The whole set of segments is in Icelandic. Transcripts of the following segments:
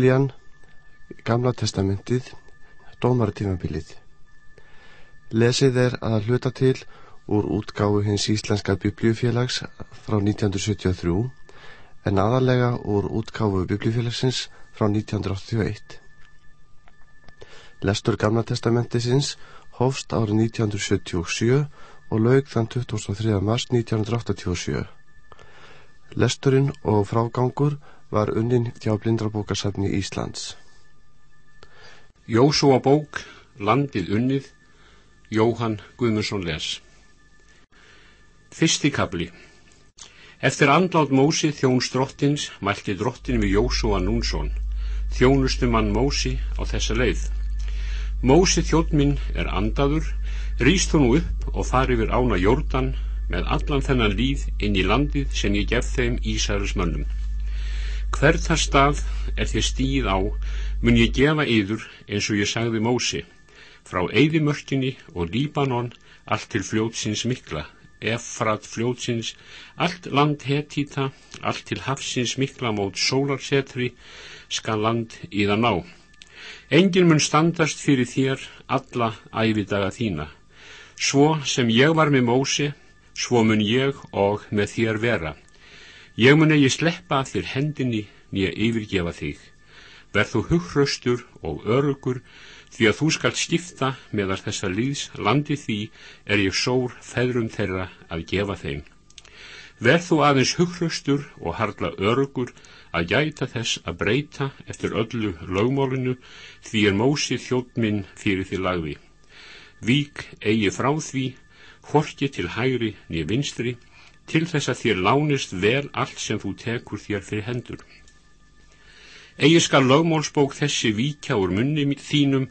Biblían, Gamla testamentið, Dómartímabilið. Lesið er að hluta til úr útgáfu hins Íslenska Biblíufélags frá 1973 en aðalega úr útgáfu Biblíufélagsins frá 1981. Lestur Gamla testamentisins hófst árið 1977 og laug þann 23. mars 1987. Lesturinn og frágangur var unnin hjá blindrabókarsafni Íslands. Jósúa bók, landið unnið, Jóhann Guðmundsson les. Fyrsti kabli Eftir andlátt Mósi þjóns drottins mælti drottin við Jósúa Núnsson, þjónustumann Mósi á þessa leið. Mósi þjóttminn er andaður, rýst hún upp og fari yfir ána Jórdan með allan þennan líð inn í landið sem ég gef þeim Ísæðars Hvert þar stað er þér stíð á mun ég gefa yður eins og ég sagði Mósi frá Eidimörkinni og Líbanon allt til fljótsins mikla, Efrat fljótsins, allt land hetýta, allt til hafsins mikla mót sólarsetri, skal land í það ná. Engin mun standast fyrir þér alla ævidaga þína. Svo sem ég var með Mósi, svo mun ég og með þér vera. Ég mun eigi sleppa þér hendinni nýja yfirgefa þig. Verð þú hughröstur og örugur, því að þú skalt skipta meðar þessa líðs landi því er ég sór feðrum þeirra að gefa þeim. Verð þú aðeins hughröstur og harla örugur að gæta þess að breyta eftir öllu lögmólinu því er mósið þjóttminn fyrir því lagði. Vík eigi frá því, horki til hægri niður vinstri, til þess að þér lánist vel allt sem þú tekur þér fyrir hendur. Egi skal lögmálsbók þessi víkja úr munni þínum,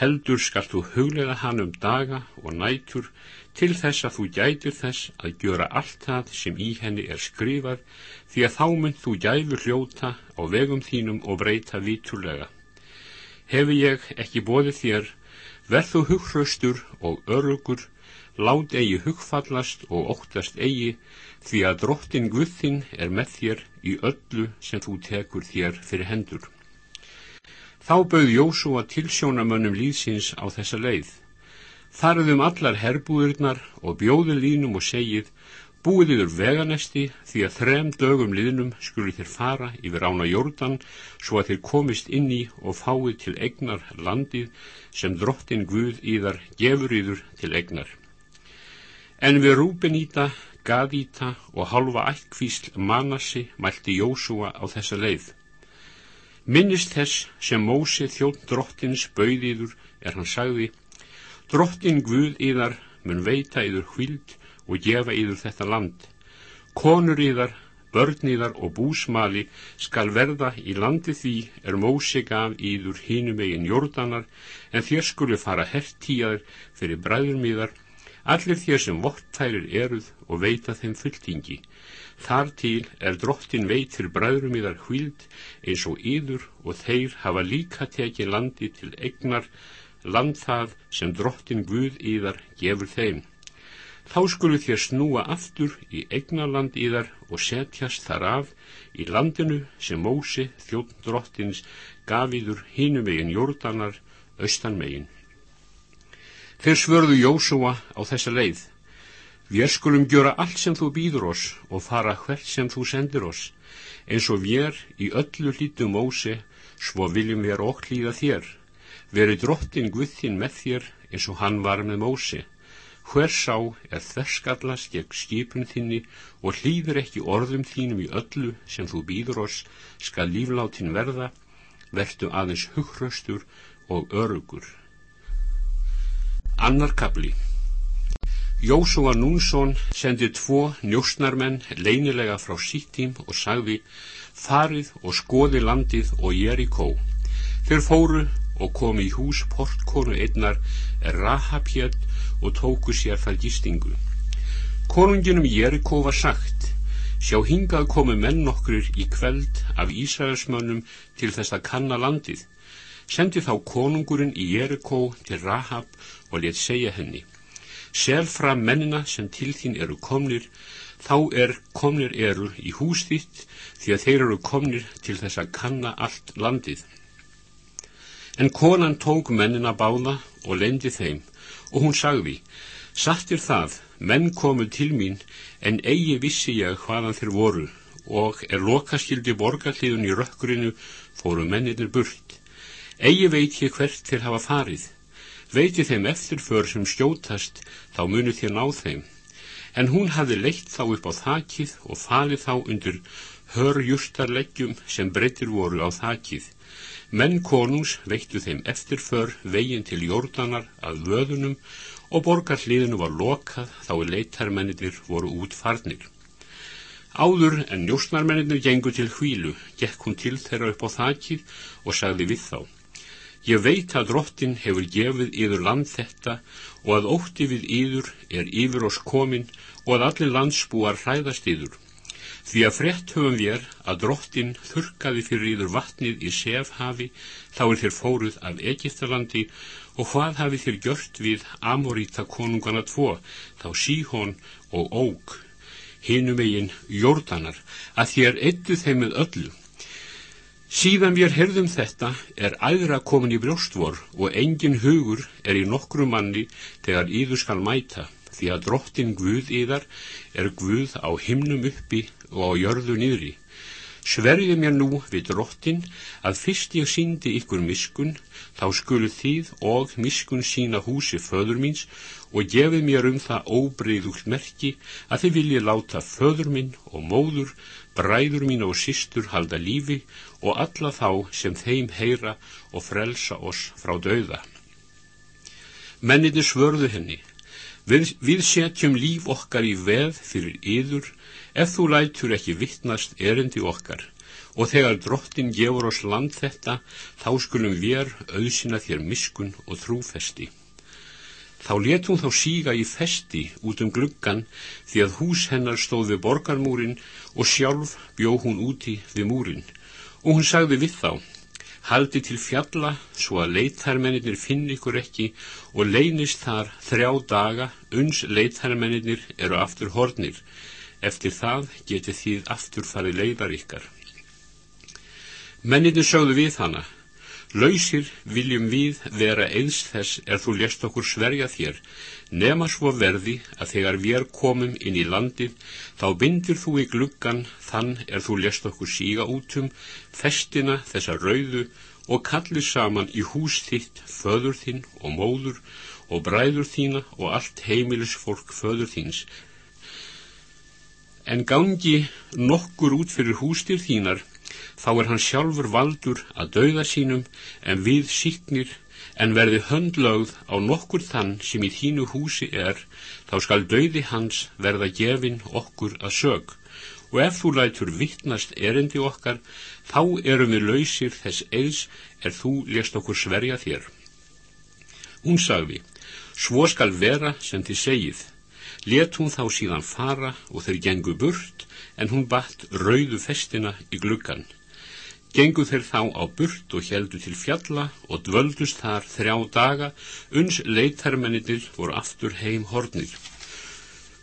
heldur skal þú huglega hann um daga og nætur til þess að þú gætir þess að gjöra allt það sem í henni er skrifar, því að þá mynd þú gæfur hljóta á vegum þínum og breyta víturlega. Hefi ég ekki bóðið þér, verð þú hughröstur og örugur, lát eigi hugfallast og óttast eigi, því að drottin Guðinn er með þér í öllu sem þú tekur þér fyrir hendur. Þá bauð Jósúa tilsjónamönnum líðsins á þessa leið. Þarðum allar herbúðurnar og bjóðu línum og segið, búið yfir veganesti því að þrem dögum liðnum skuli þér fara yfir ána jórdan svo að þér komist inn í og fáið til egnar landið sem drottin Guð íðar gefur yður til egnar. En við Rúbeníta Gadíta og halva ættkvísl Manassi mælti Jósúa á þessa leið. Minnist þess sem Mósi þjótt drottins bauðiður er hann sagði, drottin Guð yðar mun veita yður hvild og gefa yður þetta land. Konur yðar, börn yðar og búsmali skal verða í landi því er Mósi gaf yður hínum eigin jórdanar en þér skulu fara hertíjar fyrir bræðum yðar allir þér sem vottfærir eruð og veita þeim fulltingi. Þar til er drottin veitir bræðrum í þar hvild eins og yður og þeir hafa líka tekið landi til egnar, land það sem drottin Guð í þar gefur þeim. Þá skulu þér snúa aftur í egnarland í þar og setjast þar af í landinu sem Mósi þjótt drottins gaf íður hínum megin jórdanar, austan megin. Þeir svörðu Jósúa á þessa leið. Við skulum gjöra allt sem þú býður oss og fara hvert sem þú sendir oss, eins og við í öllu hlítum óse, svo viljum við okk hlýða þér. Veri drottin Guðinn með þér eins og hann var með Mósi. Hver sá er þerskallast gegn skipun þinni og hlýður ekki orðum þínum í öllu sem þú býður oss, skal lífláttinn verða, verðtu aðeins hughröstur og örugur. Annar kapli Jósúa Núnsson sendi tvo njósnarmenn leinilega frá sítím og sagði farið og skoði landið og Jerikó. Þeir fóru og komi í hús portkonu einnar Rahapjött og tóku sér það gistingu. Konunginum Jerikó var sagt sjá hingað komu menn okkur í kveld af Ísraelsmönnum til þess að kanna landið. Sendi þá konungurinn í Jerikó til Rahab og let segja henni Sel fram mennina sem til þín eru komnir þá er komnir eru í hús þitt því að þeir eru komnir til þess að kanna allt landið. En konan tók mennina báða og lendi þeim og hún sagði, sattir það, menn komu til mín en eigi vissi ég hvaðan þeir voru og er lokaskildi borgarliðun í rökkurinu fóru menninir burt. Egi veit ég hvert þeir hafa farið. Veiti þeim eftir för sem skjótast, þá munu þér ná þeim. En hún hafi leitt þá upp á þakið og falið þá undir hörjustarleggjum sem breytir voru á þakið. Menn konungs veittu þeim eftirför veginn til jórdanar að vöðunum og borgarliðinu var lokað þá leitarmennir voru út farnir. Áður en njósnarmennir gengu til hvílu, gekk hún til þeirra upp á þakið og sagði við þá. Ég veit að drottin hefur gefið yður land þetta og að ótti við yður er yfir oss komin og að allir landsbúar hræðast yður. Því að frett höfum við að drottin þurkaði fyrir íður vatnið í sefhafi þá er þér fóruð af Egiptalandi og hvað hafi þér gjört við Amoríta konungana tvo, þá Síhón og Óg, hinum eigin Jórdanar, að þér eittu þeim með öllu. Síðan við herðum þetta er æðra komin í brjóstvor og engin hugur er í nokkru manni þegar íður skal mæta því að drottin Guð yðar er Guð á himnum uppi og á jörðu niðri. Sverðið mér nú við drottin að fyrst ég síndi ykkur miskun, þá skulu þýð og miskun sína húsi föður míns og gefið mér um það óbreyðugt merki að þið viljið láta föður minn og móður, bræður mín og sístur halda lífi og alla þá sem þeim heyra og frelsa oss frá dauða. Menninni svörðu henni, Við, við setjum líf okkar í veð fyrir yður ef þú lætur ekki vittnast erendi okkar og þegar drottin gefur oss land þetta þá skulum við auðsina þér miskun og trúfesti. Þá letum þá síga í festi út um gluggan því að hús hennar stóð við borgarmúrin og sjálf bjó hún úti við múrin og hún sagði við þá haldi til fjalla svo að leitarmennir finn ykkur ekki og leynist þar þrjá daga uns leitarmennir eru aftur hornir. Eftir það geti þýð aftur farið leiðar ykkar. Menninni sögðu við hana, lausir viljum við vera eins þess er þú lest okkur sverja þér, nema svo verði að þegar við komum inn í landið, þá bindir þú í gluggan þann er þú lest okkur síga útum, festina þessa rauðu og kallir saman í hús þitt föður þinn og móður og bræður þína og allt heimilisfólk föður þíns. En gangi nokkur út fyrir hústir þínar, þá er hann sjálfur valdur að dauða sínum en við síknir en verði höndlögð á nokkur þann sem í þínu húsi er, þá skal dauði hans verða gefin okkur að sög og ef þú lætur vittnast erendi okkar, þá erum við lausir þess eils er þú lest okkur sverja þér. Hún sagði, svo skal vera sem þið segið. Let hún þá síðan fara og þeir gengu burt, en hún batt rauðu festina í gluggan. Gengu þeir þá á burt og heldu til fjalla og dvöldust þar þrjá daga, uns leitarmennir voru aftur heim hornir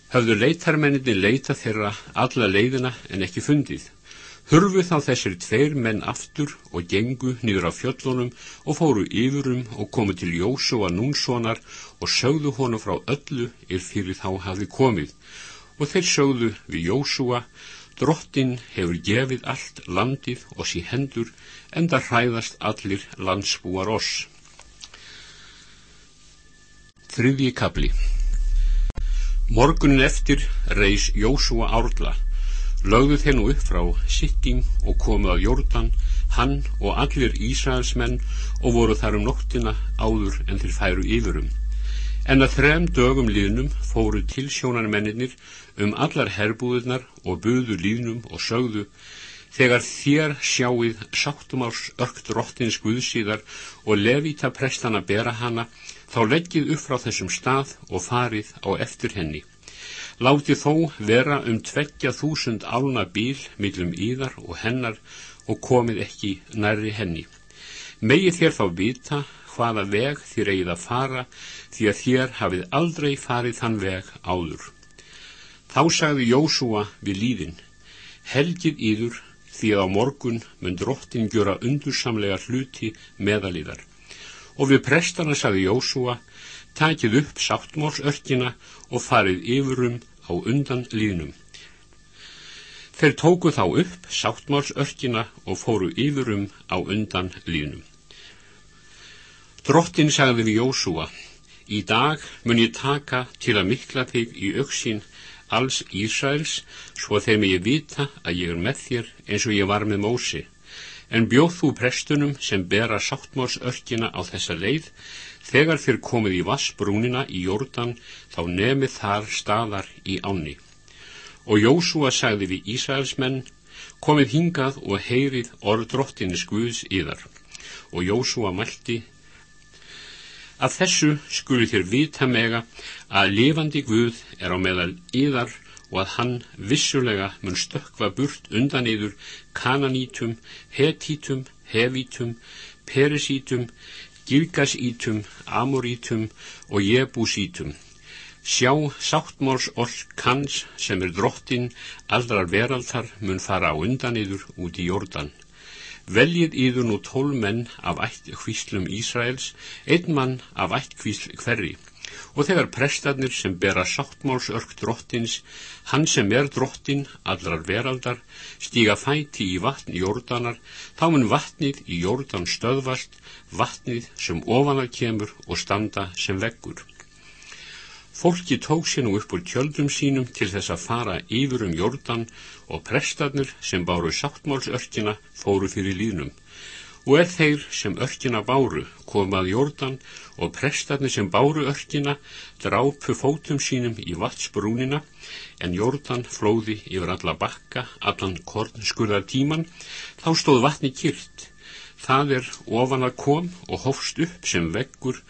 höfðu leitarmenninni leita þeirra alla leiðina en ekki fundið. Hurfu þá þessir tveir menn aftur og gengu nýður á fjöllunum og fóru yfirum og komu til Jósúa núnssonar og sögðu honum frá öllu er fyrir þá hafi komið. Og þeir sögðu við Jósúa, drottin hefur gefið allt landið og sí hendur en það hræðast allir landsbúar oss. Þriðji kapli Morgunin eftir reys Jósúa árla, lögðu þeir nú upp frá Sittim og komu að Jórdan, hann og allir Ísraelsmenn og voru þar um nóttina áður en þeir færu yfirum. En að þrem dögum líðnum fóru tilsjónarmenninir um allar herbúðunar og buðu líðnum og sögðu þegar þér sjáið sáttumárs örkt rottins guðsíðar og levita prestana bera hana þá leggið upp frá þessum stað og farið á eftir henni. Látið þó vera um tveggja þúsund álna bíl millum íðar og hennar og komið ekki nærri henni. Megið þér þá vita hvaða veg þér eigið að fara því að þér hafið aldrei farið þann veg áður. Þá sagði Jósúa við líðin, helgið íður því að á morgun mun drottin gjöra undursamlega hluti meðalíðar. Og við prestana sagði Jósúa, takið upp sáttmálsörkina og farið yfirum á undan líðnum. Þeir tóku þá upp sáttmálsörkina og fóru yfirum á undan líðnum. Drottin sagði við Jósúa, í dag mun ég taka til að mikla þig í auksín alls Ísraels, svo þeim ég vita að ég er með þér eins og ég var með Mósi. En bjóð þú prestunum sem bera sáttmálsörkina á þessa leið, þegar þér komið í vassbrúnina í Jórdan, þá nefið þar staðar í áni. Og Jósúa sagði við Ísraelsmenn, komið hingað og heyrið orð drottinis Guðs yðar. Og Jósúa mælti, að þessu skuli þér vita mega að lifandi Guð er á meðal yðar og að hann vissulega mun stökva burt undan yður kananítum, hetítum, hevítum, perisítum, gilgasítum, amorítum og jebúsítum Sjá sáttmáls ork hans sem er drottin aldrar veraldar mun fara á undan yður út í jórdan. Veljið yður nú tól menn af ætt hvíslum Ísraels, einn mann af ætt hvísl hverri. Og þegar prestarnir sem bera sáttmálsörk drottins, hann sem er drottin aldrar veraldar, stíga fæti í vatn í jórdanar, þá mun vatnið í jórdan stöðvast, vatnið sem ofanar kemur og standa sem veggur. Fólki tók sér nú upp úr tjöldum sínum til þess að fara yfir um jórdan og prestarnir sem báru sáttmálsörkina fóru fyrir línum. Og er þeir sem örkina báru komað jórdan og prestarnir sem báru örkina drápu fótum sínum í vatsbrúnina en jórdan flóði yfir alla bakka, allan kornskurðar tíman, þá stóð vatni kyrkt. Það er ofan að kom og hófst upp sem veggur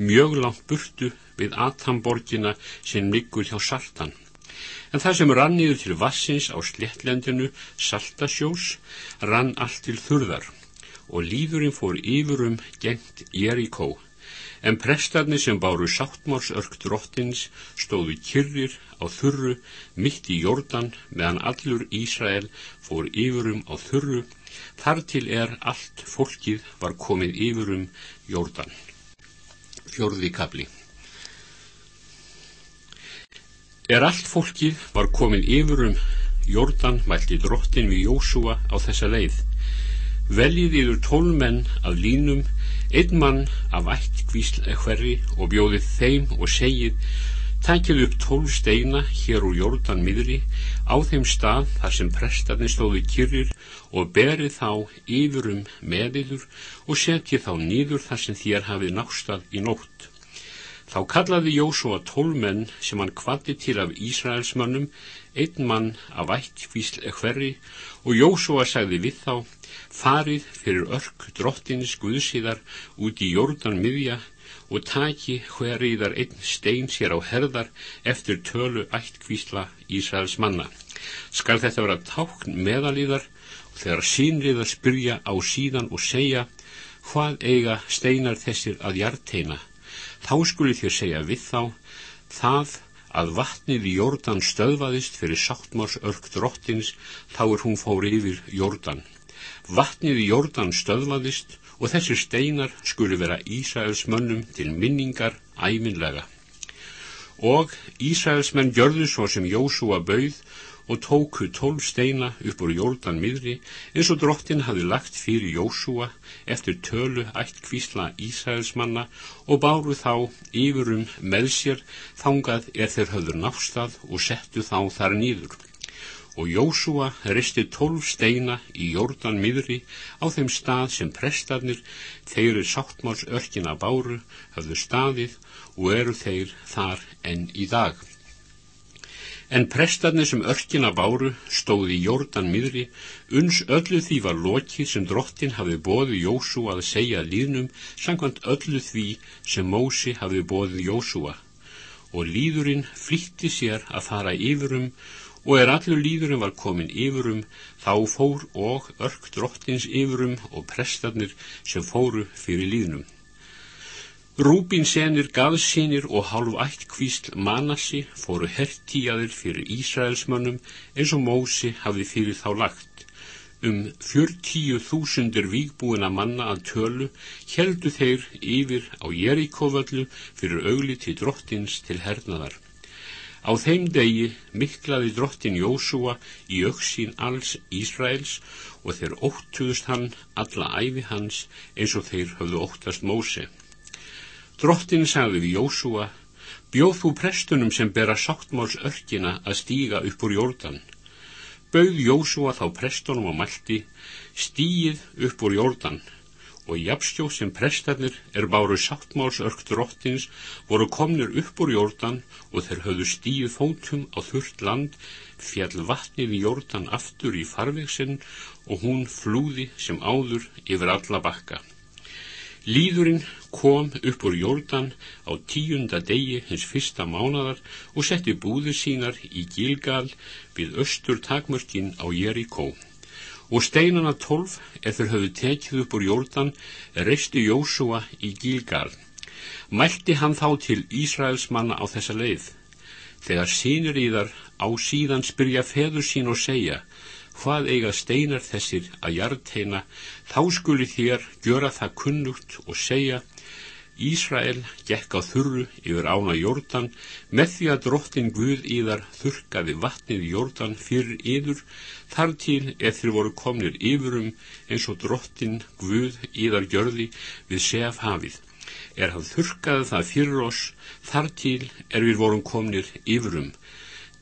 mjög langt burtu við Atamborgina sem liggur hjá Saltan. En það sem rann niður til vassins á slettlendinu Saltasjós rann allt til þurðar og líðurinn fór yfirum gengt Jerikó. En prestarni sem báru sáttmársörk drottins stóðu kyrrir á þurru mitt í Jórdan meðan allur Ísrael fór yfirum á þurru þar til er allt fólkið var komið yfirum Jórdan fjörði kabli. Er allt fólkið var komin yfir um Jórdan mælti drottin við Jósúa á þessa leið. Veljið yfir tólmenn af línum, einn mann af ætt kvísl hverri og bjóðið þeim og segið Tækið upp tólf steina hér úr Jórdan miðri á þeim stað þar sem prestarnir stóðu kyrrir og berið þá yfirum meðiður og setjið þá nýður þar sem þér hafið nástað í nótt. Þá kallaði Jósúa tólmenn sem hann kvatti til af Ísraelsmönnum, einn mann af ætt hvísl hverri og Jósúa sagði við þá, farið fyrir örk drottins Guðsíðar út í Jórdan miðja og taki hveriðar einn stein sér á herðar eftir tölu ættkvísla Ísraels manna. Skal þetta vera tákn meðalíðar og þegar sínriðar spyrja á síðan og segja hvað eiga steinar þessir að hjarteina. Þá skuli þér segja við þá það að vatnið í Jórdan stöðvaðist fyrir sáttmárs örk drottins þá er hún fóri yfir Jórdan. Vatnið í Jórdan stöðvaðist og þessir steinar skulu vera Ísraels mönnum til minningar æminlega. Og Ísraels menn gjörðu svo sem Jósúa bauð og tóku tólf steina upp úr jóldan miðri eins og drottin hafi lagt fyrir Jósúa eftir tölu ætt kvísla Ísraels manna og báru þá yfirum með sér þangað er þeir höfður nástað og settu þá þar nýður og Jósúa risti tólf steina í jórdan miðri á þeim stað sem prestarnir þeir er sáttmáls örkina báru hafðu staðið og eru þeir þar enn í dag. En prestarnir sem örkina báru stóði í jórdan miðri uns öllu því var lokið sem drottin hafi bóði Jósúa að segja líðnum sangkvæmt öllu því sem Mósi hafi bóði Jósúa og líðurinn flýtti sér að fara yfirum og er allur líðurinn var komin yfirum, þá fór og örk drottins yfirum og prestarnir sem fóru fyrir líðnum. Rúbin senir, gaðsínir og hálf ættkvísl manassi fóru hertíjaðir fyrir Ísraelsmönnum eins og Mósi hafi fyrir þá lagt. Um fjörtíu þúsundir vígbúina manna að tölu heldu þeir yfir á Jerikóvallu fyrir augliti drottins til hernaðar. Á þeim degi miklaði drottin Jósúa í auksín alls Ísraels og þeir óttuðust hann alla æfi hans eins og þeir höfðu óttast Móse. Drottin sagði við Jósúa, bjóð þú prestunum sem bera sáttmáls örkina að stíga upp úr jórdan. Bauð Jósúa þá prestunum á mælti, stíið upp úr jórdan og jafnstjó sem prestarnir er báru sáttmálsörk drottins voru komnir upp úr jórdan og þeir höfðu stíu fótum á þurrt land, fjall vatnið í jórdan aftur í farvegsinn og hún flúði sem áður yfir alla bakka. Líðurinn kom upp úr jórdan á tíunda degi hins fyrsta mánadar og setti búður sínar í Gilgal við östur takmörkin á Jerikó. Og steinana tólf, ef þeir höfðu tekið upp úr jóldan, reisti Jósúa í Gílgal. Mælti hann þá til Ísraels manna á þessa leið. Þegar sínir í þar á síðan spyrja feður sín og segja, hvað eiga steinar þessir að jarteina, þá skuli þér gjöra það kunnugt og segja, Ísrael gekk á þurru yfir ána Jórdan með því að drottin Guð í þar þurkaði vatnið Jórdan fyrir yður þar til ef þeir voru komnir yfirum eins og drottin Guð í þar gjörði við sef hafið. Er hann þurkaði það fyrir oss þar til er við vorum komnir yfirum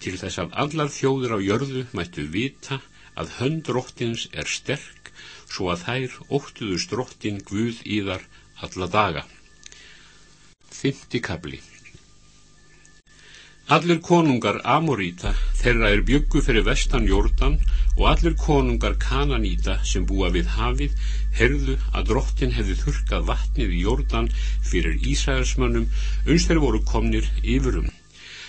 til þess að allar þjóður á jörðu mættu vita að hönd drottins er sterk svo að þær óttuðust drottin Guð í þar alla daga. Fymti kabli Allir konungar Amoríta þeirra er byggu fyrir vestan Jórdan og allir konungar Kananíta sem búa við hafið herðu að drottin hefði þurkað vatnið í Jórdan fyrir Ísæðarsmönnum uns þeir voru komnir yfirum.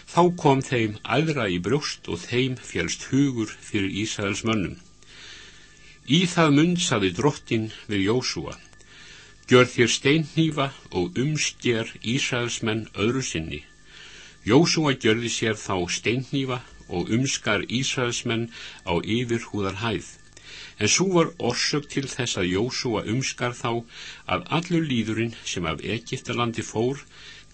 Þá kom þeim aðra í brjóst og þeim fjálst hugur fyrir Ísæðarsmönnum. Í það mund saði drottin við Jósúa Gjör þér steinhýfa og umsker Ísraelsmenn öðru sinni. Jósúa gjörði sér þá steinhýfa og umskar Ísraelsmenn á yfir húðar hæð. En svo var orsök til þess að Jósúa umskar þá að allur líðurinn sem af Egiptalandi fór,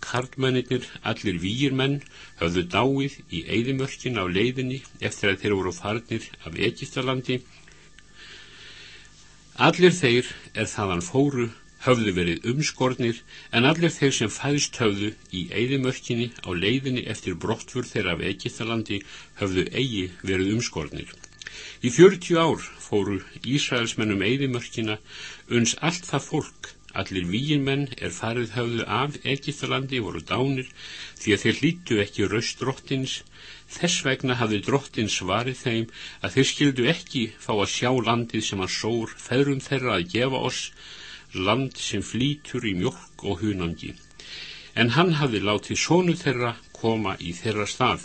karlmennir, allir výirmenn, höfðu dáið í eigðimörkin á leiðinni eftir að þeir voru farnir af Egiptalandi. Allir þeir er þaðan fóru höfðu verið umskornir en allir þeir sem fæðst höfðu í eigðimörkinni á leiðinni eftir brottfur þeirra af Egiptalandi höfðu eigi verið umskornir. Í fjörtjú ár fóru Ísraelsmennum eigðimörkina uns allt það fólk, allir víinmenn er farið höfðu af Egiptalandi voru dánir því að þeir hlítu ekki raust drottins Þess vegna hafði drottin svarið þeim að þeir skildu ekki fá að sjá landið sem hann sór feðrum þeirra að gefa oss land sem flýtur í mjölk og hunangi. En hann hafði látið sónu þeirra koma í þeirra stað.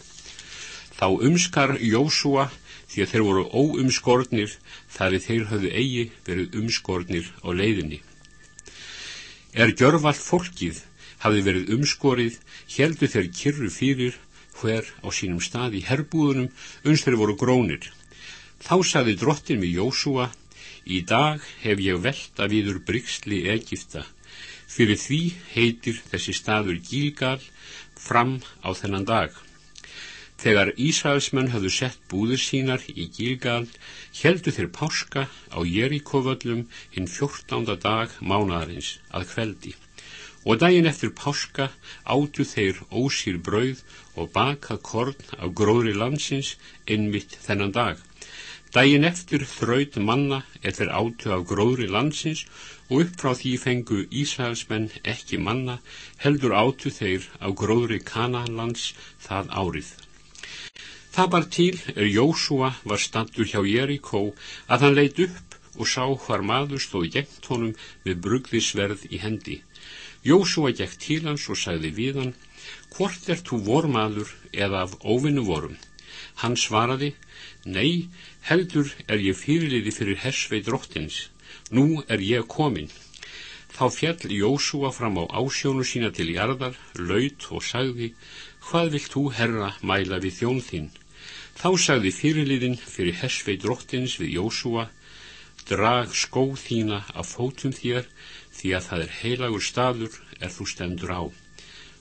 Þá umskar Jósúa því að þeir voru óumskornir þar þeir hafðu eigi verið umskornir á leiðinni. Er gjörvalt fólkið hafði verið umskorið, heldu þeir kyrru fyrir hver á sínum stað í herbúðunum uns þeir voru grónir. Þá saði drottin við Jósúa Í dag hef ég velta viður brygsli Egipta, fyrir því heitir þessi staður Gílgal fram á þennan dag. Þegar Ísraelsmenn hafðu sett búður sínar í Gílgal, heldu þeir páska á Jerikóvöllum hinn fjórtánda dag mánadarins að kveldi. Og daginn eftir páska átu þeir ósýr brauð og bakað korn á gróðri landsins innmitt þennan dag. Dægin eftir þraut manna eftir átu af gróðri landsins og upp frá því fengu Ísraelsmenn ekki manna heldur átu þeir af gróðri Kanaanlands það árið. Það var til er Jósúa var standur hjá Jerikó að hann leitt upp og sá hvar maður stóð gengt honum við brugðisverð í hendi. Jósúa gekk til hans og sagði við hann, hvort er þú vormaður eða af óvinnu vorum? Hann svaraði, nei, heldur er ég fyrirliði fyrir hersveit drottins, nú er ég komin. Þá fjall Jósúa fram á ásjónu sína til jarðar, laut og sagði, hvað vilt þú, herra, mæla við þjón þín? Þá sagði fyrirliðin fyrir hersvei drottins við Jósúa, drag skóð þína af fótum þér, því að það er heilagur staður er þú stendur á.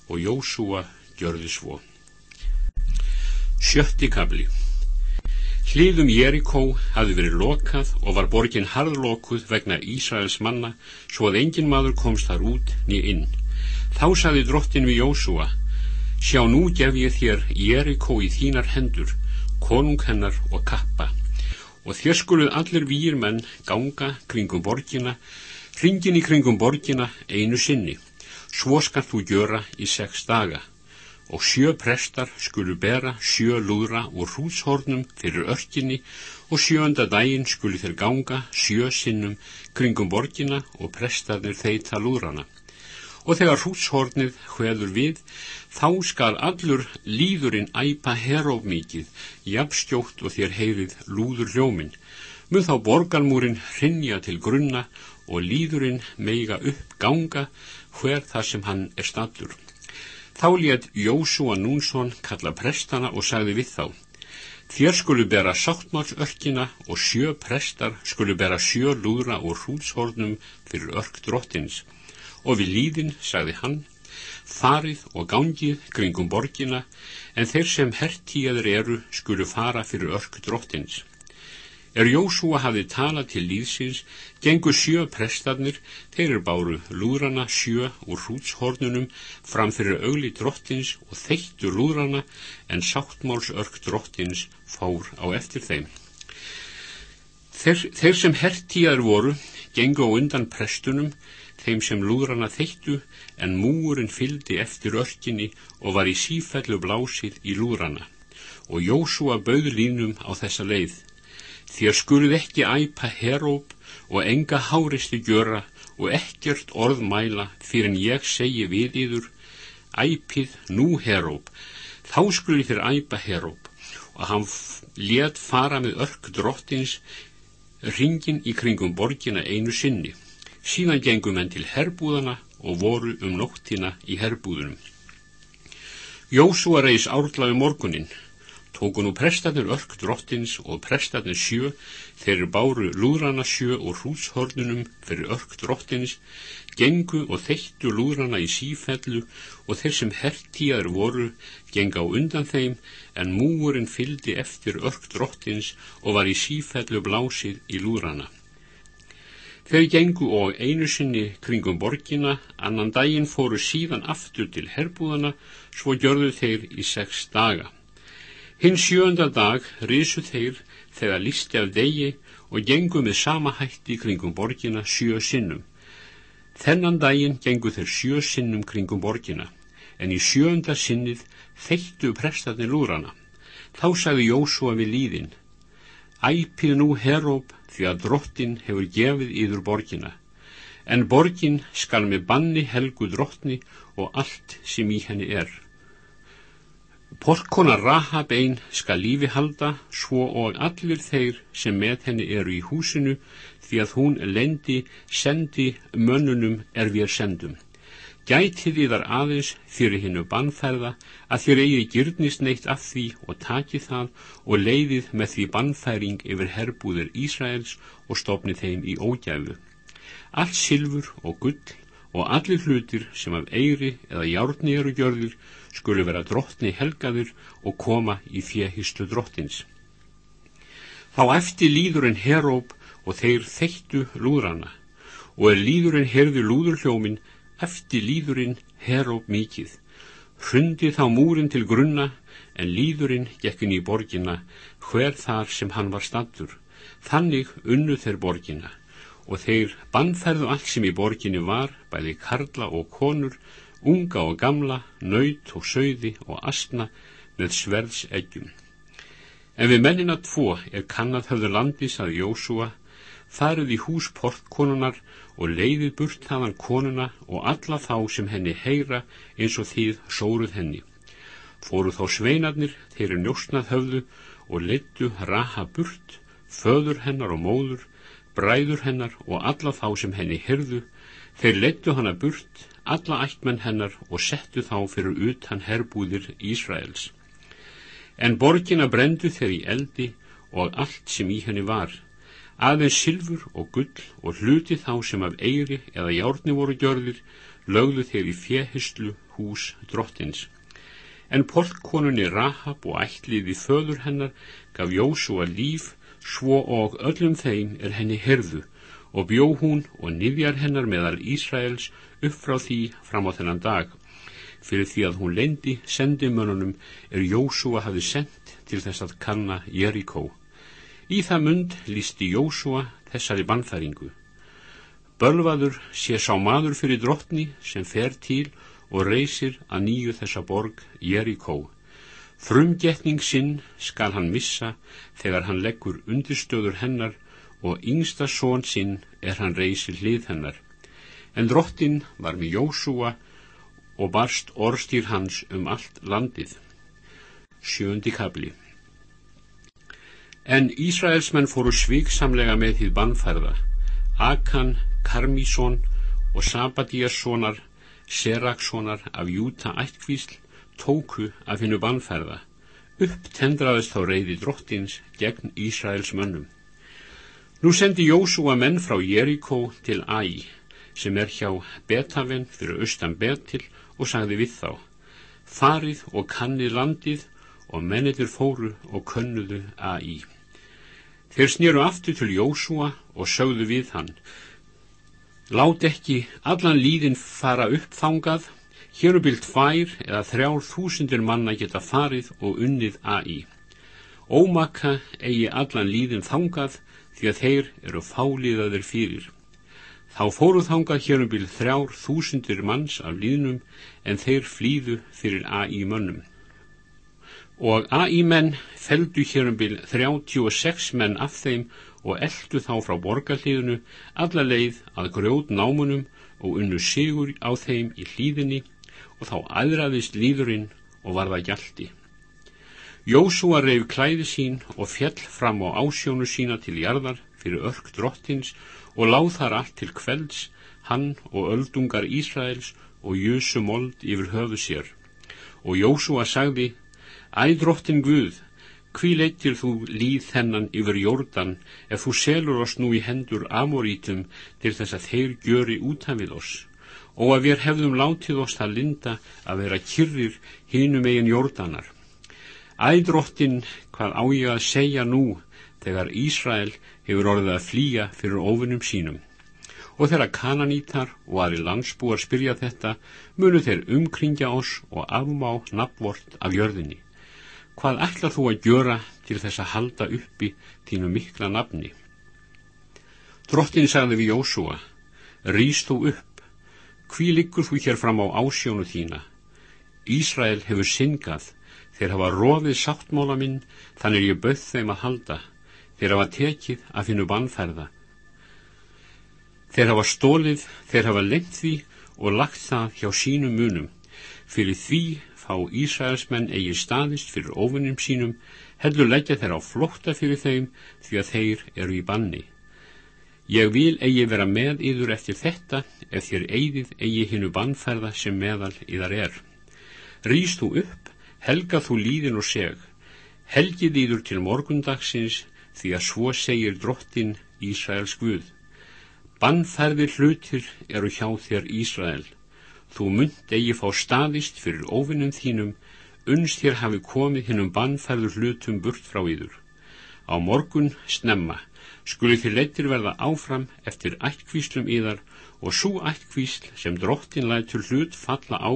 Og Jósúa gjörði svo. Sjötti kabli Hlýðum Jerikó hafði verið lokað og var borgin harðlokuð vegna Ísraels manna svo að engin maður komst þar út ný inn. Þá saði drottin við Jósúa, sjá nú gef ég þér Jerikó í þínar hendur, konung hennar og kappa. Og þér skuluð allir výr menn ganga kringum borgina, hringin í kringum borgina einu sinni. Svo skal þú gjöra í sex daga og sjö prestar skulu bera sjö lúðra úr hrúshornum fyrir örkinni og sjönda daginn skulu þeir ganga sjö sinnum kringum borgina og prestarnir þeita lúðrana. Og þegar hrúshornið hveður við, þá skal allur líðurinn æpa heróf mikið, jafnstjótt og þér heyrið lúður hljóminn. Mun þá borgarmúrin hrinja til grunna og líðurinn meiga upp ganga hver þar sem hann er stallur. Þá létt Jósúa Núnsson kalla prestana og sagði við þá Þér skulu bera sáttmálsörkina og sjö prestar skulu bera sjö lúðra og hrútshornum fyrir örk drottins og við líðin, sagði hann, farið og gangið kringum borgina en þeir sem hertíðar eru skulu fara fyrir örk drottins. Er Jósúa hafði talað til líðsins, gengur sjö prestarnir, þeir eru báru lúðrana sjö úr hrútshornunum fram fyrir augli drottins og þeittu lúðrana en sáttmálsörk drottins fór á eftir þeim. Þeir, þeir sem hertíðar voru, gengu á undan prestunum, þeim sem lúðrana þeittu en múurinn fyldi eftir örkinni og var í sífellu blásið í lúðrana og Jósúa bauð línum á þessa leið Þér skurð ekki æpa heróp og enga háristi gjöra og ekkert orð mæla fyrir en ég segi við yður æpið nú heróp. Þá skurði þér æpa heróp. Og hann let fara með örk drottins ringin í kringum borgina einu sinni. Síðan gengum henn til herbúðana og voru um nóttina í herbúðunum. Jósúa reys árlaði um morgunin tóku nú prestarnir örk drottins og prestarnir sjö, þeir báru lúðrana sjö og hrúshornunum fyrir örk drottins, gengu og þeittu lúðrana í sífellu og þeir sem hertíðar voru genga á undan þeim en múurinn fyldi eftir örk drottins og var í sífellu blásið í lúðrana. Þeir gengu og einu sinni kringum borgina, annan daginn fóru síðan aftur til herbúðana, svo gjörðu þeir í sex daga. Hinn sjönda dag risu þeir þegar listi af degi og gengu með sama hætti kringum borgina sjö sinnum. Þennan daginn gengu þeir sjö sinnum kringum borgina, en í sjönda sinnið þeittu prestarnir lúrana. Þá sagði Jósúa við líðin, æpið nú heróp því að drottin hefur gefið yður borgina, en borgin skal með banni helgu drottni og allt sem í henni er. Porkona Rahab einn skal lífi halda svo og allir þeir sem með henni eru í húsinu því að hún lendi sendi mönnunum er við sendum. Gætið í þar aðeins fyrir hinnu bannferða að þér eigi gyrnist neitt af því og taki það og leiðið með því bannfæring yfir herbúðir Ísraels og stopni þeim í ógæfu. Allt silfur og gull og allir hlutir sem af eiri eða járni eru gjörðir skulu vera drottni helgaður og koma í fjehistu drottins. Þá eftir líðurinn heróp og þeir þeittu lúðrana og er líðurinn herðu lúðurhljómin eftir líðurinn heróp mikið. Hrundi þá múrin til grunna en líðurinn gekkin í borginna hver þar sem hann var stattur. Þannig unnu þeir borginna og þeir bannferðu allt sem í borginni var, bæði karla og konur, unga og gamla, nöyt og söiði og asna með sverðs eggjum. En við mennina tvo er kannad höfðu landis að Jósúa, farið í hús portkonunar og leiðið burt þaðan konuna og alla þá sem henni heyra eins og þýð sóruð henni. Fóru þá sveinarnir, þeir eru njóstnað höfðu og leittu raha burt, föður hennar og móður, bræður hennar og alla þá sem henni hyrðu, Þeir lettu hana burt, alla ættmenn hennar og settu þá fyrir utan herbúðir Ísraels. En borgina brendu þeir í eldi og allt sem í henni var, aðeins silfur og gull og hluti þá sem af eiri eða járni voru gjörðir, lögðu þeir í fjehistlu hús drottins. En portkonunni Rahab og ætliði föður hennar gaf Jósúa líf, svo og öllum þeim er henni herðu, og bjó hún og niðjar hennar meðal Ísraels upp frá því fram á þennan dag fyrir því að hún lendi sendimönunum er Jósúa hafi sendt til þess að kanna Jerikó. Í það mund lísti Jósúa þessari bannfæringu. Bölvaður sé sá maður fyrir drottni sem fer til og reysir að nýju þessa borg Jerikó. Frumgetning sinn skal hann missa þegar hann leggur undirstöður hennar og yngsta són sinn er hann reysir hlið hennar. En drottin var með Jósúa og barst orstýr hans um allt landið. Sjöndi kabli En Ísraelsmenn fóru svíksamlega með því bannfærða. Akan, Karmísson og Sabadíassonar, Serakssonar af Júta ættkvísl tóku af hennu bannfærða. Upptendraðist þá reyði drottins gegn Ísraels mönnum. Nú sendi Jósúa menn frá Jerikó til Æ, sem er hjá Betaven fyrir austan Betil og sagði við þá farið og kannið landið og mennitur fóru og könnuðu að í þeir snýru aftur til Jósúa og sögðu við hann lát ekki allan líðin fara upp þangað. Hérubild tvær eða þrjár þúsundir manna geta farið og unnið að í ómaka eigi allan líðin þangað því að þeir eru fáliðaðir fyrir Þá fóruð þangað hér um bíl þrjár þúsundir manns af líðnum en þeir flýðu fyrir A.I. mönnum. Og A.I. menn feldu hér um bíl 36 menn af þeim og eldu þá frá borgarliðinu alla leið að grjót námunum og unnu sigur á þeim í hlýðinni og þá aðraðist líðurinn og varða gjaldi. Jósúa reyf klæði sín og fjell fram á ásjónu sína til jarðar fyrir örk drottins og láð þar allt til kvelds hann og öldungar Ísraels og jösu mold yfir höfu sér. Og Jósúa sagði, Ædróttin Guð, hví leittir þú líð þennan yfir jórdan ef þú selur oss nú í hendur amorítum til þess að þeir gjöri útafið oss og að við hefðum látið oss það linda að vera kyrrir hínum eigin jórdanar. Ædróttin, hvað á ég að segja nú þegar Ísrael hefur orðið að flýja fyrir ofunum sínum. Og þegar kananítar og aðri landsbúar spyrja þetta, munu þeir umkringja oss og afmá nafnvort af jörðinni. Hvað ætlar þú að gjöra til þess að halda uppi þínu mikla nafni? Drottin sagði við Jósúa, rýst þú upp, hví liggur þú hér fram á ásjónu þína? Ísrael hefur syngað, þeir hafa rofið sáttmála minn, þannig ég bauð þeim að halda. Þeir hafa tekið að finna bannferða. Þeir hafa stólið, þeir hafa lengt því og lagt það hjá sínum munum. Fyrir því fá Ísraelsmenn eigi staðist fyrir ofunum sínum, heldur leggja þeir á flókta fyrir þeim því að þeir eru í banni. Ég vil eigi vera með yður eftir þetta ef þér eigið eigi hinnu bannferða sem meðal yðar er. Rýst þú upp, helga þú líðin og seg, helgið yður til morgundagsins því að svo segir drottin Ísraels Guð. Bannferðir hlutir eru hjá þér Ísrael. Þú mynd eigi fá staðist fyrir óvinnum þínum, unnst þér hafi komið hinnum bannferður hlutum burt frá yður. Á morgun snemma skuli þér leittir verða áfram eftir ættkvíslum yðar og svo ættkvísl sem drottin lætur hlut falla á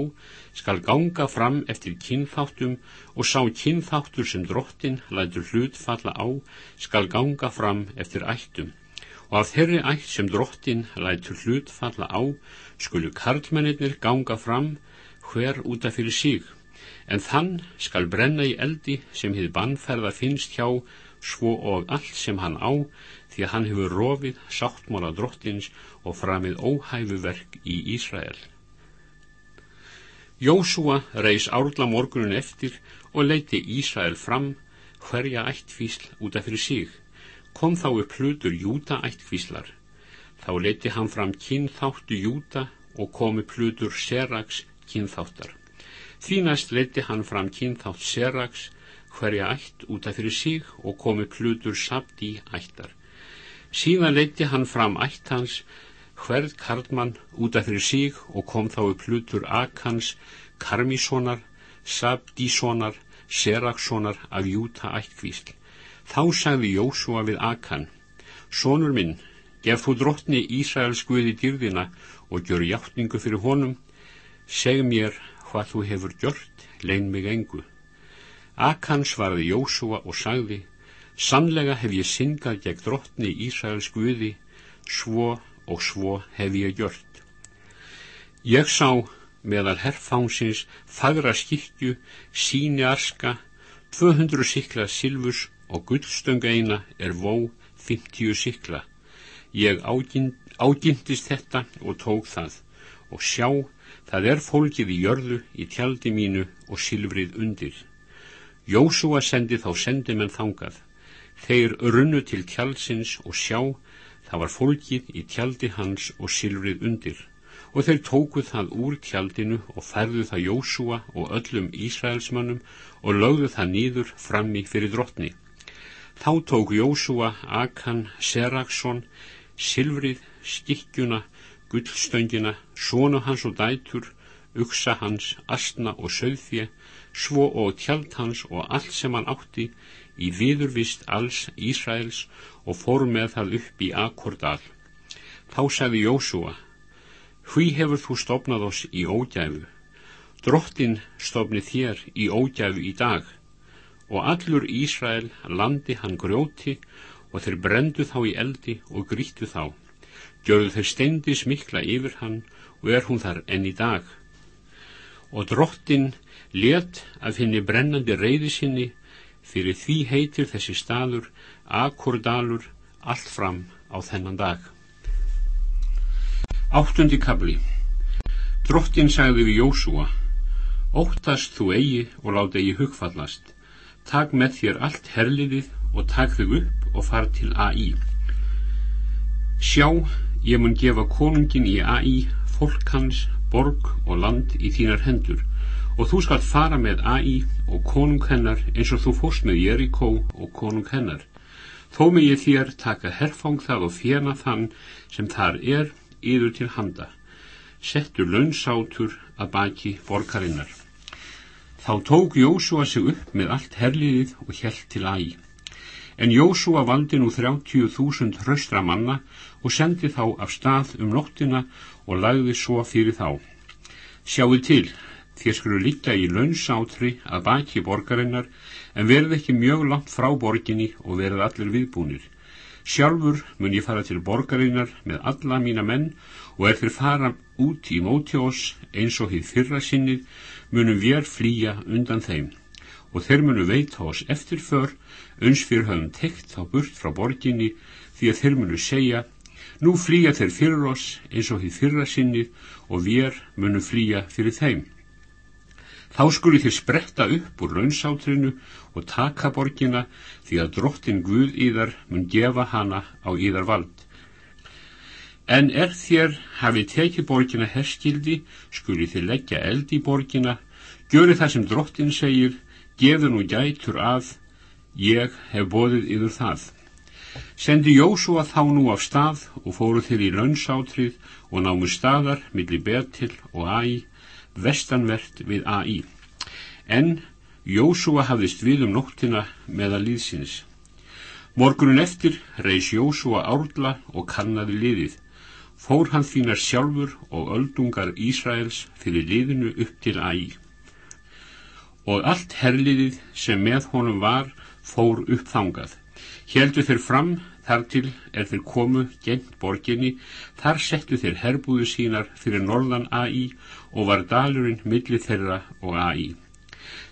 skal ganga fram eftir kynþáttum og sá kynþáttur sem drottin lætur hlut falla á skal ganga fram eftir ættum. Og af þeirri ætt sem drottin lætur hlut falla á skulu karlmennir ganga fram hver útaf fyrir sig. En þann skal brenna í eldi sem hið bannferða finnst hjá svo og allt sem hann á því að hann hefur rofið sáttmála drottins og framið óhæfuverk í Ísrael. Jósúa reys árla morgunin eftir og leiti Ísrael fram hverja ættfísl útaf fyrir sig. Kom þá upp hlutur Júta ættfíslar. Þá leiti hann fram kynþáttu Júta og komi plutur Serags kynþáttar. Því næst leiti hann fram kynþátt Serags hverja ætt útaf fyrir sig og komi plutur Sabdi ættar. Síðan leiti hann fram ætt hans hverð Karlmann útaf fyrir sig og kom þá upp plutur Akans Karmíssonar, Sabdíssonar, Seragssonar af Júta ættkvísl. Þá sagði Jósúa við Akan, Sónur minn, Gef þú drottni Ísraels Guði dýrðina og gjör hjáttningu fyrir honum, seg mér hvað þú hefur gjört, lein mig engu. Akan svaraði Jósúa og sagði, sannlega hef ég syngað gegn drottni Ísraels Guði, svo og svo hef ég gjört. Ég sá meðal herrfánsins fagra skikju, síni arska, 200 sikla silfus og gullstöng eina er vó 50 sikla Ég ágindist þetta og tók það og sjá, það er fólkið í jörðu í tjaldi mínu og silfrið undir. Jósúa sendi þá sendimenn þangað. Þeir runnu til tjaldsins og sjá, það var fólkið í tjaldi hans og silfrið undir. Og þeir tókuð það úr tjaldinu og færðu það Jósúa og öllum Ísraelsmannum og lögðu það nýður frammi fyrir drottni. Þá tók Jósúa Akan Seraksson silfrið, skikkjuna, gullstöngina, svona hans og dætur, uksa hans, astna og söðfje, svo og tjald hans og allt sem hann átti í viðurvist alls Ísraels og fór með það upp í Akkordal. Þá sagði Jósúa, hví hefur þú stopnað oss í ógæfu? Drottin stopni þér í ógæfu í dag og allur Ísrael landi hann grjóti og þeir brendu þá í eldi og grýttu þá. Gjörðu þeir steindis mikla yfir hann og er hún þar enn í dag. Og drottin let af henni brennandi reyði sinni fyrir því heitir þessi staður Akkordalur allt fram á þennan dag. Áttundi kabli Drottin sagði við Jósúa Óttast þú eigi og láta eigi hugfallast. Takk með þér allt herliðið og takk þau upp og far til AI. Sjá, ég mun gefa konungin í AI, fólk hans, borg og land í þínar hendur og þú skalt fara með AI og konung hennar eins og þú fórst með Jerikó og konung hennar. Þó með ég þér taka herfang það og fjena þann sem þar er yður til handa. Settur launsátur að baki borgarinnar. Þá tók Jósúa sig upp með allt herliðið og hjælt til æg. En Jósúa valdi nú 30.000 hraustra manna og sendi þá af stað um nóttina og lagði svo fyrir þá. Sjáu til, þér skru líka í launsátri að baki borgarinnar en verð ekki mjög langt frá borginni og verð allir viðbúnir. Sjálfur mun ég fara til borgarinnar með alla mína menn og er þeir fara út í móti oss eins og hið fyrra sinnið munum við flýja undan þeim og þeir munu veita oss eftirför uns fyrir höfum tekt þá burt frá borginni því að þeir munu segja nú flýja þeir fyrir oss eins og því fyrra sinnið og við munum flýja fyrir þeim. Þá skuli þér spretta upp úr launsátrinu og taka borgina því að drottin Guð íðar mun gefa hana á íðar vald. En er þér hafið tekið borgina herskildi, skuli þér leggja eld í borgina, gjöri það sem drottin segir, gefðu nú gætur að, ég hef bóðið yfir það. Sendi Jósúa þá nú af stað og fóru þeir í launsátrið og námu staðar millir Betil og Æ, vestanvert við Æ. En Jósúa hafðist við um nóttina meða líðsins. Morgunin eftir reys Jósúa árla og kannaði liðið. Fór hann þínar sjálfur og öldungar Ísraels fyrir liðinu upp til Æ og allt herliðið sem með honum var fór upp þangað. Heldu þeir fram þar til er þeir komu gengt borginni, þar settu þeir herbúðu sínar fyrir norðan AI og var dalurinn milli þeirra og AI.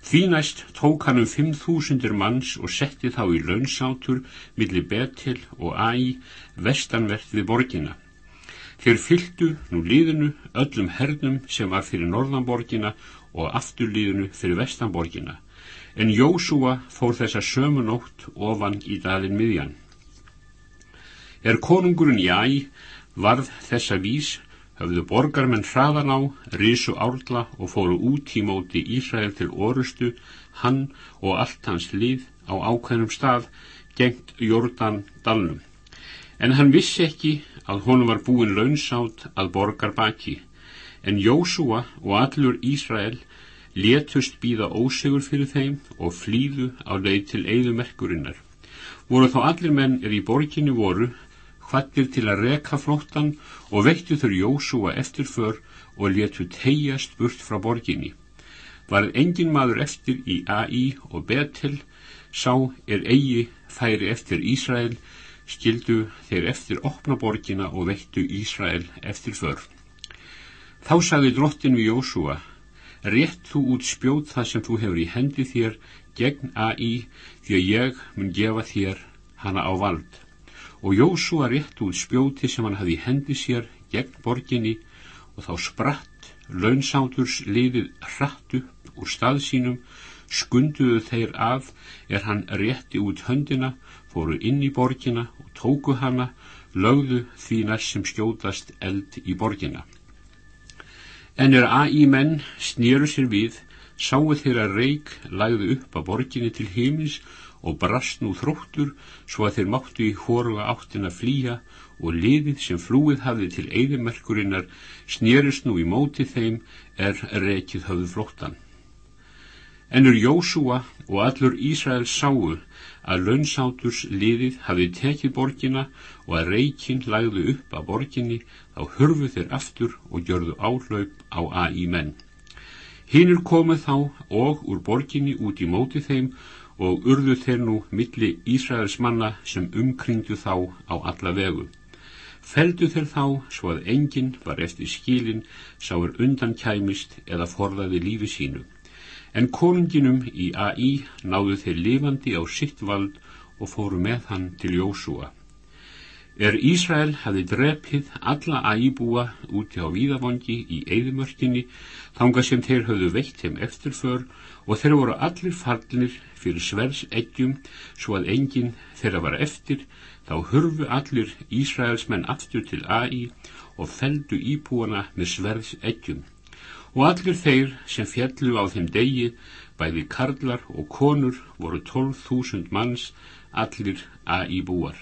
Því næst tók hann um 5.000 manns og setti þá í launsátur milli Betil og AI vestanvert við borginna. Þeir fylgdu nú líðinu öllum hernum sem var fyrir norðanborgina og afturlíðinu fyrir vestanborgina, en Jósúa fór þessa sömu nótt ofan í dalin miðjan. Er konungurinn Jæ Varð þessa vís höfðu borgarmenn hraðan á, risu árla og fóru út í móti Ísrael til orustu, hann og allt hans lið á ákveðnum stað gengt Jórdan dalnum. En hann vissi ekki að honum var búin launsátt að borgar baki, en Jósúa og allur Ísrael letust býða ósegur fyrir þeim og flýðu á leið til eigðumerkurinnar. Voru þá allir menn er í borginni voru hvattir til að reka flóttan og veittu þurr Jósúa eftirför og letu tegjast burt frá borginni. Varð engin maður eftir í Ai og Betel, sá er eigi færi eftir Ísrael, skildu þeir eftir opna borgina og veittu Ísrael eftirför. Þá sagði drottin við Jósúa, rétt þú út spjóð það sem þú hefur í hendi þér gegn Ai því að ég mun gefa þér hana á vald og Jósúa rétt út spjóti sem hann hafi hendi sér gegn borginni og þá spratt launsáturs liðið hratt upp úr stað sínum skunduðu þeir af er hann rétti út höndina fóru inn í borgina og tóku hana lögðu því næst sem skjótast eld í borgina en er A.I. menn snýru sér við sáu þeirra reik lagðu upp að borginni til heimins og brast nú þróttur svo að þeir máttu í hóruga áttin að flýja og liðið sem flúið hafði til eigðumerkurinnar snýrist nú í móti þeim er rekið höfðu flóttan. Ennur Jósúa og allur Ísrael sáu að launsáturs liðið hafði tekið borgina og að reikinn lagðu upp að borginni þá hörfu þeir aftur og gjörðu áhlaup á A.I. menn. Hinnur komuð þá og úr borginni út í móti þeim og urðu þeir nú milli Ísraels manna sem umkringdu þá á alla vegu. Feldu þeir þá svo að enginn var eftir skilin sáur undan kæmist eða forðaði lífi sínu. En konunginum í A.I. náðu þeir lifandi á sitt vald og fóru með hann til Jósúa. Er Ísrael hafi drepið alla æbúa úti á víðavangi í eigðumörkinni þanga sem þeir höfðu veitt þeim eftirför og þeir voru allir farnir fyrir svers eggjum svo að enginn þeirra var eftir þá hurfu allir Ísraelsmenn aftur til Æ og feldu íbúana með svers eggjum og allir þeir sem fjallu á þeim degi bæði karlar og konur voru tólf þúsund manns allir Æ búar.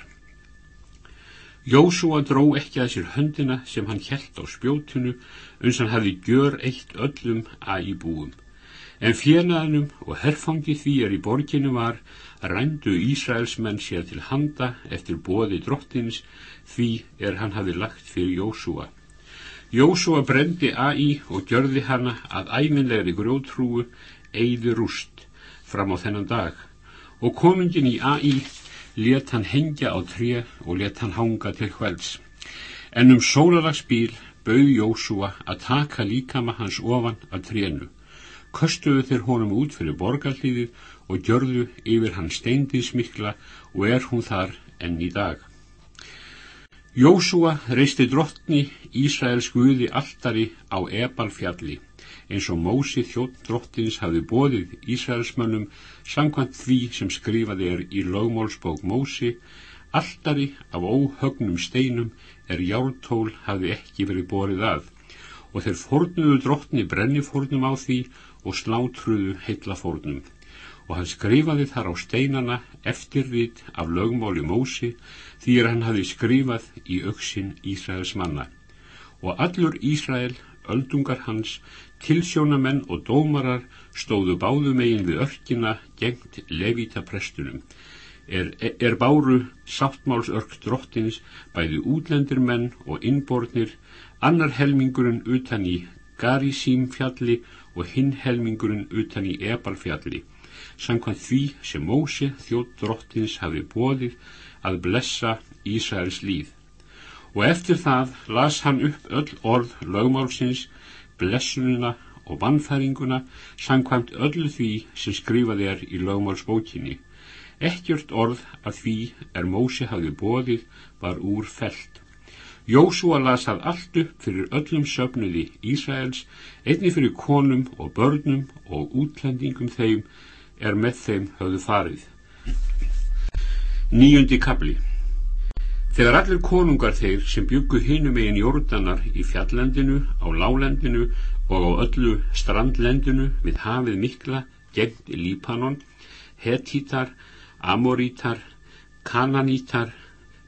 Jósúa dró ekki að sér höndina sem hann hjælt á spjótunu uns hann hafi gjör eitt öllum að í búum. En fjenaðnum og herfangi því er í borginu var rændu Ísraelsmenn sér til handa eftir bóði drottins því er hann hafi lagt fyrir Jósúa. Jósúa brendi Æ og gjörði hana að æminlegri grótrúu eigði rúst fram á þennan dag og konungin í Æ let hann hengja á tré og let hann hanga til hvels. En um sólalagsbíl bauð Jósúa að taka líkama hans ofan að trénu. Köstuðu þeir honum út fyrir borgarlíðið og gjörðu yfir hann steindismikla og er hún þar enn í dag. Jósúa reisti drottni Ísraels guði alltari á Ebalfjalli eins og Mósi þjótt drottins hafi bóðið Ísraelsmönnum samkvæmt því sem skrifað er í lögmálsbók Mósi alltari af óhögnum steinum er jártól hafi ekki verið borið að og þeir fórnuðu drottni brennifórnum á því og slátruðu heillafórnum og hann skrifaði þar á steinana eftirvit af lögmáli Mósi því er hann hafi skrifað í auksin Ísraels manna og allur Ísrael öldungar hans Tilsjónamenn og dómarar stóðu báðu megin við örkina gengt levita prestunum. Er, er báru sáttmálsörk drottins bæði útlendir menn og innbornir, annar helmingurinn utan í Garísím fjalli og hinn helmingurinn utan í Ebalfjalli, samkvæmt því sem Mósi þjótt drottins hafi bóðið að blessa Ísraels líð. Og eftir það las hann upp öll orð lögmálsins blessununa og vannfæringuna sangkvæmt öllu því sem skrifað er í lögmálsbókinni. Ekkjört orð að því er Mósi hafði bóðið var úr felt. Jósúa lasað allt upp fyrir öllum söfnuði Ísraels, einni fyrir konum og börnum og útlendingum þeim er með þeim höfðu farið. Nýjundi kabli Þegar allir konungar þeir sem byggu hinum eigin jórdanar í fjallendinu, á lálendinu og á öllu strandlendinu við hafið mikla gegn Lípanon, Hetítar, Amorítar, Kananítar,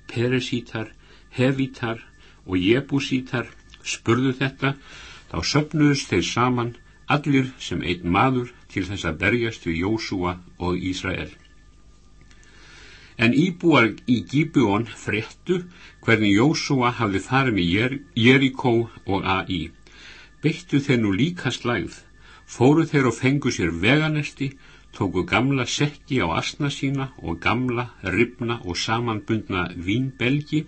Peresítar, Hevítar og Jebusítar spurðu þetta, þá söpnuðust þeir saman allir sem einn maður til þess að berjast við Jósúa og Ísrael. En íbúar í Gíbjón fréttu hvernig Jósúa hafði farið með Jer Jerikó og Ai. Beittu þeir nú líka slægð, fóru þeir og fengu sér veganesti, tóku gamla sekki á asna sína og gamla, ribna og samanbundna vínbelgi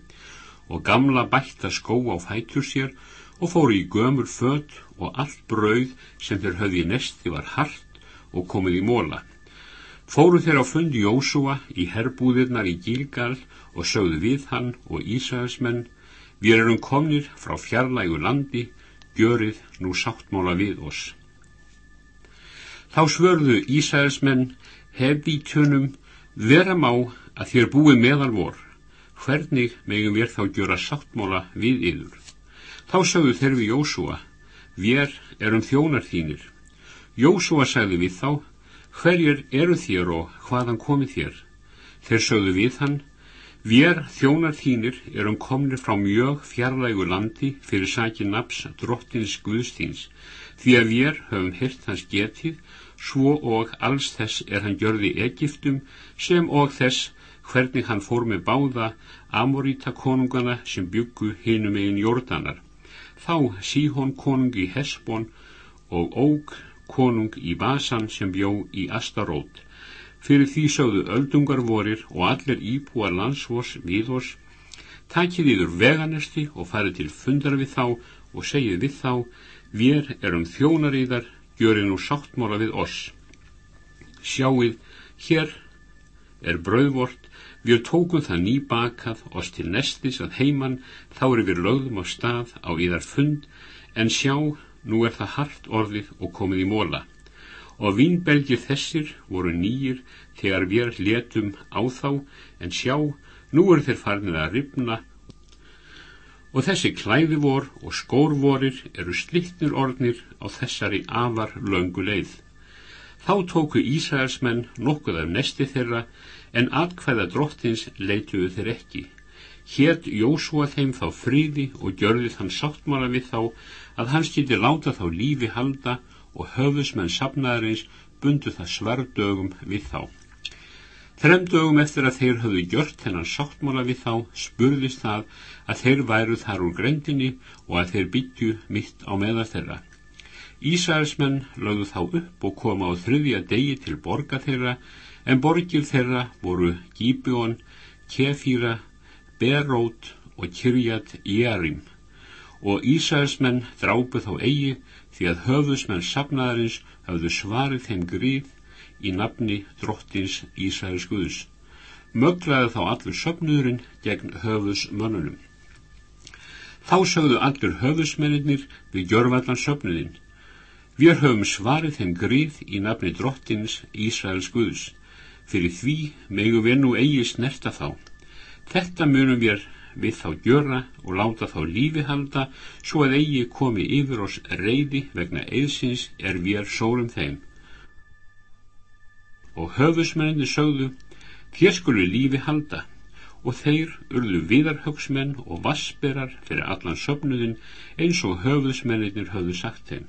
og gamla bætta skó á fætur sér og fóru í gömur född og allt brauð sem þeir höfði nesti var hart og komið í móla. Fóru þeir á fundi Jósúa í herbúðirnar í Gílgal og sögðu við hann og Ísraelsmenn, við erum komnir frá fjarlægu landi, görið nú sáttmála við oss. Þá svörðu Ísraelsmenn, hefði í tjönum, vera má að þér búið meðal vor, hvernig megum við þá gjöra sáttmála við yður. Þá sögðu þeir við Jósúa, við erum þjónar þínir. Jósúa sagði við þá, hverjir eru þér og hvaðan komið þér? Þeir sögðu við hann, við þjónar þínir erum komnir frá mjög fjarlægu landi fyrir sakin naps drottins Guðstíns, því að við höfum hirt hans getið, svo og alls þess er hann gjörði Egiptum, sem og þess hvernig hann fór með báða Amoríta konungana sem byggu hinum einn jórdanar. Þá Síhón konung í Hesbón og Óg konung í Vasan sem bjó í Astarót. Fyrir því sögðu öldungar vorir og allir íbúar landsvors við oss, takið yfir veganesti og farið til fundar við þá og segið við þá, við erum þjónar í þar, gjörin úr sáttmála við oss. Sjáuð, hér er brauðvort, við tókum það nýbakað oss til nestis að heiman, þá er við lögðum á stað á yðar fund, en sjá, Nú er það hart orðið og komið í móla og vínbelgir þessir voru nýjir þegar við letum á þá en sjá, nú er þeir farnir að ripna og þessi klæði vor og skór vorir eru slittnir orðnir á þessari afar löngu leið. Þá tóku Ísraelsmenn nokkuð af nesti þeirra en atkvæða drottins leituðu þeir ekki. Hétt Jósúa þeim þá fríði og gjörði þann sáttmála við þá að hans geti láta þá lífi halda og höfusmenn sapnaðarins bundu það svardögum við þá. Þremdögum eftir að þeir höfðu gjört hennan sáttmála við þá spurðist það að þeir væru þar úr grendinni og að þeir byggju mitt á meðar þeirra. Ísælsmenn lögðu þá upp og koma á þriðja degi til borga þeirra en borgir þeirra voru Gíbjón, Kefíra, Berót og Kyrjat Jérim og Ísæðismenn drápu þá eigi því að höfðusmenn sapnaðarins hafðu svarið þeim gríð í nafni drottins Ísæðis Guðs. Möglaði þá allur söpnuðurinn gegn höfðusmönnunum. Þá sögðu allur höfðusmennir við gjörvallan söpnuðinn. Við höfum svarið þeim gríð í nafni drottins Ísæðis Guðs. Fyrir því megu við nú eigi snerta þá. Þetta munum við við þá gjöra og láta þá lífi halda svo að eigi komi yfir oss reyði vegna eðsins er við sórum þeim. Og höfusmenninni sögðu, þér skulu lífi halda og þeir urðu viðarhauksmenn og vassberar fyrir allan söpnuðin eins og höfusmenninir höfðu sagt þeim.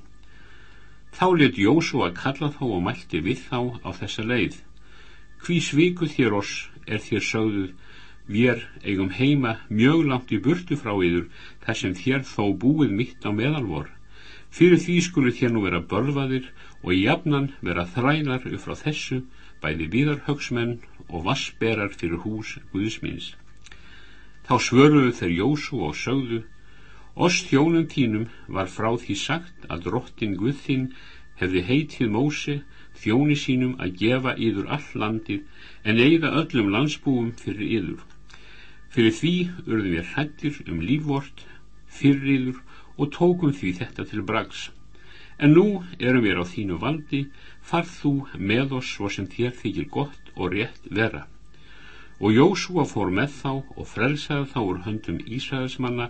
Þá let Jósu að kalla þá og mælti við þá á þessa leið. Hví svíku þér oss er þér sögðuð Við eigum heima mjög langt í burtu frá yður þar sem þér þó búið mitt á meðalvor. Fyrir því skulu þér nú vera bölvaðir og jafnan vera þrælar upp frá þessu bæði viðarhauksmenn og vassberar fyrir hús Guðsmins. Þá svöruðu þeir Jósu og sögðu Oss þjónum tínum var frá því sagt að drottin Guðþinn hefði heitið Móse þjóni sínum að gefa yður all landið en eigða öllum landsbúum fyrir yður. Fyrir því urðum við hrættir um lífvort, fyrriður og tókum því þetta til brags. En nú erum við á þínu valdi, farð þú með oss svo sem þér þykir gott og rétt vera. og Jósúa fór með þá og frelsaði þá úr höndum Ísraelsmanna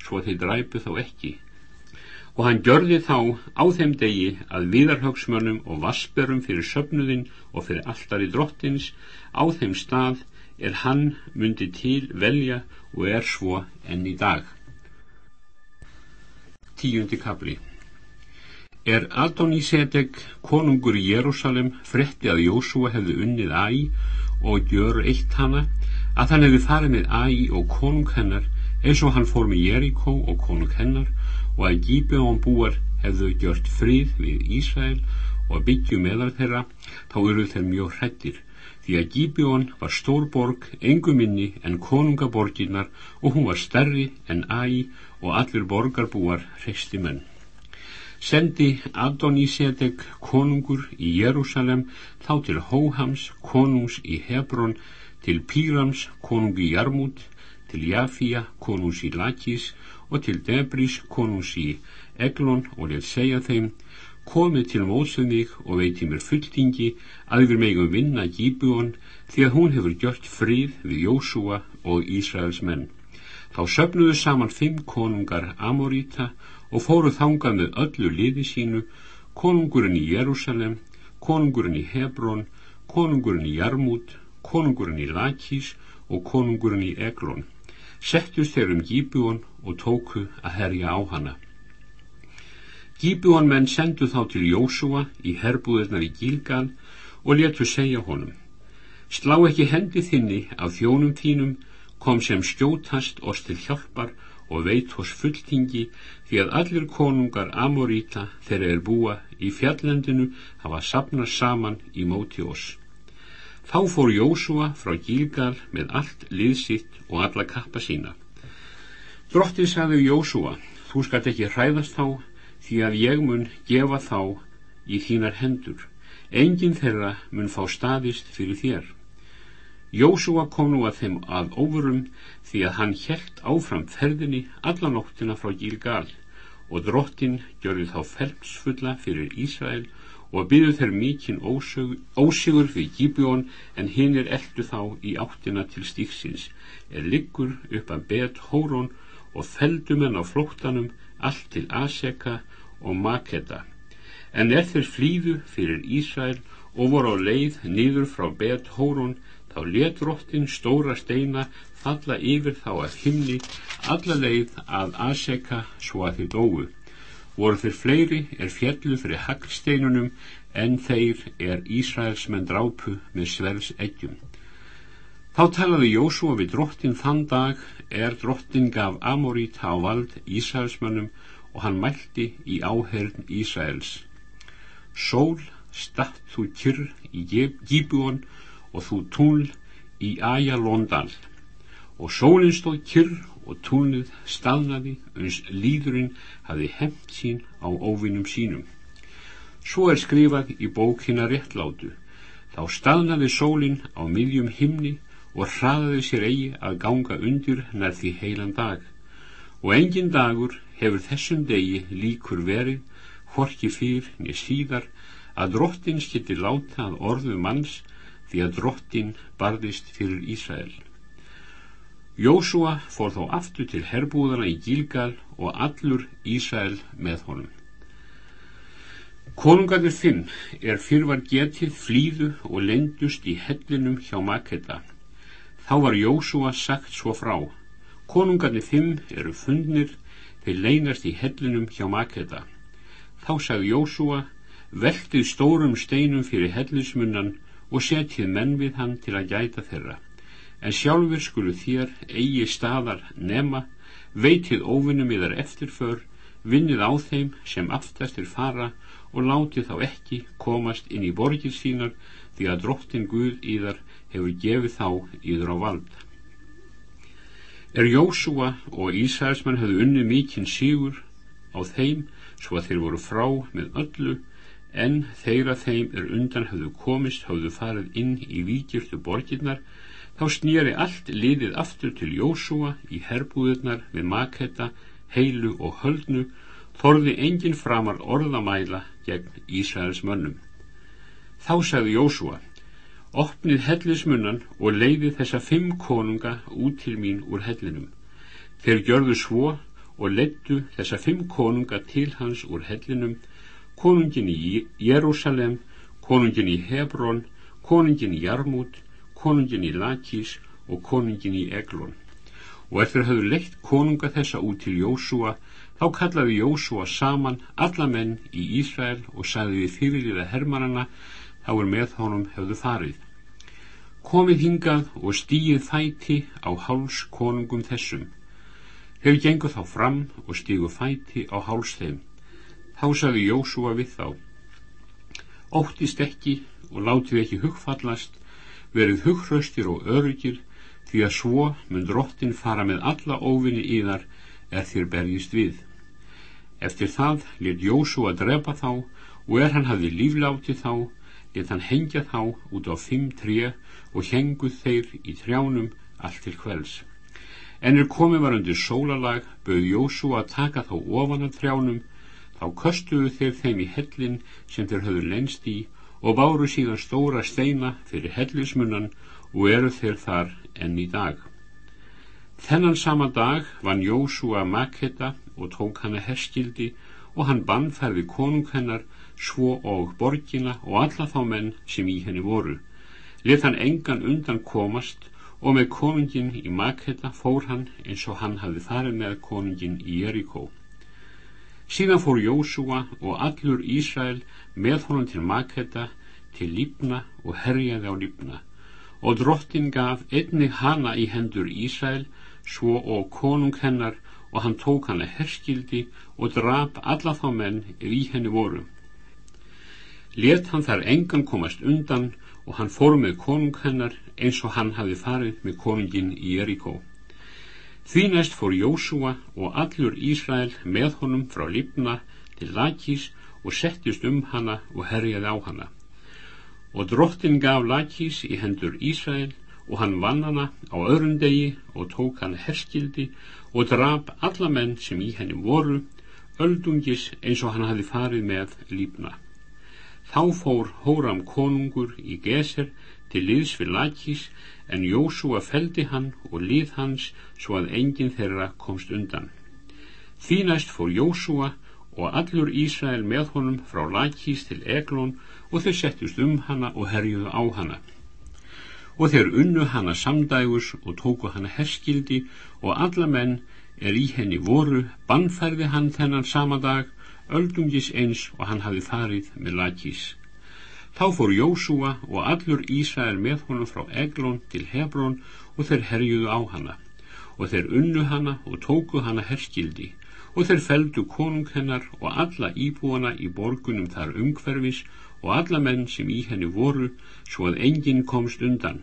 svo þeir dræpu þá ekki og hann gjörði þá á þeim degi að viðarhauksmönnum og vassberum fyrir söpnuðin og fyrir alltaf í drottins á þeim stað er hann myndi til velja og er svo enn í dag. Tíundi kapli Er Adonísedek konungur í Jérúsalem fretti að Jósúa hefði unnið æg og gjör eitt hana að hann hefði farið með æg og konung hennar eins og hann fór með Jeríkó og konung hennar og að Gíbeon búar hefðu gjört fríð við Ísrael og byggju meðal þeirra þá eru þeir mjög hrettir því að Gíbeon var stór borg enguminni en konungaborginnar og hún var stærri en æg og allir borgarbúar hreisti menn. Sendi Adonísedek konungur í Jérúsalem þá til Hóhams konungs í Hebrón til Pírams konungi í Jarmút til Jafíja konungs í Lakís og til Debrís konungs í Eglon og létt segja þeim komið til mótsuð mig og veiti mér fulltingi að við megum vinna Gíbjón því að hún hefur gjört fríð við Jósúa og Ísraels menn. Þá söfnuðu saman fimm konungar Amoríta og fóru þangað með öllu liði sínu konungurinn í Jérúsalem konungurinn í Hebrón konungurinn í Jarmút konungurinn í Lakís og konungurinn í Eglon settust þeir um Gíbjón og tóku að herja á hana Gíbjón menn sendu þá til Jósúa í herbúðirnar í Gílgal og letu segja honum slá ekki hendi þinni af þjónum þínum kom sem skjótast oss til hjálpar og veit hos fulltingi því að allir konungar Amoríta þegar er búa í fjallendinu hafa sapnað saman í móti oss. Þá fór Jósúa frá Gílgal með allt liðsitt og alla kappa sína. Drottin sagði Jósúa, þú skalt ekki hræðast þá því að ég mun gefa þá í þínar hendur. Engin þeirra mun fá staðist fyrir þér. Jósúa kom nú að þeim að óvurum því að hann helt áfram ferðinni alla nóttina frá Gílgal og drottin gjörði þá felmsfulla fyrir Ísrael og byðu þeir mikinn ósigur fyrir Gíbjón en hinn er eldu þá í áttina til stíksins er liggur upp að bet Hórón og feldum henn á flóttanum allt til Aseka og Makeda. En er þeir flýðu fyrir Ísrael og voru á leið niður frá bet Hórón þá let drottin stóra steina falla yfir þá að himni alla leið að Aseka svo að þið dóu voru þeir fleiri er fjallu fyrir haglsteinunum en þeir er Ísraels menn drápu með sverðs eggjum þá talaði Jósúa við drottin þann dag er drottin gaf Amorít á vald Ísraelsmannum og hann mælti í áherðn Ísraels. Sól statt þú kyrr í Gíbjón og þú túnl í Aja Londal og sólinn stóð kyrr og túnlið staðnaði uns líðurinn hafi hefnt sín á óvinnum sínum. Svo er skrifað í bókina réttlátu. Þá staðnaði sólinn á miðjum himni og hraðaði sér eigi að ganga undir nær því heilan dag. Og engin dagur hefur þessum degi líkur verið horki fyrr niður síðar að drottins geti láta að orðu manns því að drottin barðist fyrir Ísrael. Jósúa fór þó aftur til herbúðana í Gílgal og allur Ísrael með honum. Konungarnir fimm er fyrvar getið flýðu og lendust í hellinum hjá Makeda. Þá var Jósúa sagt svo frá. Konungarnir fimm eru fundnir þeir leynast í hellinum hjá Makeda. Þá sagði Jósúa veltið stórum steinum fyrir hellismunnan og setjið menn við hann til að gæta þeirra en sjálfur skulu þér eigi staðar nema veitið óvinnum yðar eftirför vinnið á þeim sem aftastir fara og látið þá ekki komast inn í borgir sínar því að drottin Guð íðar hefur gefið þá íður á vald. Er Jósúa og Ísæðismann hefðu unni mikinn sígur á þeim svo að þeir voru frá með öllu en þeirra þeim er undan hafðu komist hafðu farið inn í vikirtu borginnar þá snýri allt liðið aftur til Jósúa í herbúðurnar við maketta, heilu og höldnu þorði engin framar orðamæla gegn Ísraels mönnum þá sagði Jósúa opnið hellismunnan og leiði þessa fimm konunga út til mín úr hellinum. Þeir gjörðu svo og leittu þessa fimm konunga til hans úr hellinum, konungin í Jérúsalem, konungin í Hebrón, konungin í Jarmút, konungin í Lakís og konungin í Eglón. Og eftir að hafðu leitt konunga þessa út til Jósúa, þá kallaði Jósúa saman alla menn í Ísrael og sagði við fyrirliða hermanana, þá er með honum hefðu farið. Komið hingað og stíið fæti á háls konungum þessum. Hefur genguð þá fram og stíguð fæti á háls þeim. Þá sagði Jósúa við þá. Óttist ekki og látið ekki hugfallast, verið hughröstir og örugir, því að svo mun drottin fara með alla óvinni í þar er þér bergist við. Eftir það let Jósúa drepa þá og er hann hafði lífláti þá, let hann hengja þá út á fimm tré og henguð þeir í trjánum allt til kvelds. En er komið var undir sólalag, bauð Jósú að taka þá ofan af trjánum, þá köstuðu þeir þeim í hellin sem þeir höfðu lenst í og báru síðan stóra steina fyrir hellismunnan og eru þeir þar enn í dag. Þennan sama dag vann Jósú að maketa og tók hana herskildi og hann bannferði konung hennar svo og borgina og alla þá menn sem í henni voru let hann engan undan komast og með konungin í Maketa fór hann eins og hann hafði farið með konungin í Jerikó. Síðan fór Jósúa og allur Ísrael með honum til Maketa til Lífna og herjaði á Lífna og drottin gaf einni hana í hendur Ísrael svo og konung hennar og hann tók hana herskildi og drap alla þá menn í henni voru. Let hann þar engan komast undan og hann fór með konung hennar eins og hann hafi farið með konungin í Jerikó. Því næst fór Jósúa og allur Ísrael með honum frá Lífna til Lakís og settist um hana og herjaði á hana. Og drottin gaf Lakís í hendur Ísrael og hann vann hana á öðrun degi og tók hann herskildi og drap alla menn sem í henni voru, öldungis eins og hann hafi farið með Lífna. Þá fór Hóram konungur í Geser til liðs við Lakís en Jósúa feldi hann og lið hans svo að enginn þeirra komst undan. Því næst fór Jósúa og allur Ísrael með honum frá Lakís til Eglón og þau settust um hana og herjuðu á hana. Og þeir unnu hana samdægus og tóku hana herskildi og alla menn er í henni voru, bannfærði hann þennan sama dag öldungis eins og hann hafi farið með Lakís. Þá fór Jósúa og allur Ísrael með honum frá Eglón til Hebrón og þeir herjuðu á hana. Og þeir unnu hana og tóku hana herskildi. Og þeir feldu konung hennar og alla íbúana í borgunum þar umhverfis og alla menn sem í henni voru svo að enginn komst undan.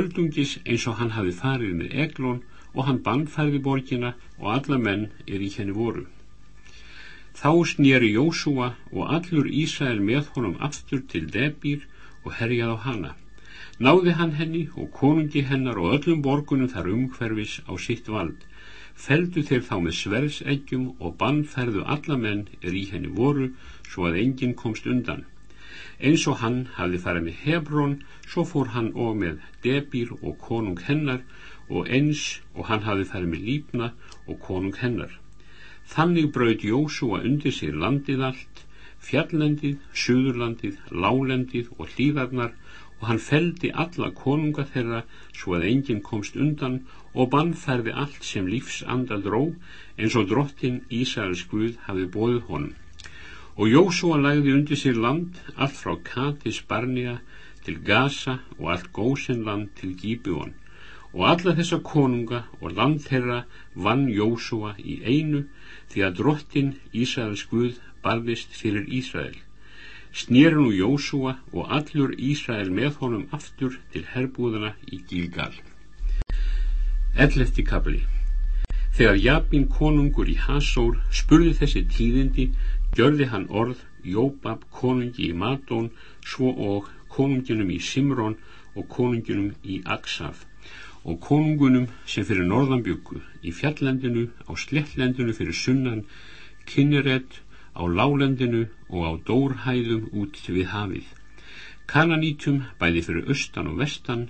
Öldungis eins og hann hafi farið með Eglón og hann bannfærði borgina og alla menn er í henni voru. Þá snýri Jósúa og allur Ísrael með honum aftur til Debír og herjað á hana. Náði hann henni og konungi hennar og öllum borgunum þar umhverfis á sitt vald. Feldu þeir þá með sverðseggjum og bannferðu alla menn er í henni voru svo að enginn komst undan. Eins og hann hafði farið með Hebrón, svo fór hann og með Debír og konung hennar og eins og hann hafði farið með Lífna og konung hennar. Þannig braut Jósúa undir sig landið allt, fjallendið, suðurlandið, lálendið og hlýðarnar og hann feldi alla konunga þeirra svo að enginn komst undan og bannferði allt sem lífsanda dró eins og drottin Ísæðars Guð hafi bóðið honum. Og Jósúa lagði undir sig land allt frá Katis Barnea til Gaza og allt Gósenland til Gíbjón og alla þessa konunga og land þeirra vann Jósúa í einu því að drottin Ísraels Guð barðist fyrir Ísrael. Snýr nú Jósúa og allur Ísrael með honum aftur til herbúðana í Gílgal. Ellefti kabli Þegar Jabín konungur í Hasór spurði þessi tíðindi, gjörði hann orð Jóbab konungi í Madón, svo og konunginum í Simrón og konunginum í Aksaf og konungunum sem fyrir norðan byggu í fjallendinu, á slettlendinu fyrir sunnan, Kinneret, á lálendinu og á dórhæðum út við hafið. Kananítum bæði fyrir austan og vestan,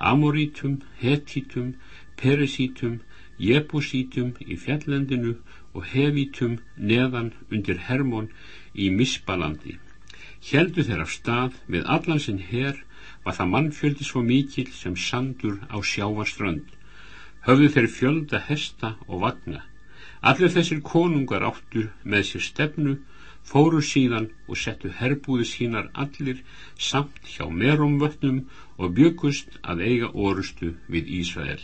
Amorítum, Hetítum, Peresítum, Jebusítum í fjallendinu og Hevítum neðan undir Hermón í Misbalandi. Hjeldu þeir af stað með allan sinn her var það mannfjöldi svo mikil sem sandur á sjávarströnd. Höfðu þeir fjölda hesta og vagna. Allir þessir konungar áttu með sér stefnu, fóru síðan og settu herbúði sínar allir samt hjá merumvötnum og byggust að eiga orustu við Ísrael.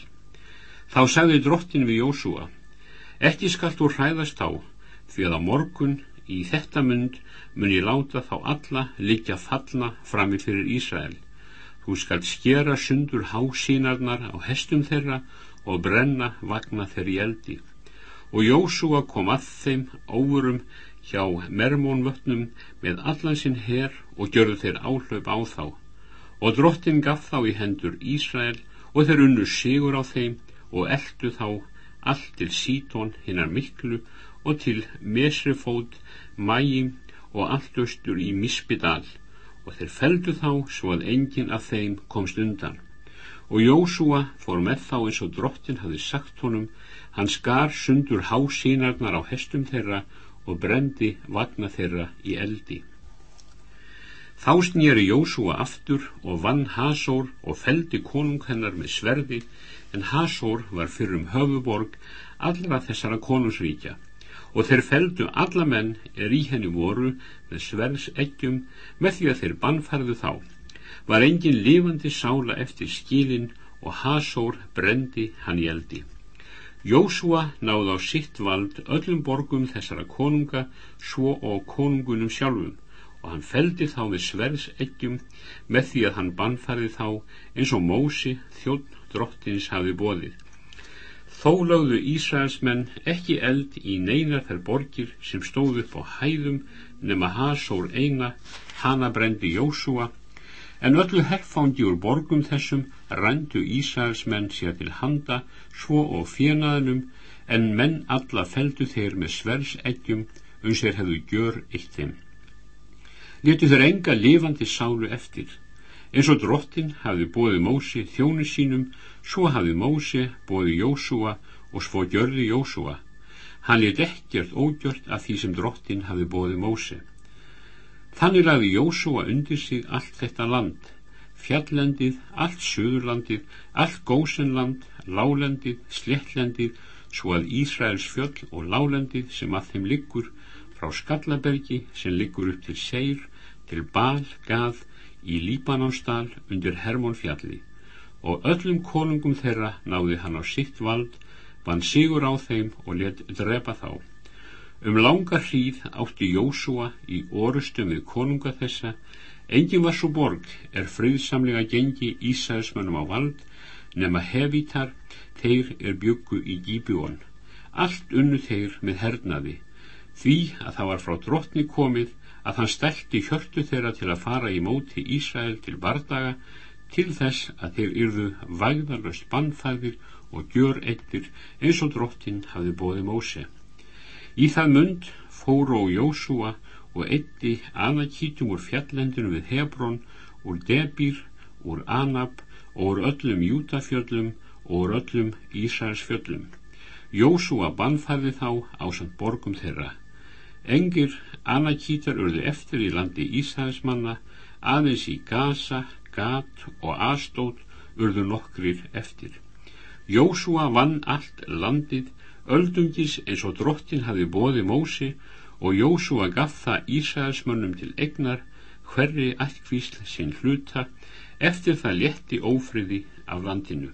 Þá sagði drottin við Jósúa, ekki skalt úr hræðast á, því að á morgun í þetta mynd mun ég láta þá alla liggja fallna frammi fyrir Ísrael. Þú skalt skera sundur hásínarnar á hestum þeirra og brenna vagna þeirri eldi. Og Jósúa kom að þeim óvurum hjá mermónvötnum með allan sinn her og gjörðu þeir áhlaup á þá. Og drottin gaf þá í hendur Ísrael og þeir unnu sigur á þeim og eldu þá allt til Sítón hinnar miklu og til Mesrefót, Mæjim og allt austur í Mispidal og þeir feldu þá svo að enginn af þeim komst undan. Og Jósúa fór með þá eins og drottin hafi sagt honum hann skar sundur hásínarnar á hestum þeirra og brendi vagna þeirra í eldi. Þá snýri Jósúa aftur og vann Hasór og feldi konung hennar með sverði en Hasór var fyrrum höfuborg allra þessara konungsríkja og þeir feldu alla menn er í henni voru með svers eggjum með því að þeir bannfærðu þá. Var engin lifandi sála eftir skilin og Hasór brendi hann í eldi. Jósúa náði á sitt vald öllum borgum þessara konunga svo og konungunum sjálfum og hann feldi þá við svers eggjum með því að hann bannfærði þá eins og Mósi þjótt drottins hafi bóðið Þó lögðu Ísraelsmenn ekki eld í neinar þær borgir sem stóð upp á hæðum nema Hasór eina, hana brendi Jósúa, en öllu herfángi úr borgum þessum rændu Ísraelsmenn sér til handa svo og fjenaðnum, en menn alla feldu þeir með svers eggjum um sér hefðu gjör eitt þeim. Letu þeir enga lifandi sálu eftir, eins og drottin hafði bóðið Mósi þjónu sínum Svo hafði Mósi bóði Jósúa og svo gjörði Jósúa. Hann lit ekkert ógjört af því sem drottin hafði bóði Mósi. Þannig lagði Jósúa undir sig allt þetta land, fjallendið, allt söðurlandið, allt gósenland, lálendið, slettlendið, svo að Ísraels fjöll og lálendið sem að þeim liggur frá Skallabergi sem liggur upp til Seir, til Bal, Gað, í Líbanonsdal undir Hermónfjalli og öllum konungum þeirra náði hann á sitt vald, vann sigur á þeim og let drepa þá. Um langa hríð átti Jósúa í orustum við konunga þessa, engin var svo borg er friðsamlega gengi Ísæðismönnum á vald, nema hevítar, þeir er byggu í Gíbjón. Allt unnu þeir með hernaði, því að það var frá drottni komið að hann stelti hjörtu þeirra til að fara í móti Ísæl til bardaga, til þess að þeir yrðu vægðarlöst bannfæðir og gjör eittir eins og drottin hafi bóði Móse. Í það mund fóru og Jósúa og eitti aðakítum úr fjallendinu við Hebrón, úr Debír, úr Anab og úr öllum Jútafjöllum og úr öllum Ísæðsfjöllum. Jósúa bannfæði þá á samt borgum þeirra. Engir anakítar urðu eftir í landi Ísæðsmanna, aðeins í Gaza, Gat og Astót urðu nokkrir eftir. Jósúa vann allt landið, öldungis eins og drottin hafi bóði Mósi og Jósúa gaf það Ísæðismönnum til egnar hverri allkvísl sinn hluta eftir það letti ófriði af landinu.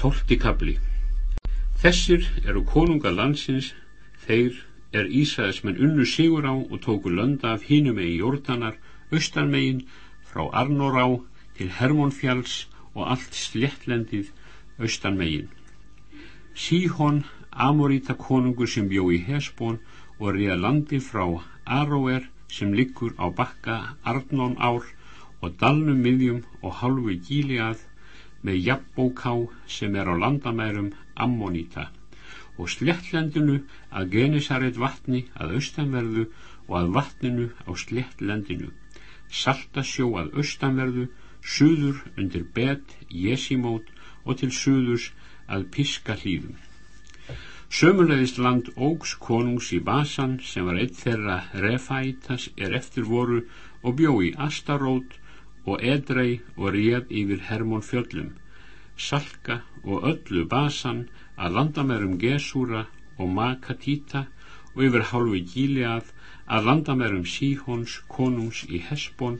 Tólti kabli Þessir eru konunga landsins, þeir er Ísæðismenn unnu sigur á og tóku lönda af hínum í jórdanar austarmegin frá Arnorá til Hermónfjalls og allt slettlendið austarmegin. Síhon, Amoríta konungur sem bjó í Hesbón og riða landi frá Aróer sem liggur á bakka Arnón ár og dalnum miðjum og halvu gíliað með Jabbóká sem er á landamærum Ammoníta og slettlendinu að Genesaret vatni að austanverðu og að vatninu á slettlendinu saltasjó að austanverðu suður undir bet Jesimót og til suðurs að piska hlýðum Sömulegist land Ógs konungs í Basan sem var eitt þeirra Refaitas er eftir voru og bjó í Astarót og Edrei og réð yfir Hermón fjöllum, Salka og öllu Basan að landamærum Gesúra og Makatíta og yfir hálfu Gíleað að landamærum Síhons konungs í Hesbón,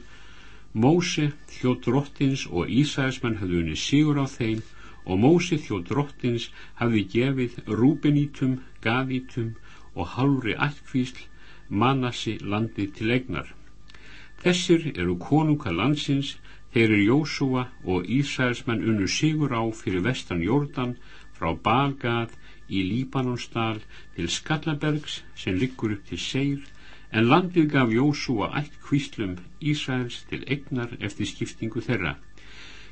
Móse þjó drottins og Ísæðismenn höfðu unni sigur á þeim og Mósi þjó drottins hafði gefið Rúbenítum, Gavítum og Hálfri ættkvísl Manassi landi til egnar. Þessir eru konunga landsins, þeir eru Jósúa og Ísraelsmenn unnu sigur á fyrir vestan Jórdan frá Balgað í Líbanonsdal til Skallabergs sem liggur upp til Seir en landið gaf Jósúa ættkvíslum Ísraels til egnar eftir skiptingu þeirra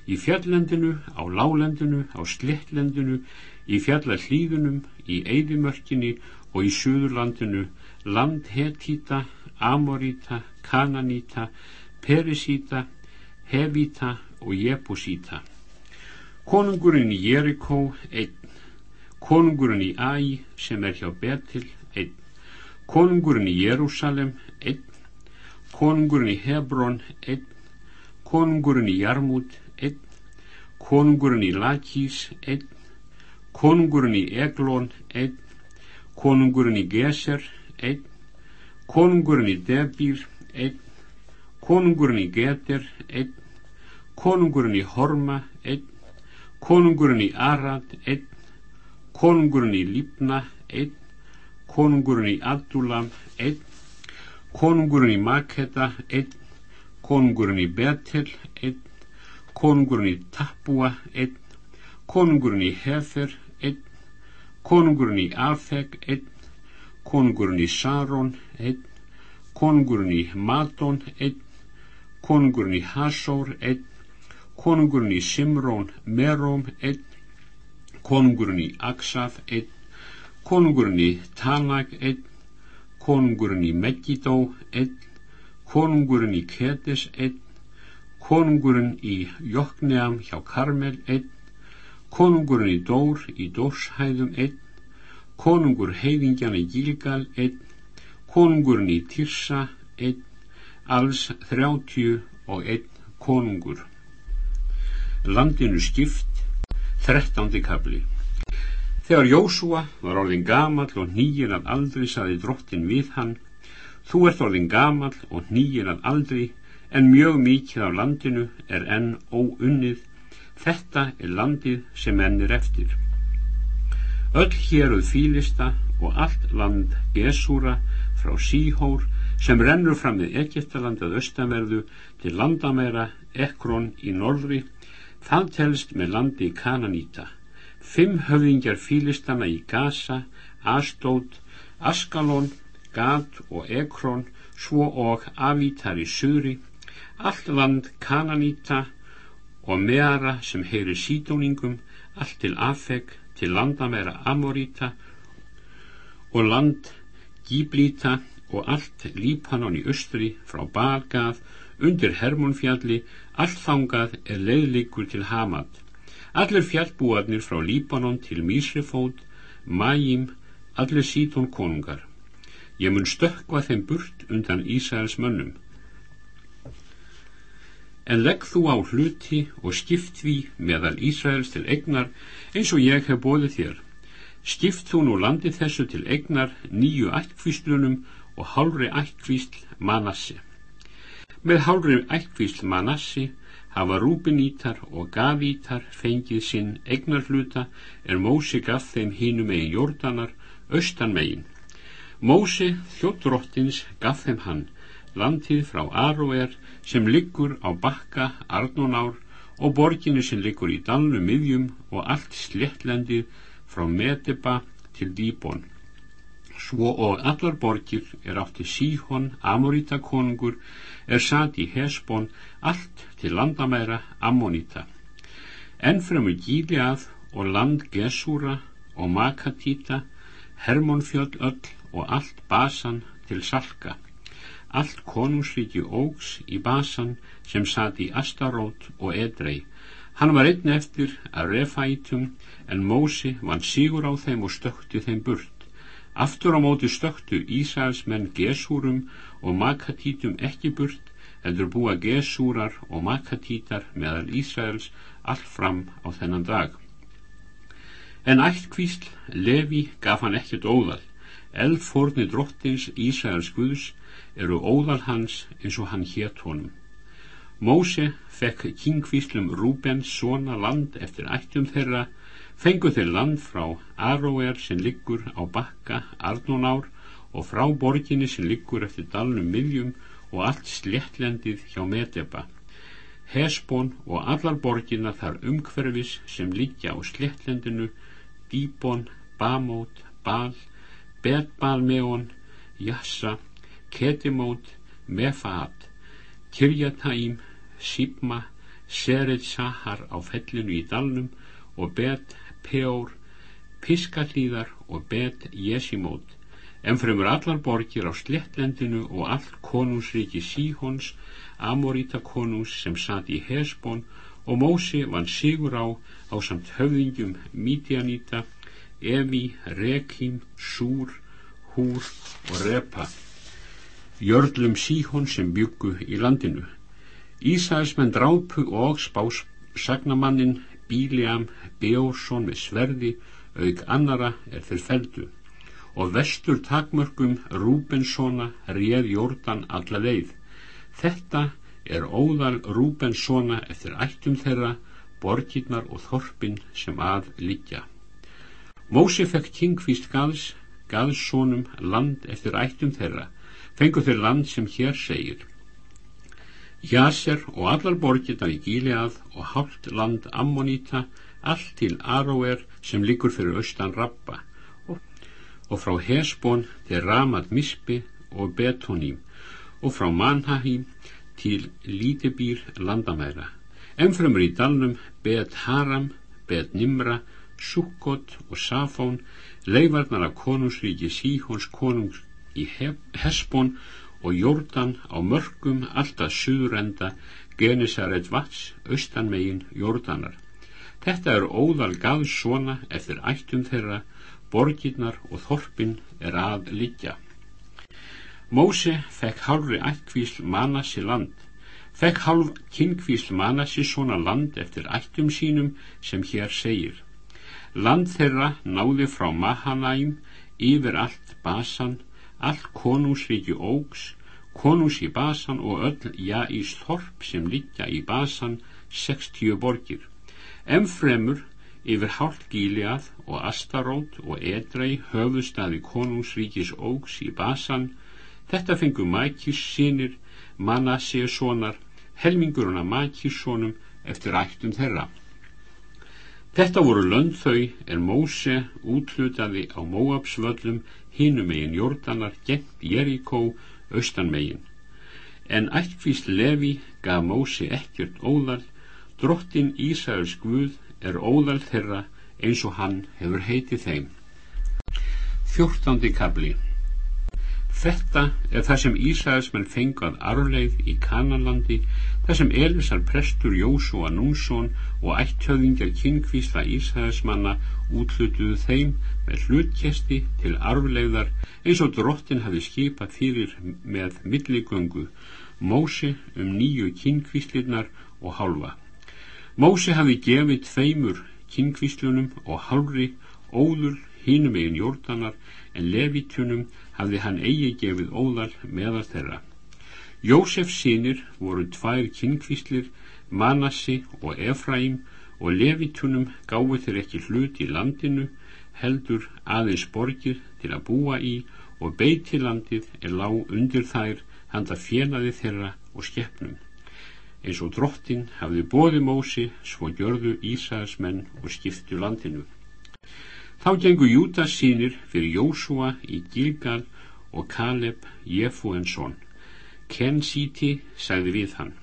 í fjallendinu, á lálendinu, á slettlendinu, í fjallahlýðunum, í eidimörkinni og í suðurlandinu, land Hetíta, Amoríta, Kananíta, Perisíta, Hevita og Jebusíta. Konungurinn í Jerikó, einn. Konungurinn í Æ, sem er hjá Betil, einn. Konungurinn í Jérúsalem, einn. Konungurinn í Hebrón, einn. Konungurinn í Jarmút, einn, konungurinn í Lakís, einn, konungurinn í Eglón, einn, konungurinn í Geser, einn, konungurinn í Debír, einn, konungurinn í Geter, einn, konungurinn í Horma, einn, konungurinn í Arad, einn, konungurinn í Lífna, einn, konungurinn í Abdulam, einn, konungurinn í Maketa, einn, konungurinn í Betel, einn, konungurinn í Tappúa einn, konungurinn í Hefer einn, konungurinn í Afeg einn, konungurinn í Saron einn, konungurinn í Madon einn, konungurinn í Hasór einn, konungurinn í Simrón Meróm einn, konungurinn í Aksaf einn, konungurinn í Tanag einn, konungurinn í Megidó einn, konungurinn í Kedes einn, konungurinn í Jokneam hjá Karmel einn, konungurinn í Dór í Dórshæðum einn, konungur heiðingjana í Gílgal einn, konungurinn í Tyrsa einn, alls þrjátjú og einn konungur. Landinu skipt, þrettándi kabli. Þegar Jósúa var orðin gamal og nýjir að aldri saði drottin við hann, þú ert orðin gamal og nýjir að aldri, en mjög mikið af landinu er enn óunnið, þetta er landið sem enn er eftir. Öll héruð fýlista og allt land Gesúra frá Síhór sem rennur fram við Egiptalandað austanverðu til landamæra Ekron í norðri, það telst með landi Kananíta. Fimm höfðingjar fýlistana í Gaza, Astót, Askalón, Gat og Ekron, svo og Avítar í Suri, allt land Kananíta og meara sem heyri sídóningum, allt til Afeg, til landamæra Amoríta og land Gíblíta og allt Lípanon í austri frá Balgað undir Hermónfjalli, allt þangað er leiðlikur til Hamad. Allir fjallbúarnir frá Lípanon til Mísrefót, Mæjim, allir sídón konungar. Ég mun stökkva þeim burt undan Ísæðars mönnum en legg þú á hluti og skipt því meðal Ísraels til egnar eins og ég hef bóðið þér. Skipt þú nú landi þessu til egnar nýju ættkvíslunum og hálfri ættkvísl Manassi. Með hálfri ættkvísl Manassi hafa Rúbinítar og Gavítar fengið sinn egnarhluta er Mósi gaf þeim hínum megin Jórdanar, austan megin. Mósi, þjóttróttins, gaf þeim hann landið frá Aroer sem liggur á bakka Arnónár og borginu sem liggur í dalnu miðjum og allt slettlendið frá Medeba til Díbon. Svo og allar borgir er átti Síhon, Amoríta konungur, er satt í Hesbon, allt til landamæra Ammonita. Ennfremu Gíleað og land Gesúra og Makatíta, Hermónfjöld öll og allt Basan til Salka, allt konungsríki Ógs í Basan sem satt í Astarót og Edrei. Hann var einn eftir að refætum en Mósi vann sígur á þeim og stökti þeim burt. Aftur á móti stöktu Ísæls menn Gesúrum og Makatítum ekki burt, heldur búa Gesúrar og Makatítar meðal Ísæls allt fram á þennan dag. En ættkvísl Levi gaf hann ekkert óðal. Eldfórni drottins Ísæðars Guðs eru óðal hans eins og hann hétt honum. Móse fekk kynkvíslum Rúbens svona land eftir ættum þeirra, fengu þeir land frá Aróer sem liggur á bakka Arnónár og frá borginni sem liggur eftir dalnum miðjum og allt slettlendið hjá Medeba. Hesbón og allar borginna þar umhverfis sem liggja á slettlendinu Dýbon, Bamót, Bal, Betbalmeon, Jassa, Ketimót, Mefaat, Kirjataím, Sipma, Sered Sahar á fellinu í dalnum og Bet Peor, Piskallíðar og Bet Jesimót, en fremur allar borgir á slettlendinu og allt konungsriki Síhons, Amoríta konungs sem satt í Hesbón og Mósi vann sigur á á samt höfðingjum Mídianíta, Evi, Rekim, Súr, Húr og Repa, jörlum Síhon sem byggu í landinu. Ísæðismenn drápu og spás sagnamannin Bíliam Beórsson með sverði, auk annara er þeir feldu og vestur takmörgum Rúbenssona réð Jórdan alla leið. Þetta er óðal Rúbenssona eftir ættum þeirra, borgirnar og þorpin sem að liggja. Mósi fekk kingfíst Gaðs, Gaðssonum land eftir ættum þeirra, fengu þeir land sem hér segir. Jaser og allar borgirnar í Gíleað og hálft land Ammonita, allt til Aróer sem liggur fyrir austan Rabba og, frá Hesbón til Ramat Mispi og Betoním og frá Manhahím til Lítibýr landamæra. Ennfremur í dalnum Bet Haram, Bet Nimra, Sukkot og Safón, leifarnar af konungsríki Síhons konungs í Hesbón og Jórdan á mörgum alltaf suðurenda Genesaret vats, austanmegin Jórdanar. Þetta er óðal gaðs svona eftir ættum þeirra, borgirnar og þorpin er að liggja. Móse fekk hálfri ættkvísl Manassi land, fekk hálf kynkvísl Manassi svona land eftir ættum sínum sem hér segir. Land þeirra náði frá Mahanæm yfir allt Basan, allt konungsríki Ógs, konungs í Basan og öll Jaís þorp sem liggja í Basan, 60 borgir. Emfremur yfir hálf Gíliað og Astarót og Edrei höfustadi konungsríkis Ógs í Basan, Þetta fengu Mækis sínir, Manassið sonar, helmingurinn af Mækis sonum eftir ættum þeirra. Þetta voru lönd þau er Móse útlutaði á Móabsvöllum hinum megin Jórdanar gengt Jeríkó austan megin. En ættkvísl Levi gaf Móse ekkert óðal, drottin Ísæðars Guð er óðal þeirra eins og hann hefur heitið þeim. Fjórtándi kabli Þetta er það sem Ísæðismenn fengað arfleið í Kananlandi, það sem Elisar prestur Jósúa Núnsson og ætthöfingjar kynkvísla Ísæðismanna útlutuðu þeim með hlutkesti til arfleiðar eins og drottin hafi skipað fyrir með milligöngu Mósi um nýju kynkvíslirnar og hálfa. Mósi hafi gefið tveimur kynkvíslunum og hálfri óður hínum eigin jórdanar en levitunum hafði hann eigi gefið óðal meðal þeirra. Jósef sínir voru tvær kynkvíslir, Manassi og Efraím og levitunum gáði þeir ekki hlut í landinu, heldur aðeins borgir til að búa í og beitilandið er lág undir þær handa fjenaði þeirra og skeppnum. Eins og drottin hafði bóði Mósi svo gjörðu Ísæðismenn og skiptu landinu. Þá gengur Jútas sínir fyrir Jósúa í Gilgal og Kaleb Jefuensson. Ken síti sagði við hann.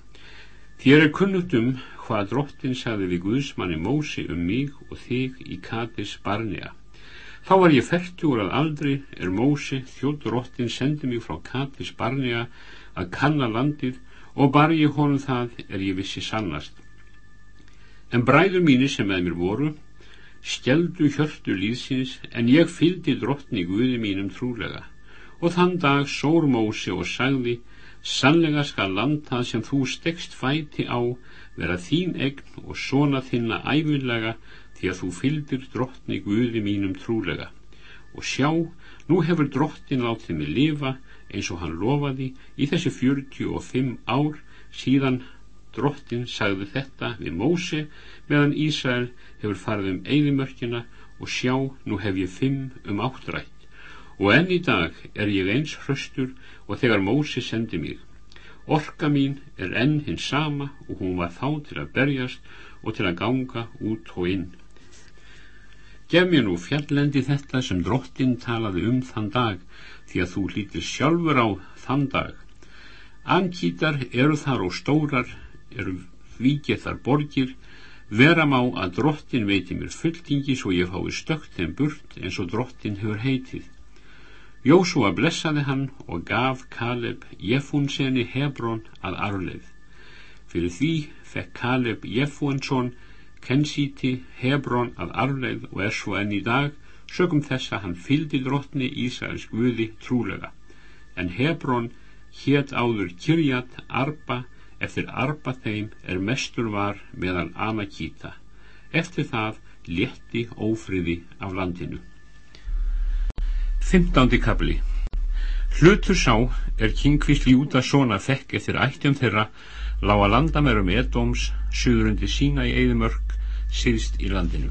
Þér er kunnugt um hvað drottin sagði við Guðsmanni Mósi um mig og þig í Katis Barnea. Þá var ég færtur að aldri er Mósi þjótturottin sendi mig frá Katis barniga að kanna landið og bar ég honum það er ég vissi sannast. En bræður mínir sem með mér voru skjeldu hjörtu líðsins en ég fyldi drottni Guði mínum trúlega og þann dag sór Mósi og sagði sannlega skal land það sem þú stekst fæti á vera þín egn og svona þinna æfinlega því að þú fyldir drottni Guði mínum trúlega og sjá, nú hefur drottin látið mig lifa eins og hann lofaði í þessi 45 ár síðan drottin sagði þetta við Mósi meðan Ísrael hefur farið um eigðimörkina og sjá, nú hef ég fimm um áttrætt og enn í dag er ég eins hraustur og þegar Mósi sendi mig. Orka mín er enn hins sama og hún var þá til að berjast og til að ganga út og inn. Gef mér nú fjallendi þetta sem drottin talaði um þann dag því að þú hlýtir sjálfur á þann dag. Ankítar eru þar og stórar, eru vikið þar borgir, vera má að drottin veiti mér fulltingi svo ég fái stökt þeim burt eins og drottin hefur heitið. Jósúa blessaði hann og gaf Kaleb Jefúnsenni Hebrón að arleið. Fyrir því fekk Kaleb Jefúnsson Kensíti Hebrón að arleið og er svo enn í dag sögum þess að hann fyldi drottni Ísæls guði trúlega. En Hebrón hétt áður Kirjat Arba eftir Arba þeim er mestur var meðan Anakíta. Eftir það létti ófriði af landinu. 15. kapli Hlutur sá er kynkvist ljúta svona fekk eftir ættjum þeirra lága landamærum Edóms suðurundi sína í Eidumörk síðst í landinu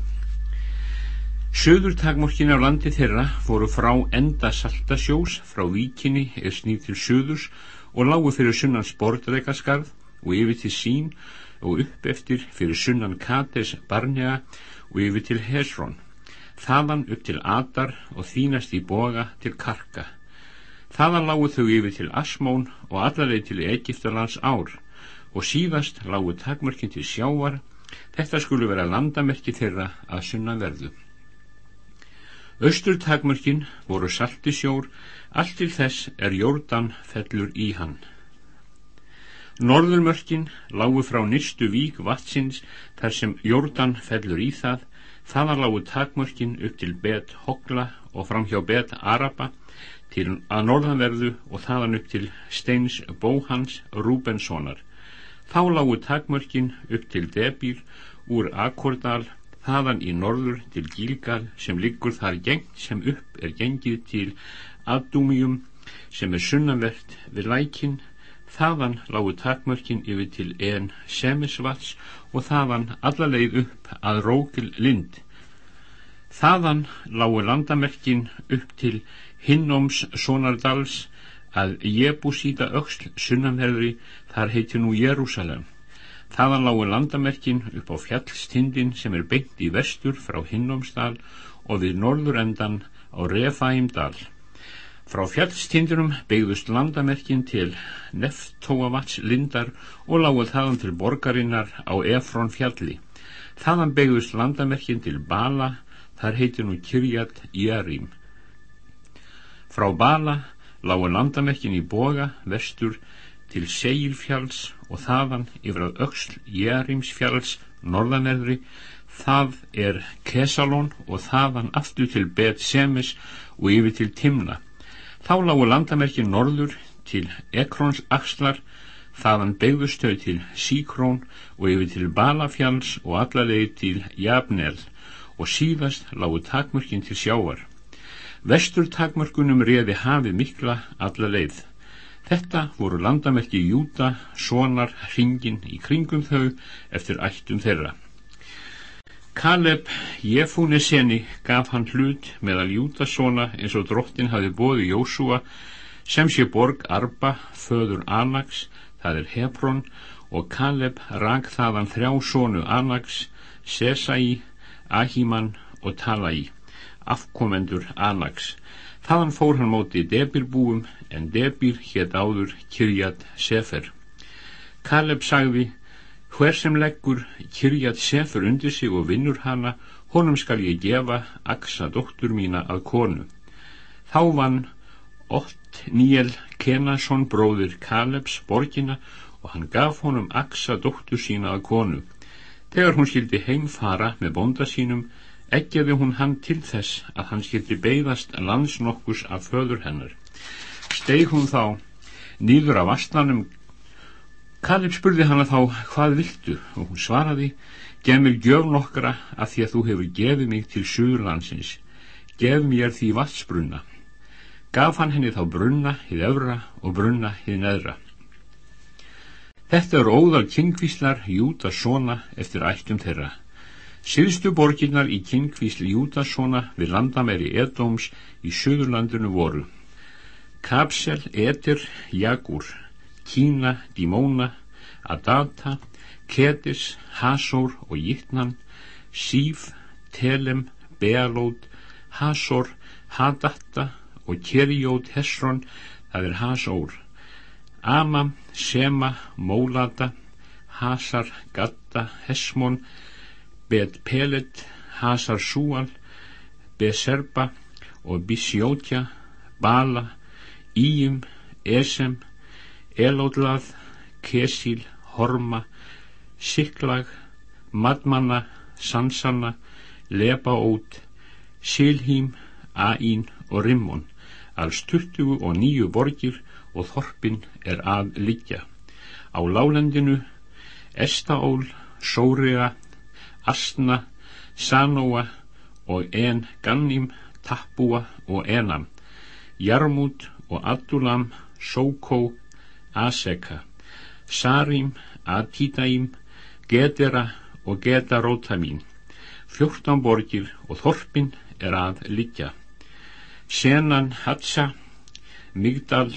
Suðurtakmorkin á landi þeirra fóru frá enda saltasjós frá víkinni er snýð til suðurs og lágu fyrir sunnan sportreikaskarð og yfir til sín og upp eftir fyrir sunnan Kates Barnea og yfir til Hesron þaðan upp til Adar og þínast í boga til Karka. Þaðan lágu þau yfir til Asmón og allarleið til Egiptalands ár. Og síðast lágu takmörkin til sjávar. Þetta skulle vera landamerki þeirra að sunnan verðu Östurtakmörkin voru saltisjór, allt til þess er Jórdan fellur í hann. Norðurmörkin lágu frá nýstu vík vatsins þar sem Jórdan fellur í það, þaðan lágu takmörkin upp til bet Hogla og fram hjá bet Araba til að norðanverðu og þaðan upp til Steins Bóhans Rúbenssonar. Þá lágu takmörkin upp til Debíl úr Akkordal þaðan í norður til Gílgal sem liggur þar gengt sem upp er gengið til Adúmium sem er sunnanvert við lækin þaðan lágu takmörkin yfir til en Semisvats og þaðan allarleið upp að Rókil Lind þaðan lágu landamerkin upp til Hinnoms Sonardals að Jebusíta auksl sunnanverðri þar heiti nú Jérúsalem Þaðan lágu landamerkin upp á fjallstindin sem er beint í vestur frá Hinnomsdal og við norðurendan á Refaimdal. Frá fjallstindinum beigðust landamerkin til Neftóavats lindar og lágu þaðan til borgarinnar á Efrón fjalli. Þaðan beigðust landamerkin til Bala, þar heitir nú Kirjat Jærim. Frá Bala lágu landamerkin í boga vestur til Seilfjalls og þaðan yfir að auksl Jærimsfjalls norðanerðri það er Kesalón og þaðan aftur til Bet Semes og yfir til Timna. Þá lágu landamerkin norður til Ekrons axlar þaðan begðustöð til Síkrón og yfir til Balafjalls og allarleið til Jafnel. Og síðast lágu takmörkin til sjávar. Vestur takmörkunum reði hafið mikla allarleið Þetta voru landamerki Júta, sonar, hringin í kringum þau eftir ættum þeirra. Kaleb Jefuneseni gaf hann hlut meðal Jútasona eins og drottin hafi bóði Jósúa sem sé borg Arba, föður Anags, það er Hebron og Kaleb rak þaðan þrjá sonu Anags, Sesai, Ahiman og Talai, afkomendur Anags. Þaðan fór hann móti Debirbúum en Debir hétt áður Kirjat Sefer. Kaleb sagði, hver sem leggur Kirjat Sefer undir sig og vinnur hana, honum skal ég gefa Aksa dóttur mína að konu. Þá vann Ott Níel Kenason bróðir Kalebs borgina og hann gaf honum Aksa dóttur sína að konu. Þegar hún skildi heimfara með bonda sínum, eggjaði hún hann til þess að hann skildi beigðast landsnokkus af föður hennar. Steig hún þá nýður af vastnanum. Kaleb spurði hana þá, hvað viltu? Og hún svaraði, gef mér gjöf nokkra af því að þú hefur gefið mig til Suðurlandsins. Gef mér því vatsbrunna. Gaf hann henni þá brunna hið öfra og brunna hið neðra. Þetta er óðal kynkvíslar Júdasona eftir ættum þeirra. Síðstu borginnar í kynkvísl Júdasona við landamæri Edóms í Suðurlandinu voru. Kapsel, Edir, Jagur, Kína, Dimóna, Adata, Kedis, Hasor og Jittnan, Síf, Telem, Bealót, Hasor, Hadatta og Kerjót Hesron, það er Hasór. Ama, Sema, Mólata, Hasar, Gatta, Hesmon, Bet Pelet, Hasar Súal, Beserba og Bisjótja, Bala, Íum, Esem, Elódlað, Kesíl, Horma, Siklag, Madmanna, Sansanna, Lebaót, Silhím, Aín og Rimmon, alls 29 borgir og þorpin er að liggja. Á lálendinu Estaól, Sóriða, Asna, Sanóa og En Gannim, Tappúa og Enam, Jarmút og Addulam, Sókó, Aseka, Sarim, Atítæim, Gedera og Getarótamín. Fjórtán borgir og þorpin er að liggja. Senan, Hatsa, Migdal,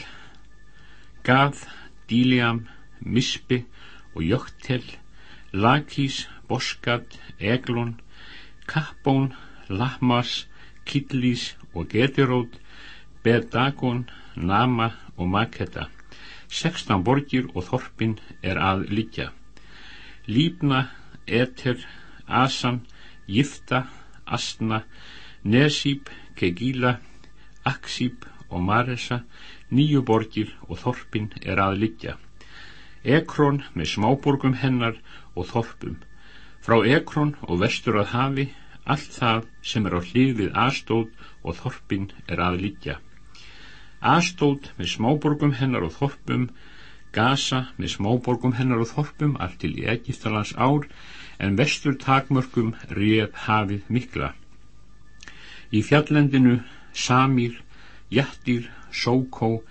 Gað, Díliam, Mispi og Jöktel, Lakís, Boskat, Eglon, Kappón, Lahmas, Killís og Getirót, Bedagon, Nama og Maketa. Sextan borgir og þorpin er að liggja. Lífna, Eter, Asan, Gifta, Asna, Nesíp, Kegíla, Aksíp og Maresa, nýju borgir og þorpin er að liggja. Ekrón með smáborgum hennar og þorpum. Frá Ekrón og vestur að hafi, allt það sem er á hlið við Astóð og þorpin er að liggja. Astóð með smáborgum hennar og þorpum, Gaza með smáborgum hennar og þorpum allt til í Egiptalands ár, en vestur takmörgum réð hafið mikla. Í fjallendinu Samír, Jattir, Sókó,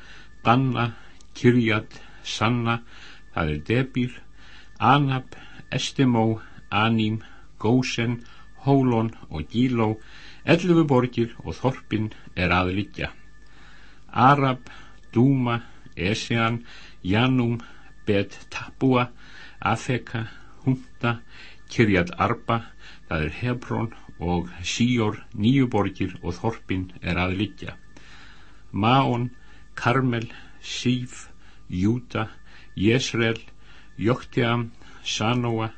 Danna, Kirjat, Sanna, það er Debír, Anab, Estimó, Aním, Gósen, Hólon og Gíló, ellufu borgir og þorpin er aðliggja. Arab, Dúma, Esian, Janúm, Bet Tapua, Afeka, Hunta, Kirjat Arba, það er Hebrón og Síor, nýju borgir og þorpin er að liggja. Maón, Karmel, Síf, Júta, Jesrel, Jóktiam, Sanóa,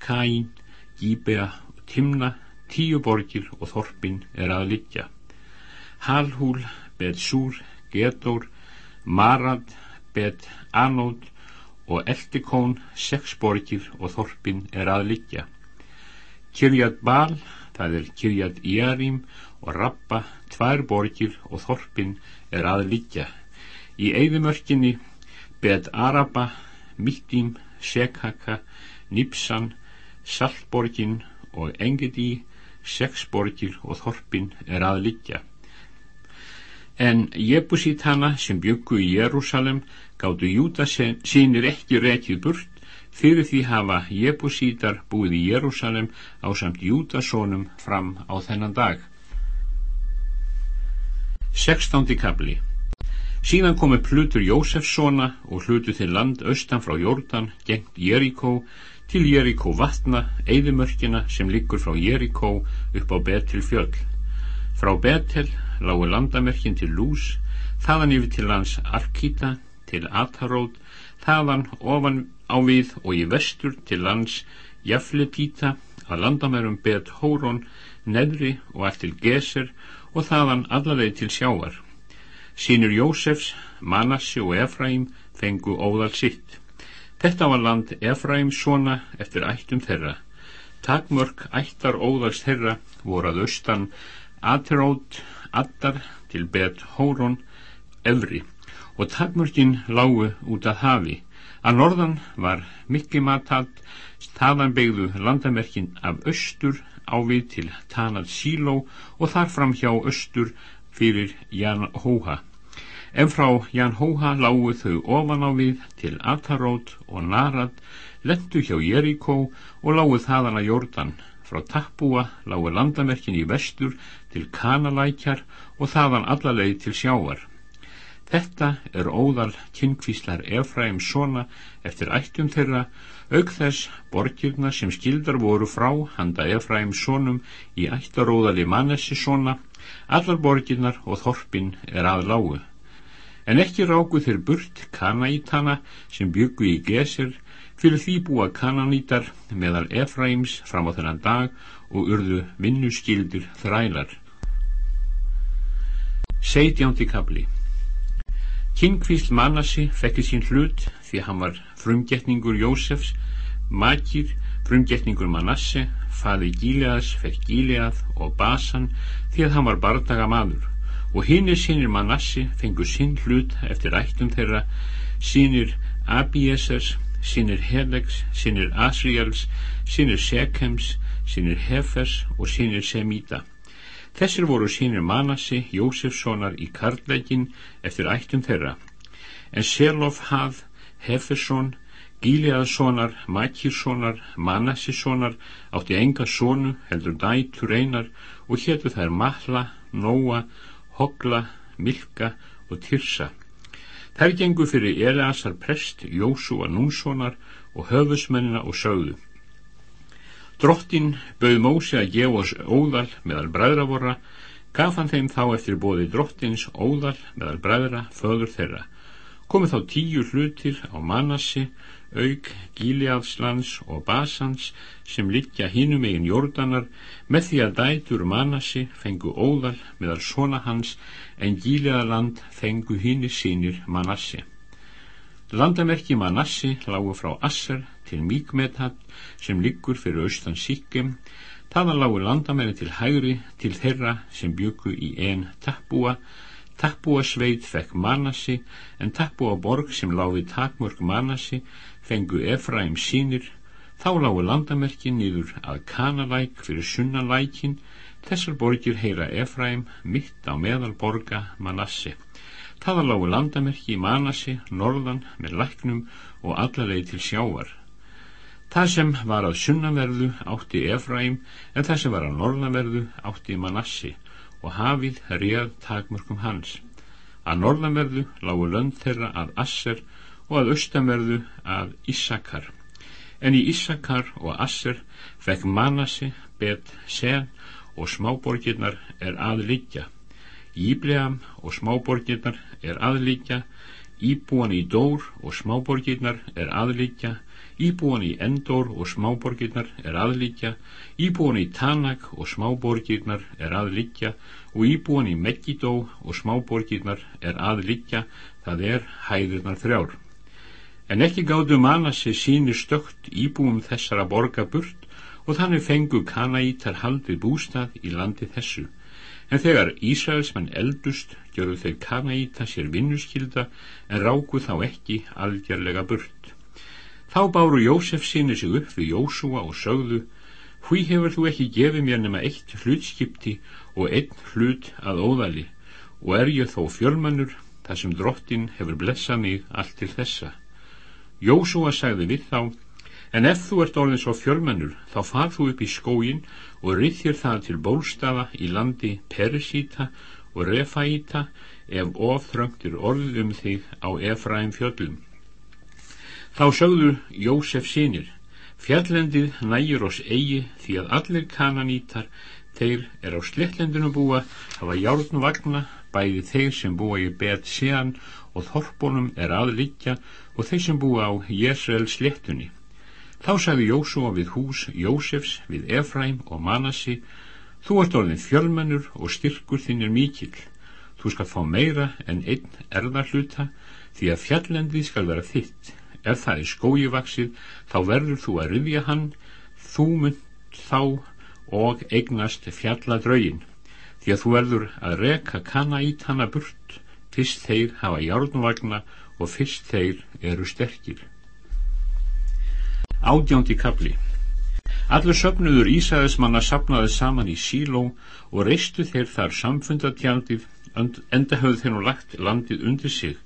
Kain, Gíbea og Timna, tíu borgir og þorpin er að liggja. Halhúl, Betsúr, Gedór, Marad, Bet Anód og Eldikón, sex borgir og þorpin er að liggja. Kirjat Bal, það er Kirjat Íarim og Rabba, tvær borgir og þorpin er að liggja. Í eigðumörkinni Bet Araba, Mittim, Sekhaka, Nipsan, Saltborgin og Engedi, sex borgir og þorpin er að liggja. En Jebusítana sem byggu í Jérúsalem gáttu Júta sínir ekki rekið burt fyrir því hafa Jebusítar búið í Jérúsalem á samt Jútasónum fram á þennan dag. 16. kabli Síðan komu plutur Jósefssona og hlutu til land austan frá Jórdan gengt Jeríkó til Jeríkó vatna, eigðumörkina sem liggur frá Jeríkó upp á Betel fjöll. Frá Betel lágu landamerkin til Lús, þaðan yfir til lands Arkíta, til Atarót, þaðan ofan á við og í vestur til lands Jafletíta, að landamærum Bet Hóron, neðri og eftir Geser og þaðan allaveg til sjávar. Sýnir Jósefs, Manassi og Efraím fengu óðal sitt. Þetta var land Efraím svona eftir ættum þeirra. Takmörk ættar óðals þeirra voru að austan Aterót, Addar til Bet Hóron, Evri og takmörkin lágu út að hafi. Að norðan var Mikkimatad, staðan begðu landamerkin af austur ávið til Tanad Síló og þar fram hjá austur fyrir Jan Hóha. En frá Jan Hóha lágu þau ofan ávið til Atarót og Narad, lendu hjá Jerikó og lágu þaðan að Jórdan. Frá Tappúa lágu landamerkin í vestur til Kanalækjar og þaðan allalegi til sjávar. Þetta er óðal kynkvíslar Efraim svona eftir ættum þeirra, auk þess borgirna sem skildar voru frá handa Efraim sonum í ættaróðali Mannessi svona, allar borgirnar og þorpin er aðlágu. En ekki ráku þeir burt Kanaítana sem byggu í Geser, fyrir því búa Kananítar meðal Efraims fram á þennan dag og urðu vinnuskildir þrælar. Seitjándi kabli Kynkvísl Manassi fekki sín hlut því hann var frumgetningur Jósefs, Makir, frumgetningur Manasse, faði Gíleaðs fekk Gíleað og Basan því að hann var bardaga maður og hinnir sínir Manassi fengu sín hlut eftir ættum þeirra, sínir Abiesers, sínir Helegs, sínir Asriels, sínir Sekems, sínir Hefers og sínir Semíta. Þessir voru sínir Manassi, Jósefssonar í Karlækin eftir ættum þeirra. En Selof hafð, Hefesson, Gíleaðssonar, Makírssonar, Manassissonar átti enga sonu heldur dætur einar og héttu þær Mahla, Nóa, Hogla, Milka og Tirsa. Þær gengu fyrir Eleasar prest, Jósúa Núnssonar og höfusmennina og sögðu. Drottin bauð Mósi að gefa oss óðal meðal bræðra vorra, gaf hann þeim þá eftir bóði drottins óðal meðal bræðra föður þeirra. Komið þá tíu hlutir á Manassi, auk, Gíliaðslands og Basans sem liggja hínum eigin jórdanar með því að dætur Manassi fengu óðal meðal svona hans en Gíliaðland fengu hínir sínir Manassi. Landamerki Manassi lágu frá Asser til Míkmetat sem liggur fyrir austan Sikkim, þaðan lágu landamæri til hægri til þeirra sem byggu í en Tappúa, Tappúa sveit fekk Manassi, en Tappúa borg sem lági takmörk Manassi fengu Efraim sínir, þá lágu landamerki nýður að Kanalæk fyrir sunnalækin, þessar borgir heyra Efraim mitt á meðal borga Manassi. Þaðan lágu landamerki í Manassi, norðan, með læknum og allarleið til sjávar. Það sem var að sunnaverðu átti Efraim, en það sem var að norðanverðu átti Manassi og hafið réð takmörkum hans. Að norðanverðu lágu lönd þeirra að Asser og að austanverðu að Issakar. En í Issakar og Asser fekk Manassi, Bet, Sen og smáborgirnar er aðliggja. Íbleam og smáborgirnar er aðlíkja, íbúan í Dór og smáborgirnar er aðlíkja, íbúan í Endor og smáborgirnar er aðlíkja, íbúan í Tanak og smáborgirnar er aðlíkja og íbúan í Meggidó og smáborgirnar er aðlíkja, það er hæðirnar þrjár. En ekki gáðu manassi síni stökt íbúum þessara borga burt og þannig fengu Kanaítar haldið bústað í landi þessu. En þegar Ísraelsmenn eldust gjörðu þeir Kanaíta sér vinnuskilda en ráku þá ekki algjörlega burt. Þá báru Jósef síni sig upp við Jósúa og sögðu Hví hefur þú ekki gefið mér nema eitt hlutskipti og einn hlut að óðali og er ég þó fjölmannur þar sem drottin hefur blessað mig allt til þessa. Jósúa sagði við þá En ef þú ert orðin svo fjölmennur, þá far þú upp í skógin og rýðir það til bólstafa í landi Perisíta og Refaíta ef ofþröngtir orðið um þig á Efraim fjöllum. Þá sögðu Jósef sínir, fjallendið nægir oss eigi því að allir kananítar, þeir er á slettlendinu búa, hafa járn vagna, bæði þeir sem búa í bet séan og þorpunum er aðlíkja og þeir sem búa á Jésrael slettunni. Þá sagði Jósúa við hús Jósefs við Efraim og Manassi Þú ert orðin fjölmennur og styrkur þinn er mikill. Þú skal fá meira en einn erðarluta því að fjallendið skal vera þitt. Ef það er skójivaksið þá verður þú að ryðja hann, þú mynd þá og eignast fjalladraugin. Því að þú verður að reka kanna ít hana burt, fyrst þeir hafa járnvagna og fyrst þeir eru sterkir. Ádjándi kapli Allur söfnuður Ísæðismanna sapnaði saman í Síló og reistu þeir þar samfundatjaldið enda höfðu þeir nú lagt landið undir sig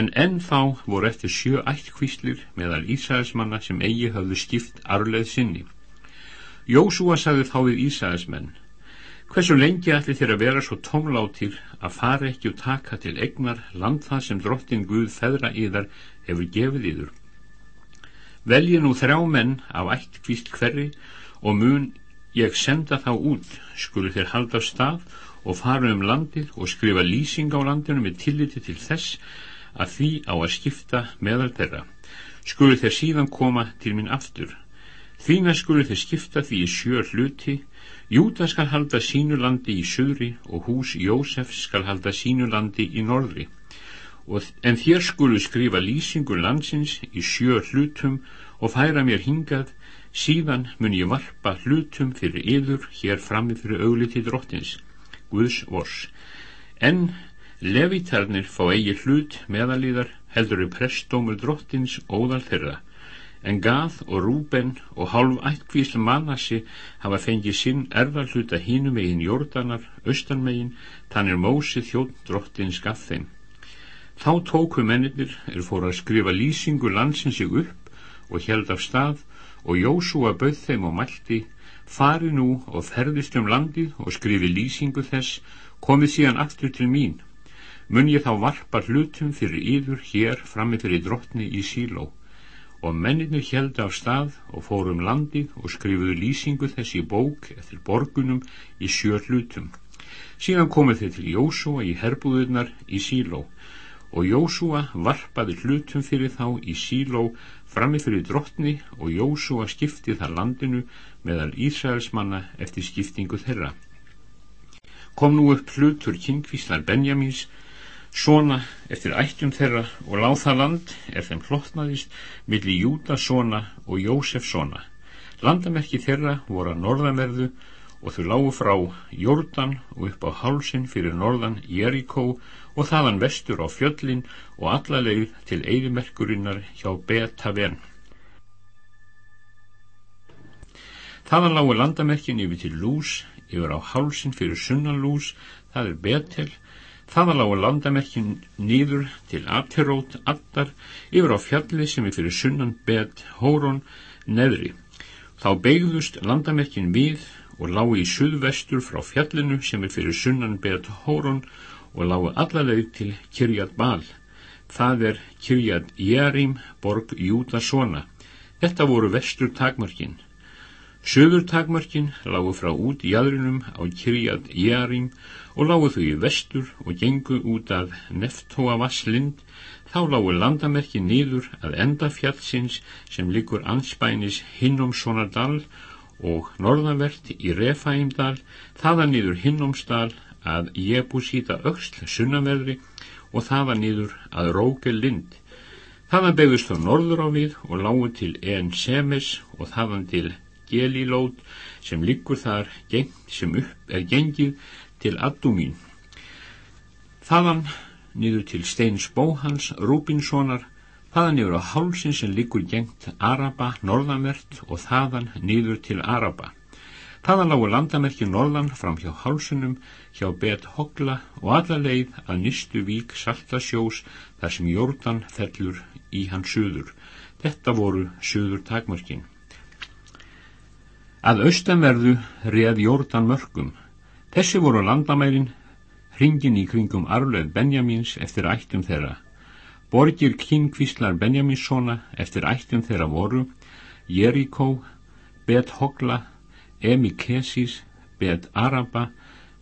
en enn þá voru eftir sjö ættkvíslir meðal Ísæðismanna sem eigi höfðu skipt arleð sinni. Jósúa sagði þá við Ísæðismenn Hversu lengi ætli þér að vera svo tómlátir að fara ekki og taka til egnar land það sem drottin Guð feðra yðar hefur gefið yður? Velji nú þrjá menn af ættkvíst hverri og mun ég senda þá út. Skulu þeir halda stað og fara um landið og skrifa lýsing á landinu með tilliti til þess að því á að skipta meðal þeirra. Skulu þeir síðan koma til mín aftur? Þína skulu þeir skipta því í sjö hluti Júta skal halda sínu landi í söðri og hús Jósef skal halda sínu landi í norðri. En þér skulu skrifa lýsingur landsins í sjö hlutum og færa mér hingað. Síðan mun ég varpa hlutum fyrir yður hér frammi fyrir augliti drottins Guðs vors. En levitarnir fá eigi hlut meðalíðar heldur er prestómur drottins óðal þeirra en Gað og Rúben og hálf ættkvísl Manassi hafa fengið sinn erðarhluta hínum megin Jórdanar, austanmegin, tannir Mósi þjótt drottins gaf þeim Þá tóku mennir er fór að skrifa lýsingu landsin sig upp og held af stað og Jósúa bauð þeim og mælti fari nú og ferðist um landið og skrifi lýsingu þess komið síðan aftur til mín. Mun ég þá varpa hlutum fyrir yður hér frammi fyrir drottni í síló og mennir held af stað og fórum landið og skrifuðu lýsingu þess í bók eftir borgunum í sjö hlutum síðan komið þeir til Jósúa í herbúðunar í síló og Jósúa varpaði hlutum fyrir þá í síló frammi fyrir drottni og Jósúa skipti það landinu meðal Ísraelsmanna eftir skiptingu þeirra. Kom nú upp hlutur kynkvíslar Benjamins svona eftir ættum þeirra og láð það land er þeim hlottnaðist millir Júda svona og Jósef svona. Landamerki þeirra voru að norðanverðu og þau lágu frá Jórdan og upp á hálsin fyrir norðan Jerikó og þaðan vestur á fjöllin og allalegð til eigðmerkurinnar hjá Betaven. Þaðan lágu landamerkin yfir til Lús, yfir á hálsin fyrir sunnan Lús, það er Betel, þaðan lágu landamerkin nýður til Aterót, Attar, yfir á fjalli sem er fyrir sunnan Bet Hóron, neðri. Þá beigðust landamerkin við og lágu í suðvestur frá fjallinu sem er fyrir sunnan Bet Hóron og lágu allaveg til Kirjad Bal. Það er Kirjad Jérim, borg Júdasona. Þetta voru vestur takmörkin. Suður takmörkin lágu frá út í aðrinum á Kirjad Jérim og lágu þau í vestur og gengu út af Neftóa Vasslind. Þá lágu landamerkin nýður að enda fjallsins sem likur anspænis Hinnumsonardal og norðanvert í Refaimdal, þaðan niður Hinnomsdal að Jebusíta auksl sunnaverði og þaðan niður að Rókelind. Þaðan begðust þá norður á við og lágu til En Semes og þaðan til Gelilót sem liggur þar geng, sem upp er gengið til Addumín. Þaðan niður til Steins Bóhans Rúbinssonar þaðan yfir á hálsin sem liggur gengt Araba norðanvert og þaðan niður til Araba. Þaðan lágu landamerki norðan fram hjá hálsunum, hjá Bet Hogla og alla leið að nistu vík Saltasjós þar sem Jórdan fellur í hans söður. Þetta voru söður takmörkin. Að austanverðu reð Jórdan mörgum. Þessi voru landamærin, hringin í kringum arfleð Benjamins eftir ættum þeirra. Borgir kynkvíslar Benjaminssona eftir ættum þeirra voru Jerikó, Bet Hogla, Emikesis, Bet Araba,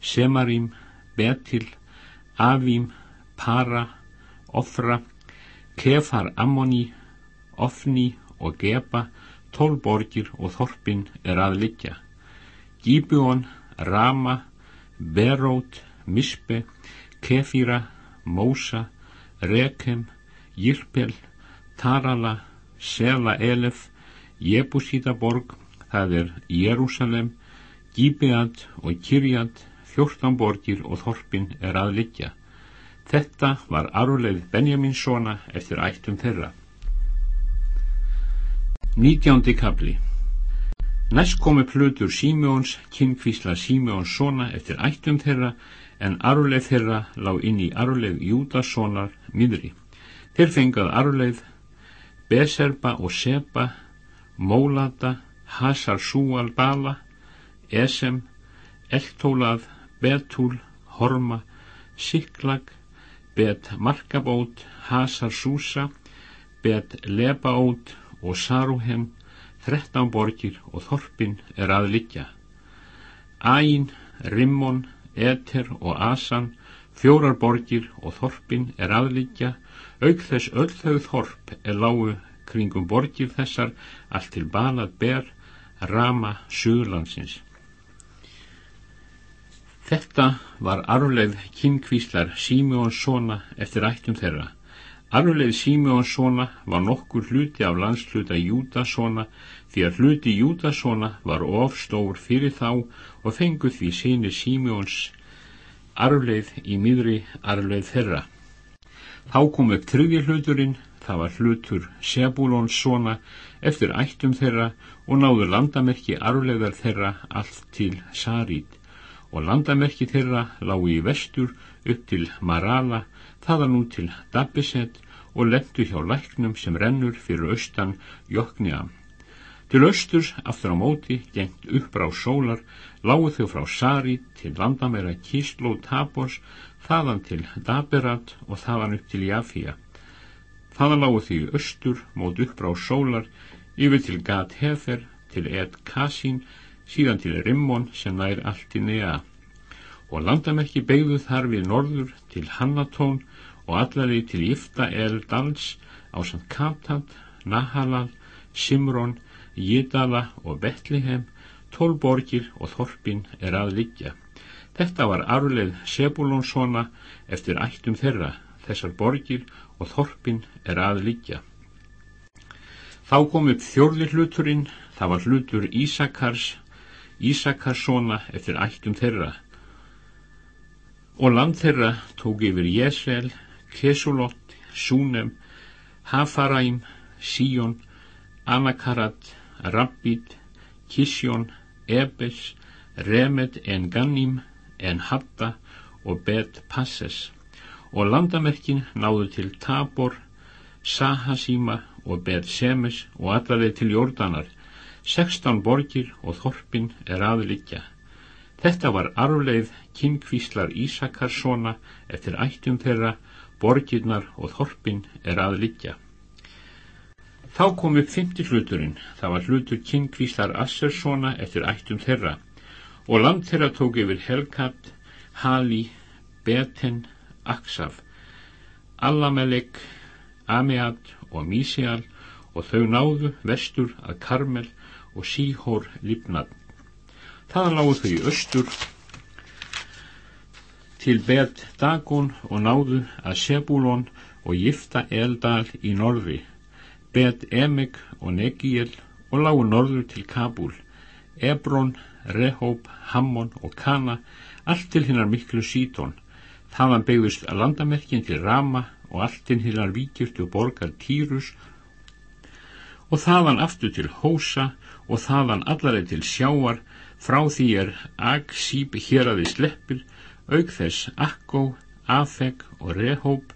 Semarim, Betil, Avím, Para, Ofra, Kefar Ammoni, Ofni og Geba, tól borgir og þorpin er að liggja. Gíbjón, Rama, Berót, Mispe, Kefíra, Mósa, Rekem, Jirpel, Tarala, Sela Elef, Jebusítaborg, það er Jérúsalem, Gíbead og Kirjad, fjórtán borgir og þorpin er að liggja. Þetta var aruleið Benjaminssona eftir ættum þeirra. Nítjándi kabli Næst komi plutur Símjóns, kynkvísla Símjóns svona eftir ættum þeirra en aruleið þeirra lág inn í aruleið Júdassonar miðri. Þeir fengað aruleið Beserba og Seba, Mólata, Hasar Súal Bala, Esem, Eltólað, Betúl, Horma, Siklag, Bet Markabót, Hasar Súsa, Bet Lebaót og Saruhem, þrettán borgir og þorpin er að liggja. Æn, Rimmon, Eter og Asan, fjórar borgir og þorpin er að liggja, auk þess öll þau þorp er lágu kringum borgir þessar allt til balað ber rama Suðurlandsins. Þetta var arfleið kynkvíslar Símjóns svona eftir ættum þeirra. Arfleið Símjóns svona var nokkur hluti af landsluta Júdasona því að hluti Júdasona var ofstór fyrir þá og fenguð því síni Símjóns arfleið í miðri arfleið þeirra. Þá kom upp þriðji hluturinn það var hlutur Sebulons svona eftir ættum þeirra og náðu landamerki arflegar þeirra allt til Sarít og landamerki þeirra lágu í vestur upp til Marala, þaðan nú til Dabiset og lendu hjá læknum sem rennur fyrir austan Jokniam. Til austurs, aftur á móti, gengt uppbrá sólar, lágu þau frá Sarít til landamæra Kísló Tabors, þaðan til Daberat og þaðan upp til Jafíja. Þaðan lágu því austur mót uppbrá sólar yfir til Gat Hefer, til Ed Kasín, síðan til Rimmon sem nær allt í nea. Og landamerki beigðu þar við norður til Hannatón og allari til Ifta El Dals á Sant Katat, Nahalal, Simron, Jidala og Betlihem, tólborgir og þorpin er að liggja. Þetta var arleið Sebulonssona eftir ættum þeirra, þessar borgir og þorpin er að líkja. Þá kom upp fjórði hluturinn, það var hlutur Ísakars, Ísakarssona eftir ættum þeirra. Og land þeirra tók yfir Jesel, Kesulot, Súnem, Hafaræm, Síón, Anakarat, Rabbit, Kisjón, Ebes, Remet en Gannim, en Hatta og Bet Passes og landamerkin náðu til Tabor, Sahasíma og Bet-Semes og allaveg til Jórdanar. Sextán borgir og þorpin er aðlikja. Þetta var arfleið kynkvíslar Ísakarssona eftir ættum þeirra, borgirnar og þorpin er aðlikja. Þá kom upp fymti hluturinn, það var hlutur kynkvíslar Asserssona eftir ættum þeirra. Og land þeirra tók yfir Helgat, Hali, Beten, Aksaf, Allamelek, Amead og Mísial og þau náðu vestur að Karmel og Síhór Lífnad. Þaðan lágu þau í östur til Bet Dagon og náðu að Sebulon og Gifta Eldal í norði, Bet Emek og Negiel og lágu norður til Kabul, Ebron, Rehob, Hammon og Kana, allt til hinnar miklu sítón Þaðan beigðust landamerkin til Rama og alltinn hillar víkjurtu borgar Týrus og þaðan aftur til Hósa og þaðan allarleið til sjáar frá því er Agsíp hér að þið sleppir auk þess Akkó, Afeg og Rehóp.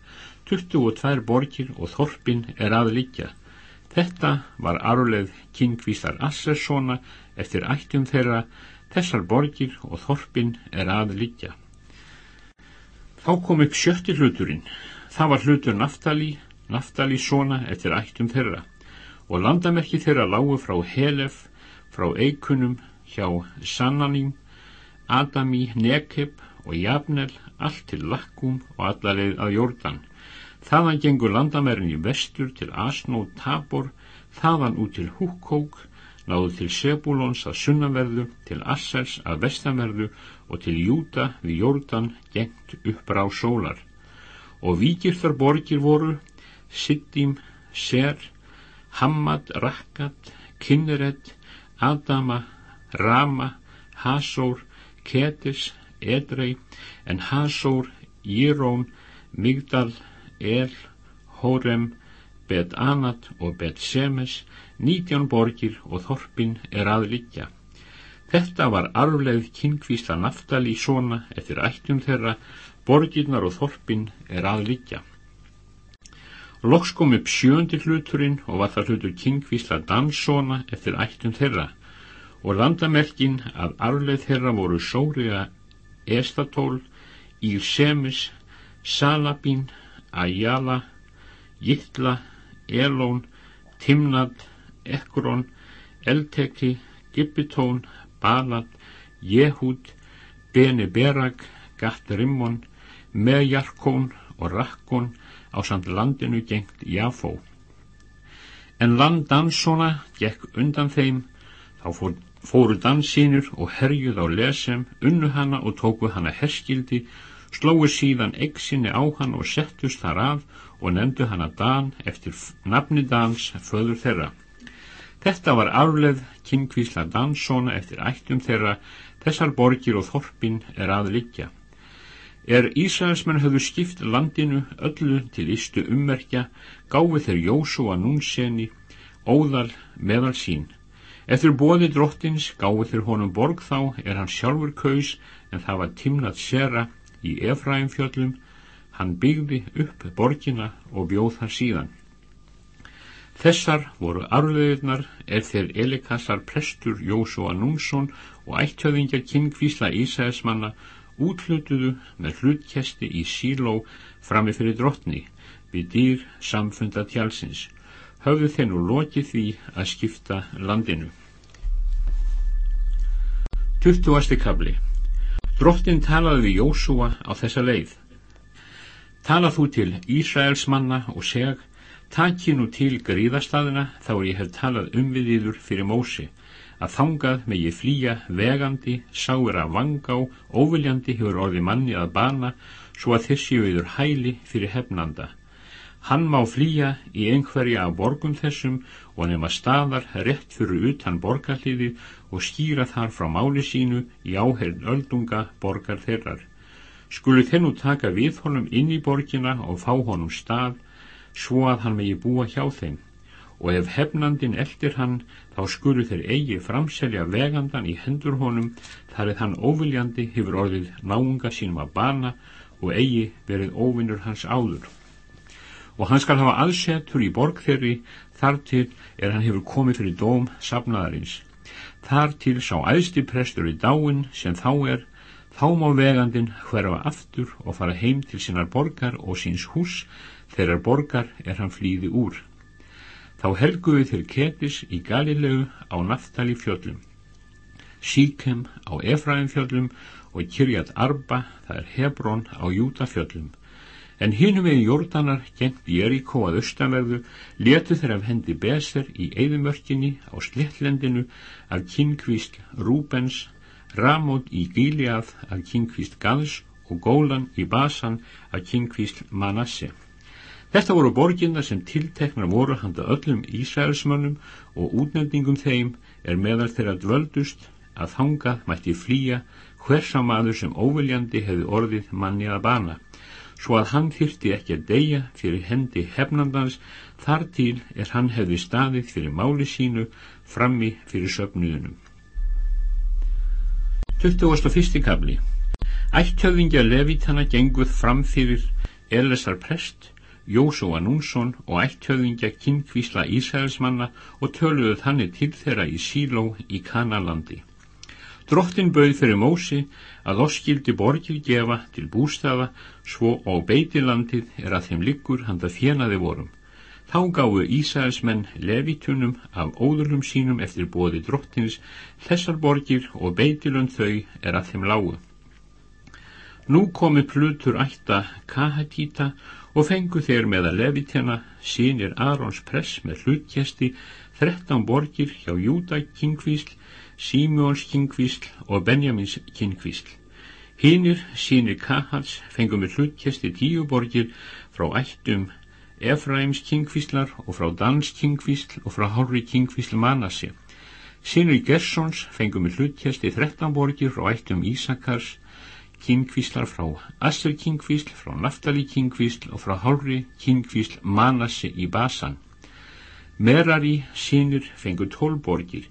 22 borgir og þorpin er aðlíkja. Þetta var aruleið kynkvísar Asserssona eftir ættum þeirra þessar borgir og þorpin er aðlíkja. Þá kom upp sjötti hluturinn. Það var hlutur Naftali, Naftali svona eftir ættum þeirra og landamerki þeirra lágu frá Helef, frá Eikunum, hjá Sananím, Adami, Nekeb og Jafnel, allt til Lakkum og allarleið að Jórdan. Þaðan gengur landamærin í vestur til Asnó Tabor, þaðan út til Húkkók, náðu til Sebulons að sunnanverðu, til Assers að vestanverðu og til Júta við Jórdan gengt uppra á sólar. Og vikirþar borgir voru Sittim, Ser, Hammad, Rakkat, Kinneret, Adama, Rama, Hasór, Ketis, Edrei, en Hasór, Jírón, Migdal, El, Hórem, Bet Anat og Bet Semes, nítján borgir og þorpin er aðliggja. Þetta var arfleð kynkvísla naftali svona eftir ættum þeirra, borgirnar og þorpin er aðliggja. Loks kom upp sjöndi hluturinn og var það hlutur kynkvísla danssona eftir ættum þeirra og landamerkin að arfleð þeirra voru Sóriða, Estatól, Írsemis, Salabín, Ajala, Jittla, Elón, Timnad, Ekron, Elteki, Gibbitón, Balat, Jehud, Beni Berag, Gatt Rimmon, Mejarkón og Rakkón á samt landinu gengt Jafó. En land Danssona gekk undan þeim, þá fór, fóru dansínur og herjuð á lesem, unnu hana og tóku hana herskildi, slói síðan eggsinni á hann og settust þar af og nefndu hana Dan eftir nafni Dans föður þeirra. Þetta var afleð kynkvísla Danssona eftir ættum þeirra, þessar borgir og þorpin er aðliggja. Er Ísraelsmenn höfðu skipt landinu öllu til ístu ummerkja, gáfi þeir Jósúa núnseni, óðal meðal sín. Eftir bóði drottins gáfi þeir honum borg þá er hann sjálfur kaus en það var Timnat Sera í Efraimfjöllum, hann byggði upp borgina og bjóð þar síðan. Þessar voru arfleðirnar er þeir Elikassar prestur Jósúa Núnsson og ættöðingjar kynkvísla Ísæðismanna útlutuðu með hlutkesti í síló frami fyrir drottni við dýr samfunda tjálsins. Höfðu þeir nú lokið því að skipta landinu. 20. kabli Drottin talaði við Jósúa á þessa leið. Talað þú til Ísraels manna og seg Taki nú til gríðastæðina þá er ég hef talað um við yður fyrir Mósi að þangað með ég flýja vegandi, sáir að vangá, óviljandi hefur orði manni að bana svo að þessi yður hæli fyrir hefnanda. Hann má flýja í einhverja af borgum þessum og nema staðar rétt fyrir utan borgarliði og skýra þar frá máli sínu í áherð öldunga borgar þeirrar. Skulu þeir nú taka við honum inn í borgina og fá honum stað svo að hann megi búa hjá þeim og ef hefnandin eldir hann þá skuru þeir eigi framselja vegandan í hendur honum þar eða hann óviljandi hefur orðið náunga sínum að bana og eigi verið óvinnur hans áður og hann skal hafa aðsetur í borg þeirri þar til er hann hefur komið fyrir dóm safnaðarins þar til sá æðsti prestur í dáin sem þá er þá má vegandin hverfa aftur og fara heim til sínar borgar og síns hús þeirrar borgar er hann flýði úr. Þá helguðu þeir Ketis í Galilegu á Naftali fjöllum, Síkem á Efraim fjöllum og Kirjat Arba, það er Hebrón á Júta fjöllum. En hinum við Jórdanar gengt Jeríkó að austanverðu letu þeir af hendi Beser í Eidumörkinni á Slettlendinu af kynkvísl Rúbens, Ramót í Gíliað af kynkvísl Gads og Gólan í Basan af kynkvísl Manasse. Þetta voru borginna sem tilteknar voru handa öllum Ísraelsmönnum og útnefningum þeim er meðal þeirra dvöldust að þangað mætti flýja hversa maður sem óviljandi hefði orðið manni að bana, svo að hann þyrti ekki að deyja fyrir hendi hefnandans þar til er hann hefði staðið fyrir máli sínu frammi fyrir söfnuðunum. 21. kabli Ætthöfingja Levítana genguð fram fyrir Elesar prest Jósúa Núnsson og ætthöfingja kynkvísla Ísæðismanna og töluðu þannig til þeirra í Síló í Kanalandi. Drottin bauð fyrir Mósi að oskildi borgir gefa til bústafa svo og beitilandið er að þeim liggur handa fjenaði vorum. Þá gáðu Ísæðismenn levitunum af óðurlum sínum eftir bóði drottins þessar borgir og beitilund þau er að þeim lágu. Nú komi plutur ætta Kahatíta og fengu þeir meða levitjana sínir Arons press með hlutkjesti þrettan borgir hjá Júda kynkvísl, Símjóns kynkvísl og Benjamins kynkvísl. Hínir sínir Kahals fengu með hlutkjesti tíu borgir frá ættum Efraims kynkvíslar og frá Dans kynkvísl og frá Hári kynkvísl Manassi. Sínur Gersons fengu með hlutkjesti þrettan borgir frá ættum Ísakars kynkvíslar frá Asser kynkvísl, frá Naftali kynkvísl og frá Hálri kynkvísl Manassi í Basan. Merari sínir fengu tólborgir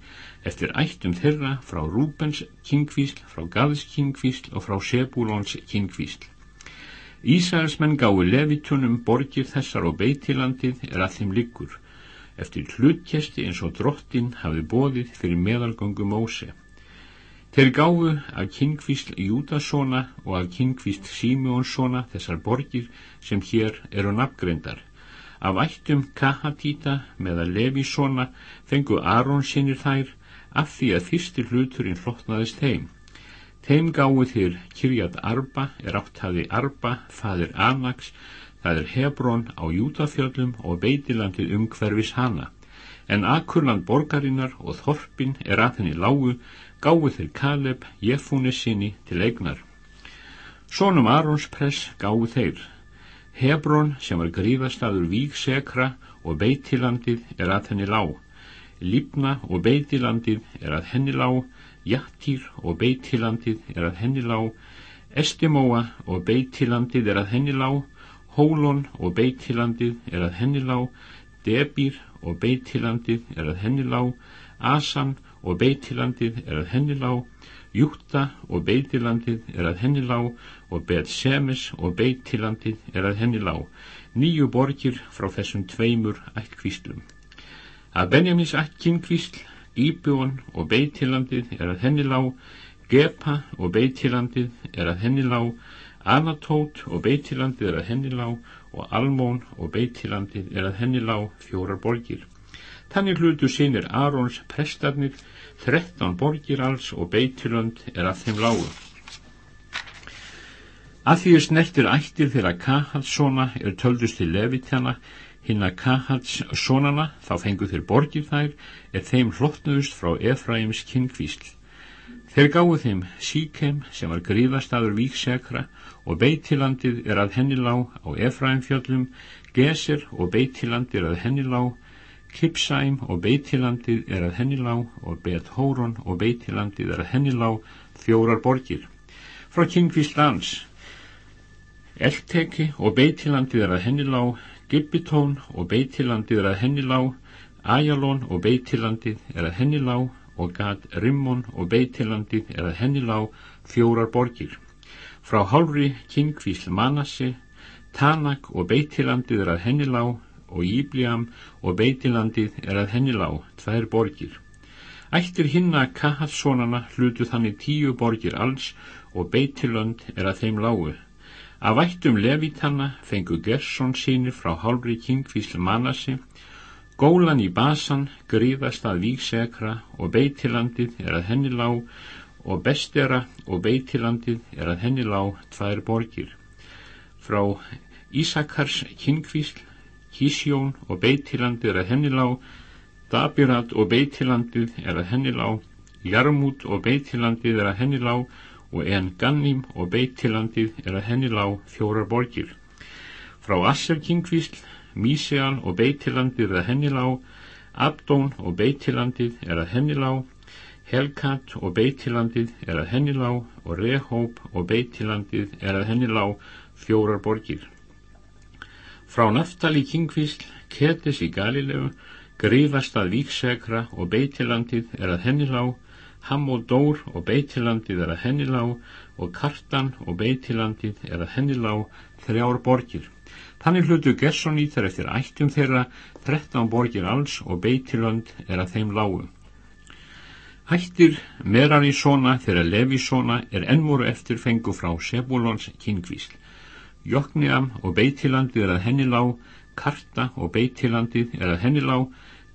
eftir ættum þeirra frá Rúbens kynkvísl, frá Gaðs kynkvísl og frá Sebúlons kynkvísl. Ísæðismenn gái levitunum borgir þessar og beitilandið er að þeim liggur eftir hlutkesti eins og drottin hafi bóðið fyrir meðalgöngu Móse. Þeir gáfu af kynkvísl Júdasona og af kynkvísl Símjónssona þessar borgir sem hér eru nafngreindar. Af ættum Kahatíta með að Levísona fengu Aronsinir þær af því að fyrstir hluturinn hlotnaðist heim. Þeim gáðu þér Kirjat Arba er áttaði Arba, fadir Anax, það er Hebrón á Júdafjöllum og beitilandið umhverfis hana. En Akurland borgarinnar og Þorpin er að henni lágu gáðu þeir Kaleb Jefúni sinni til eignar. Sónum Arons press gáðu þeir. Hebrón sem var grífastadur Víksekra og beitilandið er að henni lág. Lífna og beitilandið er að henni lág. Jattýr og beitilandið er að henni lág. Estimóa og beitilandið er að henni lág. Hólon og beitilandið er að henni lág. Debýr og beitilandið er að henni lág. Asan og beitilandið er að henni lág, Júta og beitilandið er að henni lág og Bet Semes og beitilandið er að henni lág, nýju borgir frá þessum tveimur ættkvíslum. Að Benjamins ættkínkvísl, Íbjón og beitilandið er að henni lág, Gepa og beitilandið er að henni lág, Anatót og beitilandið er að henni lág og Almón og beitilandið er að henni lág fjórar borgir. Þannig hlutu sínir Arons prestarnir, þrettan borgir alls og beitilönd er að þeim lágu. Að því er snertir ættir þegar Kahalssona er töldust til levitjana, hinn að Kahalssonana þá fengu þeir borgir þær er þeim hlottnuðust frá Efraims kynkvísl. Þeir gáðu þeim Síkem sem var gríðastadur víksekra og beitilandið er að henni lág á Efraimfjöllum, Geser og beitilandið er að henni lág Kipsæm og beitilandið er að henni lág og Bet Hóron og beitilandið er að henni lág fjórar borgir. Frá Kingvíslands Elteki og beitilandið er að henni lág Gibbitón og beitilandið er að henni lág Ajalón og beitilandið er að henni lág og Gad Rimmon og beitilandið er að henni lág fjórar borgir. Frá hálfri Kingvísl Manassi Tanak og beitilandið er að henni lág og Íbliam og Beitilandið er að henni lág, tvær borgir. Ættir hinna Kahatsónana hlutu þannig tíu borgir alls og Beitilönd er að þeim lágu. Af ættum Levitanna fengu Gersson sínir frá hálfri kingvísl Manassi, Gólan í Basan gríðast að Víksekra og Beitilandið er að henni lág og Bestera og Beitilandið er að henni lág tvær borgir. Frá Ísakars kingvísl Kísjón og Beitilandið er að henni lág, Dabirat og Beitilandið er að henni lág, Jarmút og Beitilandið er að henni lág og En Gannim og Beitilandið er að henni lág fjórar borgir. Frá Asserkingvísl, Míseal og Beitilandið er að henni lág, Abdón og Beitilandið er að henni lág, Helkat og Beitilandið er að henni lág og Rehóp og Beitilandið er að henni lág fjórar borgir. Frá Naftali Kingvísl, Ketis í Galilegu, grífast að Víksekra og Beitilandið er að henni lág, Ham og Beitilandið er að henni lág og Kartan og Beitilandið er að henni lág þrjár borgir. Þannig hlutu Gerssonítar eftir ættum þeirra 13 borgir alls og Beitiland er að þeim lágu. Hættir Merarísona þegar Levísona er ennvoru eftir fengu frá Sebulons Kingvísl. Jokniam og Beitilandið er að henni lág, Karta og Beitilandið er að henni lág,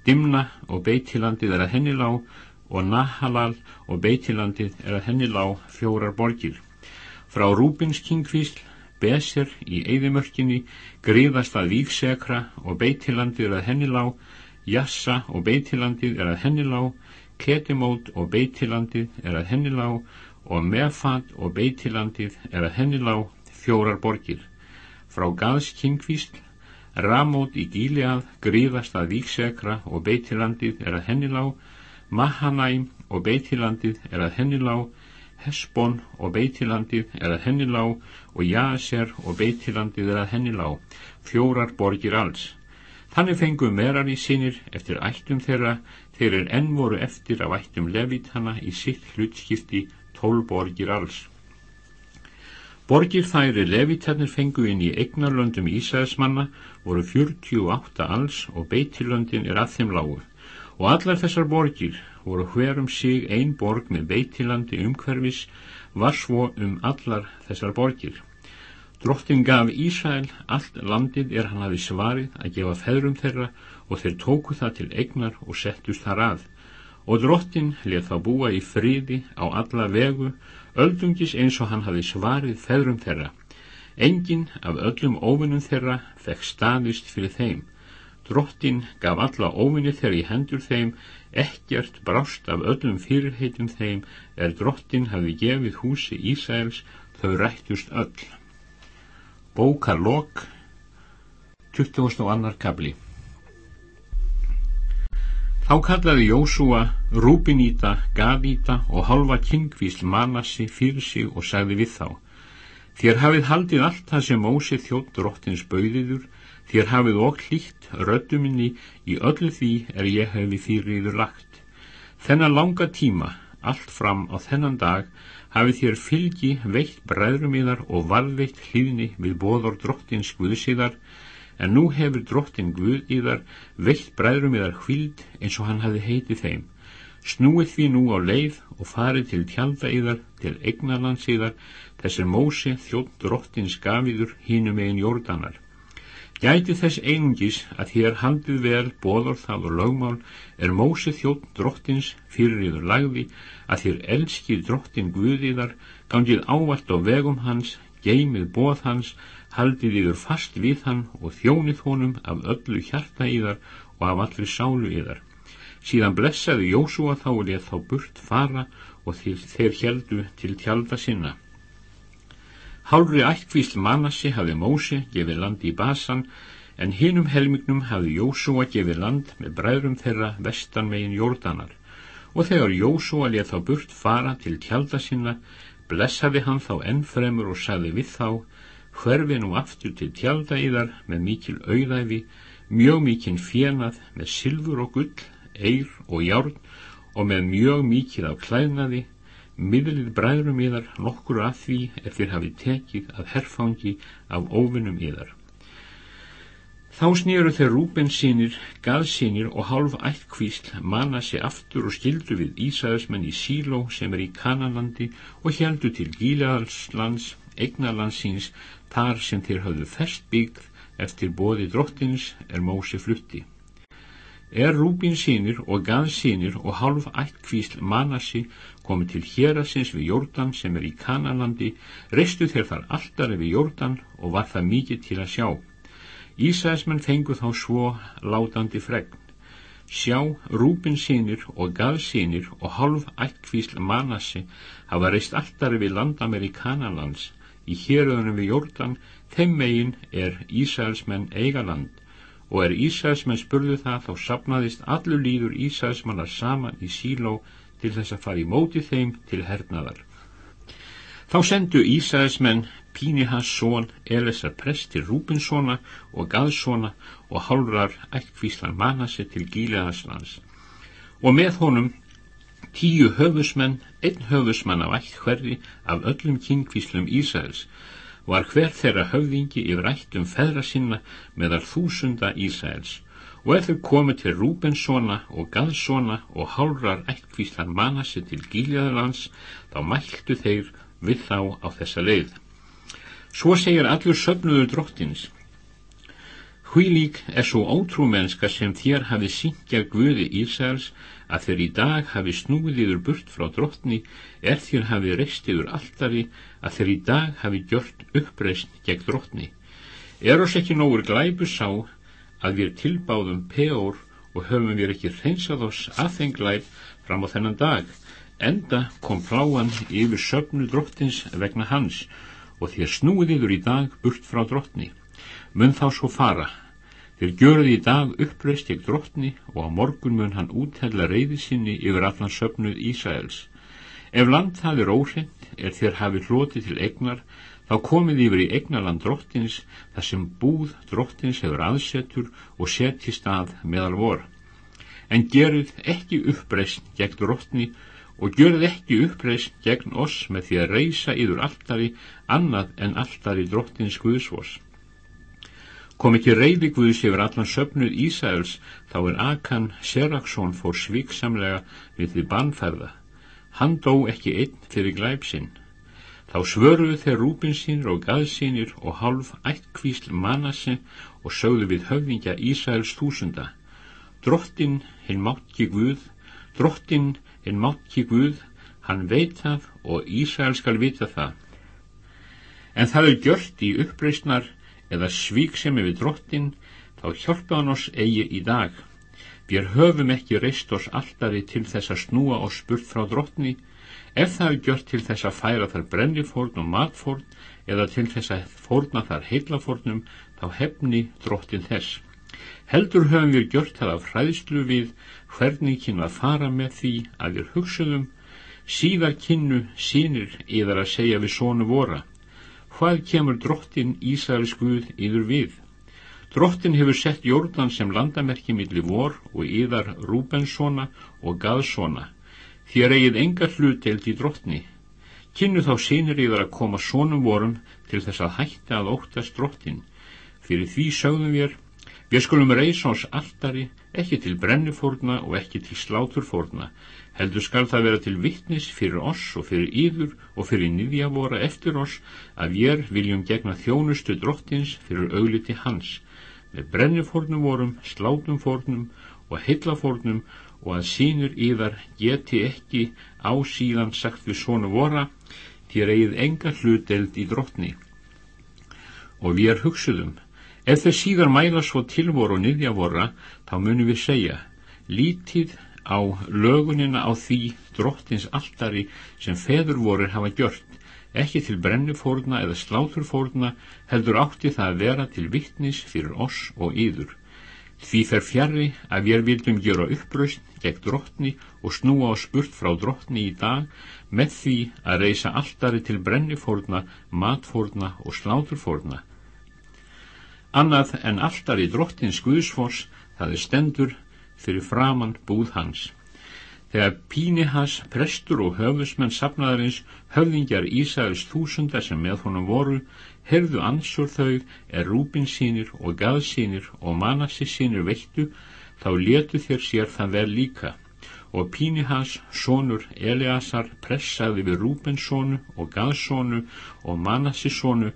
Dimna og Beitilandið er að henni lág og Nahalal og Beitilandið er að henni lág fjórar borgir. Frá Rúbins kingvísl, Beser í Eðimörkinni, Gríðastað Víksekra og Beitilandið er að henni lág, Jassa og Beitilandið er að henni lág, Ketimót og Beitilandið er að henni lág og Mefat og Beitilandið er að henni lág fjórar borgir. Frá Gaðs kynkvísl, Ramót í Gíleað, Gríðastað Víksekra og Beitilandið er að henni lág, Mahanæm og Beitilandið er að henni lág, Hesbon og Beitilandið er að henni lág og Jaser og Beitilandið er að henni lág, fjórar borgir alls. Þannig fengu merar í sinir eftir ættum þeirra, þeir er enn voru eftir af ættum levitana í sitt hlutskipti tól borgir alls. Borgir þæri levitarnir fengu inn í eignarlöndum Ísæðismanna voru 48 alls og Beitilöndin er að þeim lágu og allar þessar borgir voru hverum sig ein borg með beitilandi umhverfis var svo um allar þessar borgir. Drottin gaf Ísæl allt landið er hann hafi svarið að gefa feðrum þeirra og þeir tóku það til egnar og settust þar að. Og drottin leð þá búa í fríði á alla vegu, öldungis eins og hann hafi svarið feðrum þeirra. Engin af öllum óvinnum þeirra fekk staðist fyrir þeim. Drottin gaf alla óvinni þeirra í hendur þeim ekkert brást af öllum fyrirheitum þeim er drottin hafi gefið húsi Ísæls þau rættust öll Bókar lok 22. kabli Þá kallaði Jósúa Rúbiníta, Gavíta og halva kynkvísl Manassi fyrir sig og sagði við þá Þér hafið haldið allt það sem Mósi þjótt drottins bauðiður Þér hafið okk hlýtt rödduminni í öllu því er ég hefi þýriður lagt. Þennan langa tíma, allt fram á þennan dag, hafið þér fylgi veitt bræðrum yðar og varðveitt hlýðni við bóður drottins Guðsíðar, en nú hefur drottin Guð yðar veitt bræðrum yðar hvild eins og hann hafi heitið þeim. Snúið því nú á leið og farið til tjálta yðar, til eignarlands yðar, þessir Mósi þjótt drottins gafiður hínum egin jórdanar. Gæti þess einungis að þér handið vel bóður það og lögmál er Mósi þjótt drottins fyrir yfir lagði að þér elskið drottin Guðiðar, gangið ávalt á vegum hans, geimið bóð hans, haldið yfir fast við hann og þjónið honum af öllu hjarta yðar og af allri sálu yðar. Síðan blessaði Jósúa þá og leð þá burt fara og þeir heldu til tjálta sinna. Hálfri ættkvísl Manassi hafi Mósi gefið land í Basan en hinum helmingnum hafi Jósúa gefið land með bræðrum þeirra vestanvegin Jórdanar. Og þegar Jósúa leð þá burt fara til tjálta sinna blessaði hann þá ennfremur og sagði við þá hverfi nú aftur til tjálta yðar með mikil auðæfi mjög mikinn fjenað með silfur og gull, eir og járn og með mjög mikil af klæðnaði miðlið bræðrum yðar nokkur að því ef þér hafi tekið að herfangi af óvinnum yðar. Þá snýru þeir rúben sínir, gaðsínir og hálf ættkvísl manna sér aftur og skildu við Ísæðismenn í Síló sem er í Kananlandi og heldu til Gílealslands, eignalandsins, þar sem þeir hafðu fest byggð eftir bóði drottins er Mósi flutti. Er Rúbín sínir og Gað sínir og hálf ættkvísl Manassi komið til hérasins við Jórdan sem er í Kanalandi, reistu þeir þar alltaf við Jórdan og var það mikið til að sjá. Ísæsmenn fengu þá svo látandi fregn. Sjá, Rúbín sínir og Gað sínir og hálf ættkvísl Manassi hafa reist alltaf við landameri Kanalands. Í héröðunum við Jórdan, þeim megin er Ísæsmenn eigaland og er Ísæsmenn spurðu það þá sapnaðist allur líður Ísæsmannar saman í síló til þess að fara í móti þeim til hernaðar. Þá sendu Ísæsmenn Pínihas són Elisar prest til Rúbinssona og Gaðssona og hálfrar ættkvíslan Manase til Gíleðaslands og með honum tíu höfusmenn, einn höfusmann af ætt hverri af öllum kynkvíslum Ísæls var hver þeirra höfðingi yfir ættum feðra sinna meðal þúsunda Ísæls og ef þau komið til Rúbenssona og Gaðssona og hálrar ættkvíslar manasi til Gíliðalands þá mæltu þeir við þá á þessa leið. Svo segir allur söfnuður drottins Hví lík er svo ótrúmennska sem þér hafi syngja Guði Ísæls að þér í dag hafi snúið yfir burt frá drottni er þér hafi reist yfir alltari að þér í dag hafi gjört uppreist gegn drottni. Er oss ekki nógur glæbu sá að við tilbáðum peor og höfum við ekki hreinsað oss að þenn glæb fram á þennan dag. Enda kom pláan yfir söfnu drottins vegna hans og þér snúið yfir í dag burt frá drottni mun þá svo fara. Þeir gjöruði í dag uppreist gegn drottni og á morgun mun hann úthella reyði sinni yfir allan söpnuð Ísæls. Ef land það er óhrind er þér hafi hloti til egnar, þá komið yfir í egnaland drottins þar sem búð drottins hefur aðsetur og seti stað meðal vor. En geruð ekki uppreist gegn drottni og gjöruð ekki uppreist gegn oss með því að reysa yfir alltari annað en alltari drottins Guðsvors. Kom ekki reyði Guðs yfir allan söpnuð Ísæls, þá er Akan Seraksson fór svíksamlega við því bannferða. Hann dó ekki einn fyrir glæpsinn. Þá svöruðu þeir rúpinsínir og gaðsínir og hálf ættkvísl manassi og sögðu við höfðingja Ísæls þúsunda. Drottin hinn mátti Guð, drottin hinn mátti Guð, hann veit það og Ísæl skal vita það. En það er gjört í uppreysnar eða svíksemi við drottin, þá hjálpa hann oss eigi í dag. Við höfum ekki reist oss alltari til þess að snúa oss burt frá drottni, ef það er gjört til þess að færa þar brennifórn og matfórn, eða til þess að fórna þar heilafórnum, þá hefni drottin þess. Heldur höfum við gjört það af hræðslu við hvernig kynna að fara með því að við hugsaðum, síðar kynnu sínir yðar að segja við sónu vora, hvað kemur drottin Ísælis Guð yfir við? Drottin hefur sett Jórdan sem landamerki millir vor og yðar Rúbenssona og Gaðssona. Þér eigið enga hluteld í drottni. Kynnu þá sínir yfir að koma sonum vorum til þess að hætta að óttast drottin. Fyrir því sögðum við, við skulum reysa oss alltari, ekki til brennifórna og ekki til sláturfórna, heldur skal það vera til vittnis fyrir oss og fyrir yður og fyrir niðjavora eftir oss að við viljum gegna þjónustu drottins fyrir augliti hans með brennifórnum vorum, slátumfórnum og heillafórnum og að sínur yðar geti ekki ásíðan sagt við svona vora þér eigið enga hluteld í drottni. Og við er hugsuðum ef þau síðar mæla svo tilvoru og niðjavora þá munum við segja lítið á lögunina á því drottins alltari sem feður vorir hafa gjört, ekki til brennufórna eða sláturfórna, heldur átti það að vera til vittnis fyrir oss og yður. Því fer fjari að við vildum gera uppröst gegn drottni og snúa oss burt frá drottni í dag með því að reysa alltari til brennufórna, matfórna og sláturfórna. Annað en alltari drottins Guðsfors, það er stendur fyrir framann búð hans. Þegar Pínihas, prestur og höfusmenn sapnaðarins, höfðingjar Ísæðis þúsunda sem með honum voru, herðu ansur þau er rúbinsínir og gaðsínir og manassisínir veittu, þá letu þér sér það vel líka. Og Pínihas, sonur Eleasar, pressaði við Rúbenssonu og gaðssonu og manassissonu,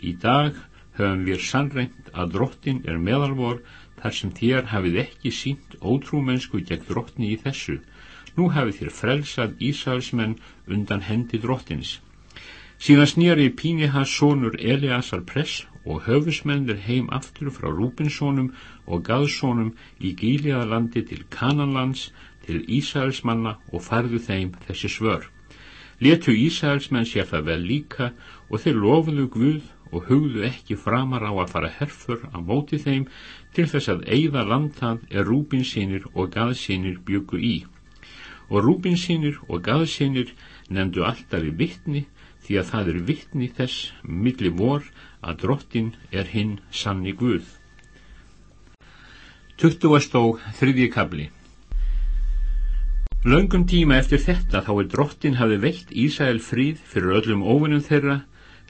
í dag höfum við sannreint að drottin er meðalvor þar sem þér hafið ekki sínt ótrúmennsku gegn drottni í þessu. Nú hafið þér frelsað Ísælsmenn undan hendi drottins. Síðan snýri Pínihas sonur Eliasar press og höfusmennir heim aftur frá Rúbinssonum og Gaðssonum í Gíliðalandi til Kananlands til Ísælsmanna og farðu þeim þessi svör. Letu Ísælsmenn sér það vel líka og þeir lofuðu Guð og hugðu ekki framar á að fara herfur á móti þeim til þess að eigða landtað er rúbinsínir og gaðsínir byggu í. Og rúbinsínir og gaðsínir nefndu alltaf í vittni því að það er vittni þess milli vor að drottin er hinn sanni Guð. 20. þriðji kabli Laungum tíma eftir þetta þá er drottin hafi veitt Ísæl fríð fyrir öllum óvinnum þeirra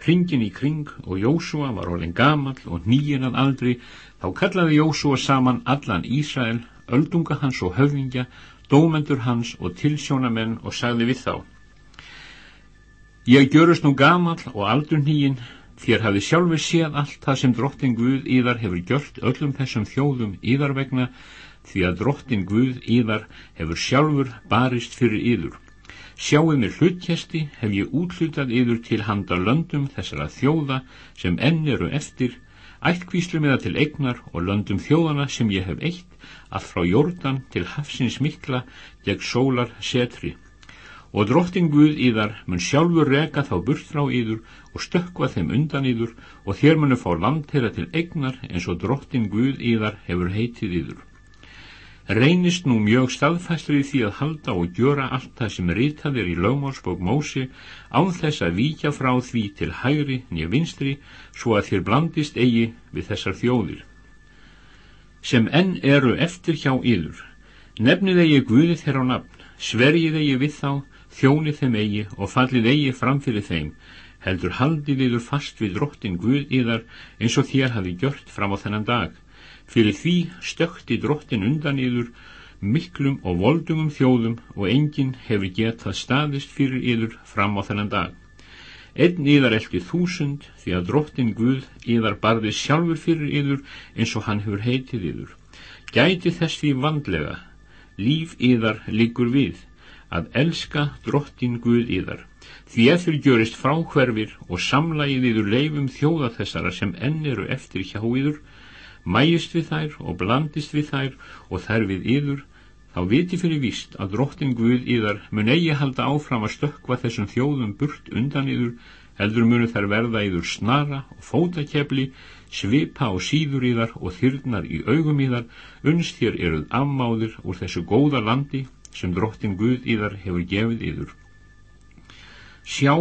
hringin í kring og Jósúa var orðin gamal og nýjinn að aldri þá kallaði Jósúa saman allan Ísrael, öldunga hans og höfingja, dómendur hans og tilsjónamenn og sagði við þá Ég görust nú gamal og aldur nýjinn, þér hafi sjálfur séð allt það sem drottin Guð íðar hefur gjört öllum þessum þjóðum íðar vegna því að drottin Guð íðar hefur sjálfur barist fyrir íður. Sjáuð mér hlutkesti hef ég útlutað íður til handa löndum þessara þjóða sem enn eru eftir, ættkvíslum eða til eignar og löndum þjóðana sem ég hef eitt að frá jórdan til hafsins mikla gegn sólar setri og drottin Guð íðar mun sjálfur reka þá burt frá íður og stökkva þeim undan íður og þér munu fá land þeirra til eignar eins og drottin Guð íðar hefur heitið íður. Reynist nú mjög staðfæstur í því að halda og gjöra allt það sem ritaðir í lögmálsbók Mósi án þess að víkja frá því til hægri nýja vinstri svo að þér blandist eigi við þessar þjóðir. Sem enn eru eftir hjá íður, nefnið eigi Guði þeirra á nafn, sverjið eigi við þá, þjónið þeim eigi og fallið eigi fram fyrir þeim, heldur haldið yður fast við drottin Guð yðar eins og þér hafi gjört fram á þennan dag. Fyrir því stökti drottin undan yður miklum og voldumum þjóðum og enginn hefur getað staðist fyrir yður fram á þennan dag. Einn yðar elki þúsund því að drottin Guð yðar barði sjálfur fyrir yður eins og hann hefur heitið yður. Gæti þess því vandlega, líf yðar liggur við að elska drottin Guð yðar, því ef þér gjörist fráhverfir og samlægið yður leifum þjóða þessara sem enn eru eftir hjá yður, mæjist við þær og blandist við þær og þær við yður, þá viti fyrir víst að drottin Guð yðar mun eigi halda áfram að stökka þessum þjóðum burt undan yður, heldur munu þær verða yður snara og fótakefli, svipa og síður yðar og þyrnar í augum yðar, unst þér eruð afmáðir úr þessu góða landi sem drottin Guð íðar hefur gefið íður. Sjá,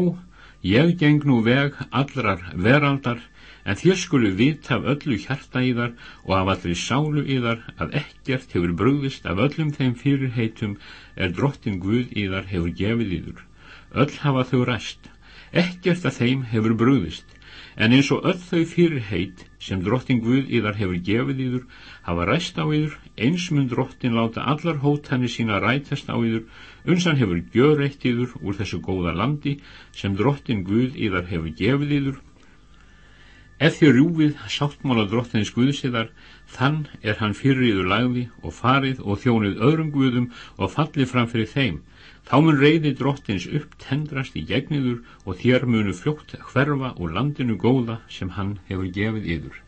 ég geng nú veg allrar veraldar, en þér skulu vita af öllu hjarta íðar og af allri sálu íðar að ekkert hefur brugðist af öllum þeim fyrirheitum er drottin Guð íðar hefur gefið íður. Öll hafa þau ræst, ekkert af þeim hefur brugðist, en eins og öll þau fyrirheit sem drottin Guð íðar hefur gefið íður hafa ræst á íður eins mun drottin láta allar hótanir sína rætast á yður, unsan hefur gjöreitt yður úr þessu góða landi sem drottin Guð yðar hefur gefið yður. Ef þið rjúfið sáttmála drottins Guðsiðar, þann er hann fyrir yður lagði og farið og þjónið öðrum Guðum og fallið fram fyrir þeim. Þá mun reyði drottins upp tendrast í gegniður og þér munu fljótt hverfa úr landinu góða sem hann hefur gefið yður.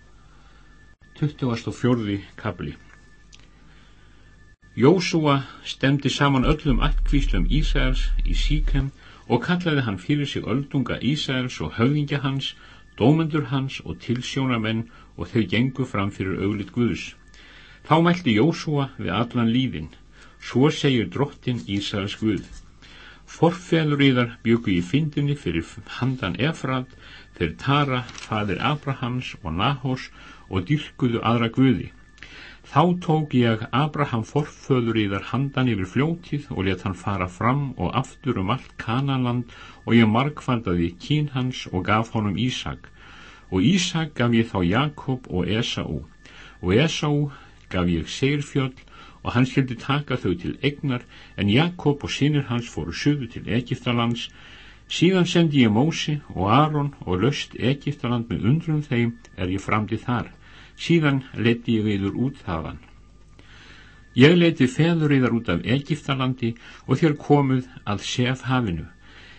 24. kapli Jósúa stemdi saman öllum ættkvíslum Ísæls í síkem og kallaði hann fyrir sig öldunga Ísæls og höfðingja hans, dómendur hans og tilsjónamenn og þau gengu fram fyrir auglit Guðus. Þá mælti Jósúa við allan lífin, svo segir drottin Ísæls Guð. Þar byggu í fyndinni fyrir handan Efrad, þeir Tara, fadir Abrahams og Nahos og dyrkuðu aðra Guði. Þá tók ég Abraham forföður í þar handan yfir fljótið og let hann fara fram og aftur um allt Kanaland og ég markfaldaði kín hans og gaf honum Ísak. Og Ísak gaf ég þá Jakob og Esau. Og Esau gaf ég Seirfjöld og hann skildi taka þau til egnar en Jakob og sinir hans fóru söðu til Egiptalands. Síðan sendi ég Mósi og Aron og löst Egiptaland með undrum þeim er ég framdi þar síðan leti ég yður út þaðan. Ég leti feður yðar út af Egiptalandi og þér komuð að sef hafinu,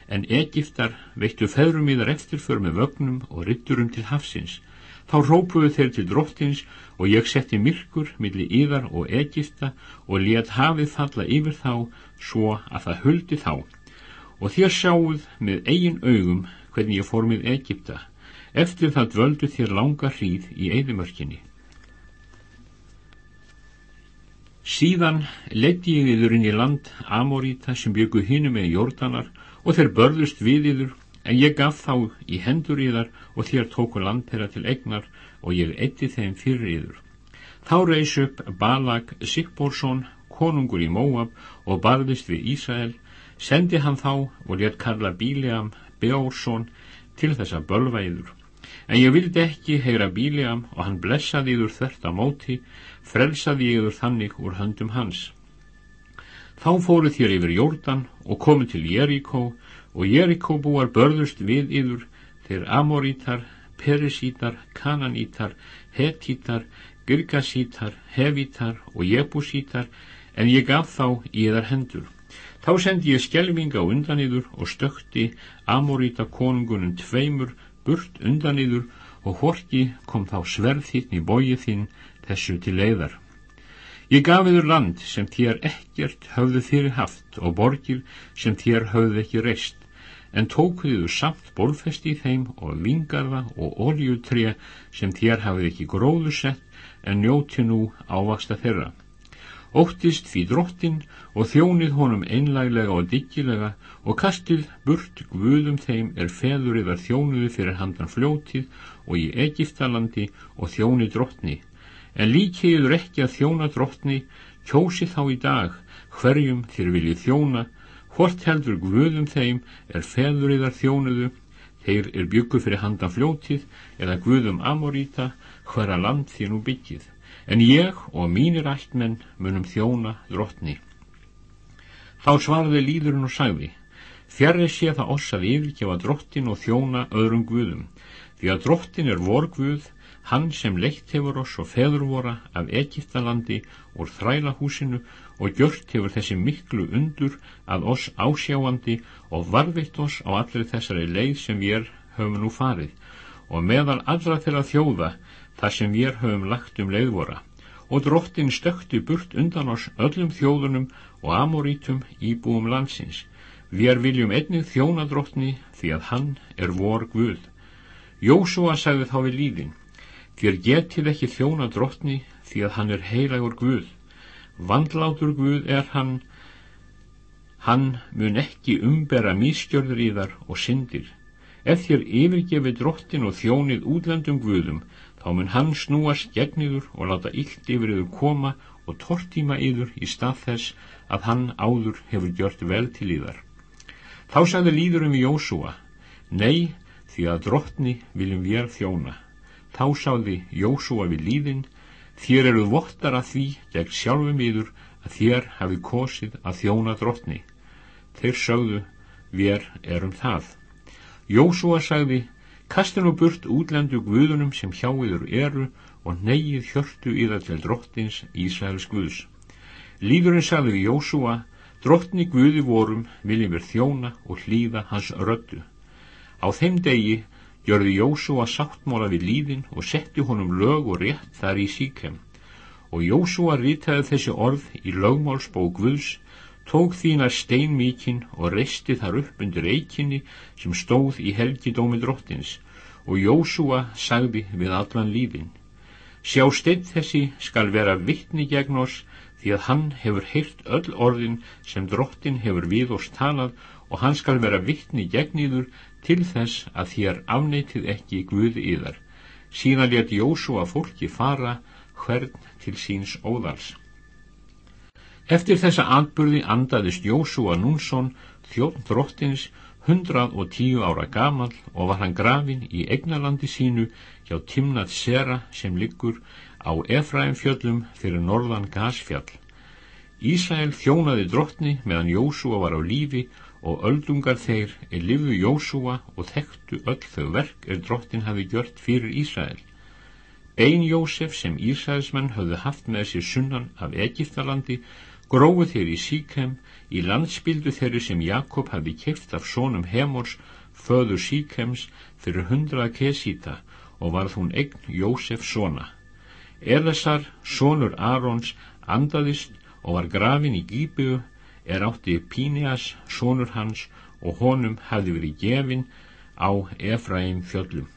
en Egiptar veittu feðrum yðar eftirför með vögnum og rytturum til hafsins. Þá rópuðu þeir til drottins og ég setti myrkur millir yðar og Egipta og let hafið falla yfir þá svo að það huldi þá. Og þér sjáuð með eigin augum hvernig ég fór með Egipta Eftir það dvöldu þér langa hríð í eðimörkinni. Síðan letti ég yður inn í land Amoríta sem byggu hinu með jórdanar og þeir börðust við yður en ég gaf þá í hendur yðar og þér tóku landherra til egnar og ég eitti þeim fyrir yður. Þá reys upp Balag Sigbórsson, konungur í Móab og barðist við Ísrael, sendi hann þá og létt kalla Bíleam Beórsson til þess að bölva yður En ég vildi ekki heyra Bíliam og hann blessaði yfir þvert á móti, frelsaði yfir þannig úr höndum hans. Þá fóru þér yfir Jórdan og komu til Jeríkó og Jeríkó búar börðust við yfir þeir Amorítar Perisítar, Kananítar, Hetítar, Girgasítar, Hevítar og Jebusítar, en ég gaf þá í eðar hendur. Þá sendi ég skjelvinga undanýður og stökti Amoríta konungunum tveimur burt undanýður og horki kom þá sverð þitt í bóið þinn þessu til leiðar. Ég gaf yfir land sem þér ekkert höfðu fyrir haft og borgir sem þér höfðu ekki reist, en tókuðu samt bólfesti í þeim og vingarða og oljutré sem þér hafið ekki gróðu sett en njóti nú ávaksta þeirra. Óttist því drottin og þjónið honum einlæglega og diggilega og kastið burt guðum þeim er feður yfir þjónuðu fyrir handan fljótið og í Egiptalandi og þjóni drottni en líkiður ekki að þjóna drottni, kjósi þá í dag hverjum þér viljið þjóna, hvort heldur guðum þeim er feðuriðar þjónuðu, þeir er byggur fyrir handan fljótið eða guðum amoríta, hverja land þér nú byggið, en ég og mínir ættmenn munum þjóna drottni. Þá svarði líðurinn og sagði, fjarrir sé það oss að yfirkjafa drottin og þjóna öðrum guðum, því að drottin er vor guð, hann sem leitt hefur oss og feður vora af Egiptalandi úr þrælahúsinu og gjört hefur þessi miklu undur að oss ásjáandi og varvitt oss á allir þessari leið sem við höfum nú farið og meðal allra þeirra þjóða þar sem við höfum lagt um leiðvora og drottin stökti burt undan oss öllum þjóðunum og amorítum íbúum landsins. Við viljum einnig þjóna drottni því að hann er vor Guð. Jósúa sagði þá við líðin Þér getið ekki þjóna drottni því að hann er heilagur Guð. Vandlátur Guð er hann, hann mun ekki umbera mískjörður í þar og syndir. Ef þér yfirgefi drottin og þjónið útlendum Guðum, þá mun hann snúast gegniður og láta illt yfir yfir koma og tortíma yfir í stað þess að hann áður hefur gjört vel til yðar. Þá sagði líðurum í Jósúa, nei, því að drottni viljum við þjóna. Þá sáði Jósúa við líðin, þér eru vottar að því gegn sjálfum yður að þér hafi kosið að þjóna drottni. Þeir sögðu, við erum það. Jósúa sagði, kastin og burt útlendu guðunum sem hjá yður eru og neyið hjörtu yðar til drottins Ísraels guðs. Líðurinn sagði Jósúa, drottni guði vorum viljum við þjóna og hlýða hans röttu. Á þeim degi gjörði Jósúa sáttmála við líðin og setti honum lög og rétt þar í síkem. Og Jósúa ritaði þessi orð í lögmálsbók Guðs tók þína steinmíkin og reisti þar upp undir eikinni sem stóð í helgidómi drottins. Og Jósúa sagði við allan líðin sjá steinn þessi skal vera vittni gegn oss því að hann hefur heilt öll orðin sem drottin hefur við oss talað og hann skal vera vittni gegn íður til þess að þér afneitið ekki Guði yðar. Síðan let Jósú að fólki fara hvern til síns óðals. Eftir þessa atbyrði andaðist Jósúa Núnsson þjótt drottins hundrað og tíu ára gamal og var hann grafin í eignalandi sínu hjá Timnat Sera sem liggur á Efraim fjöllum fyrir norðan Gasfjall. Ísæl þjónaði drottni meðan Jósúa var á lífi og öldungar þeir er lifu Jósúa og þekktu öll þau verk er drottin hafi gjört fyrir Ísrael. Ein Jósef sem Ísraelsmenn höfðu haft með sér sunnan af Egiptalandi gróðu þeir í Síkem í landsbildu þeirri sem Jakob hafi keift af sónum Hemors föður Síkems fyrir hundra kesíta og varð hún eign Jósef sóna. Elesar, sónur Arons, andaðist og var grafin í Gíbiu er átti Pínias, sonur hans og honum hafði verið gefin á Efraim fjöllum.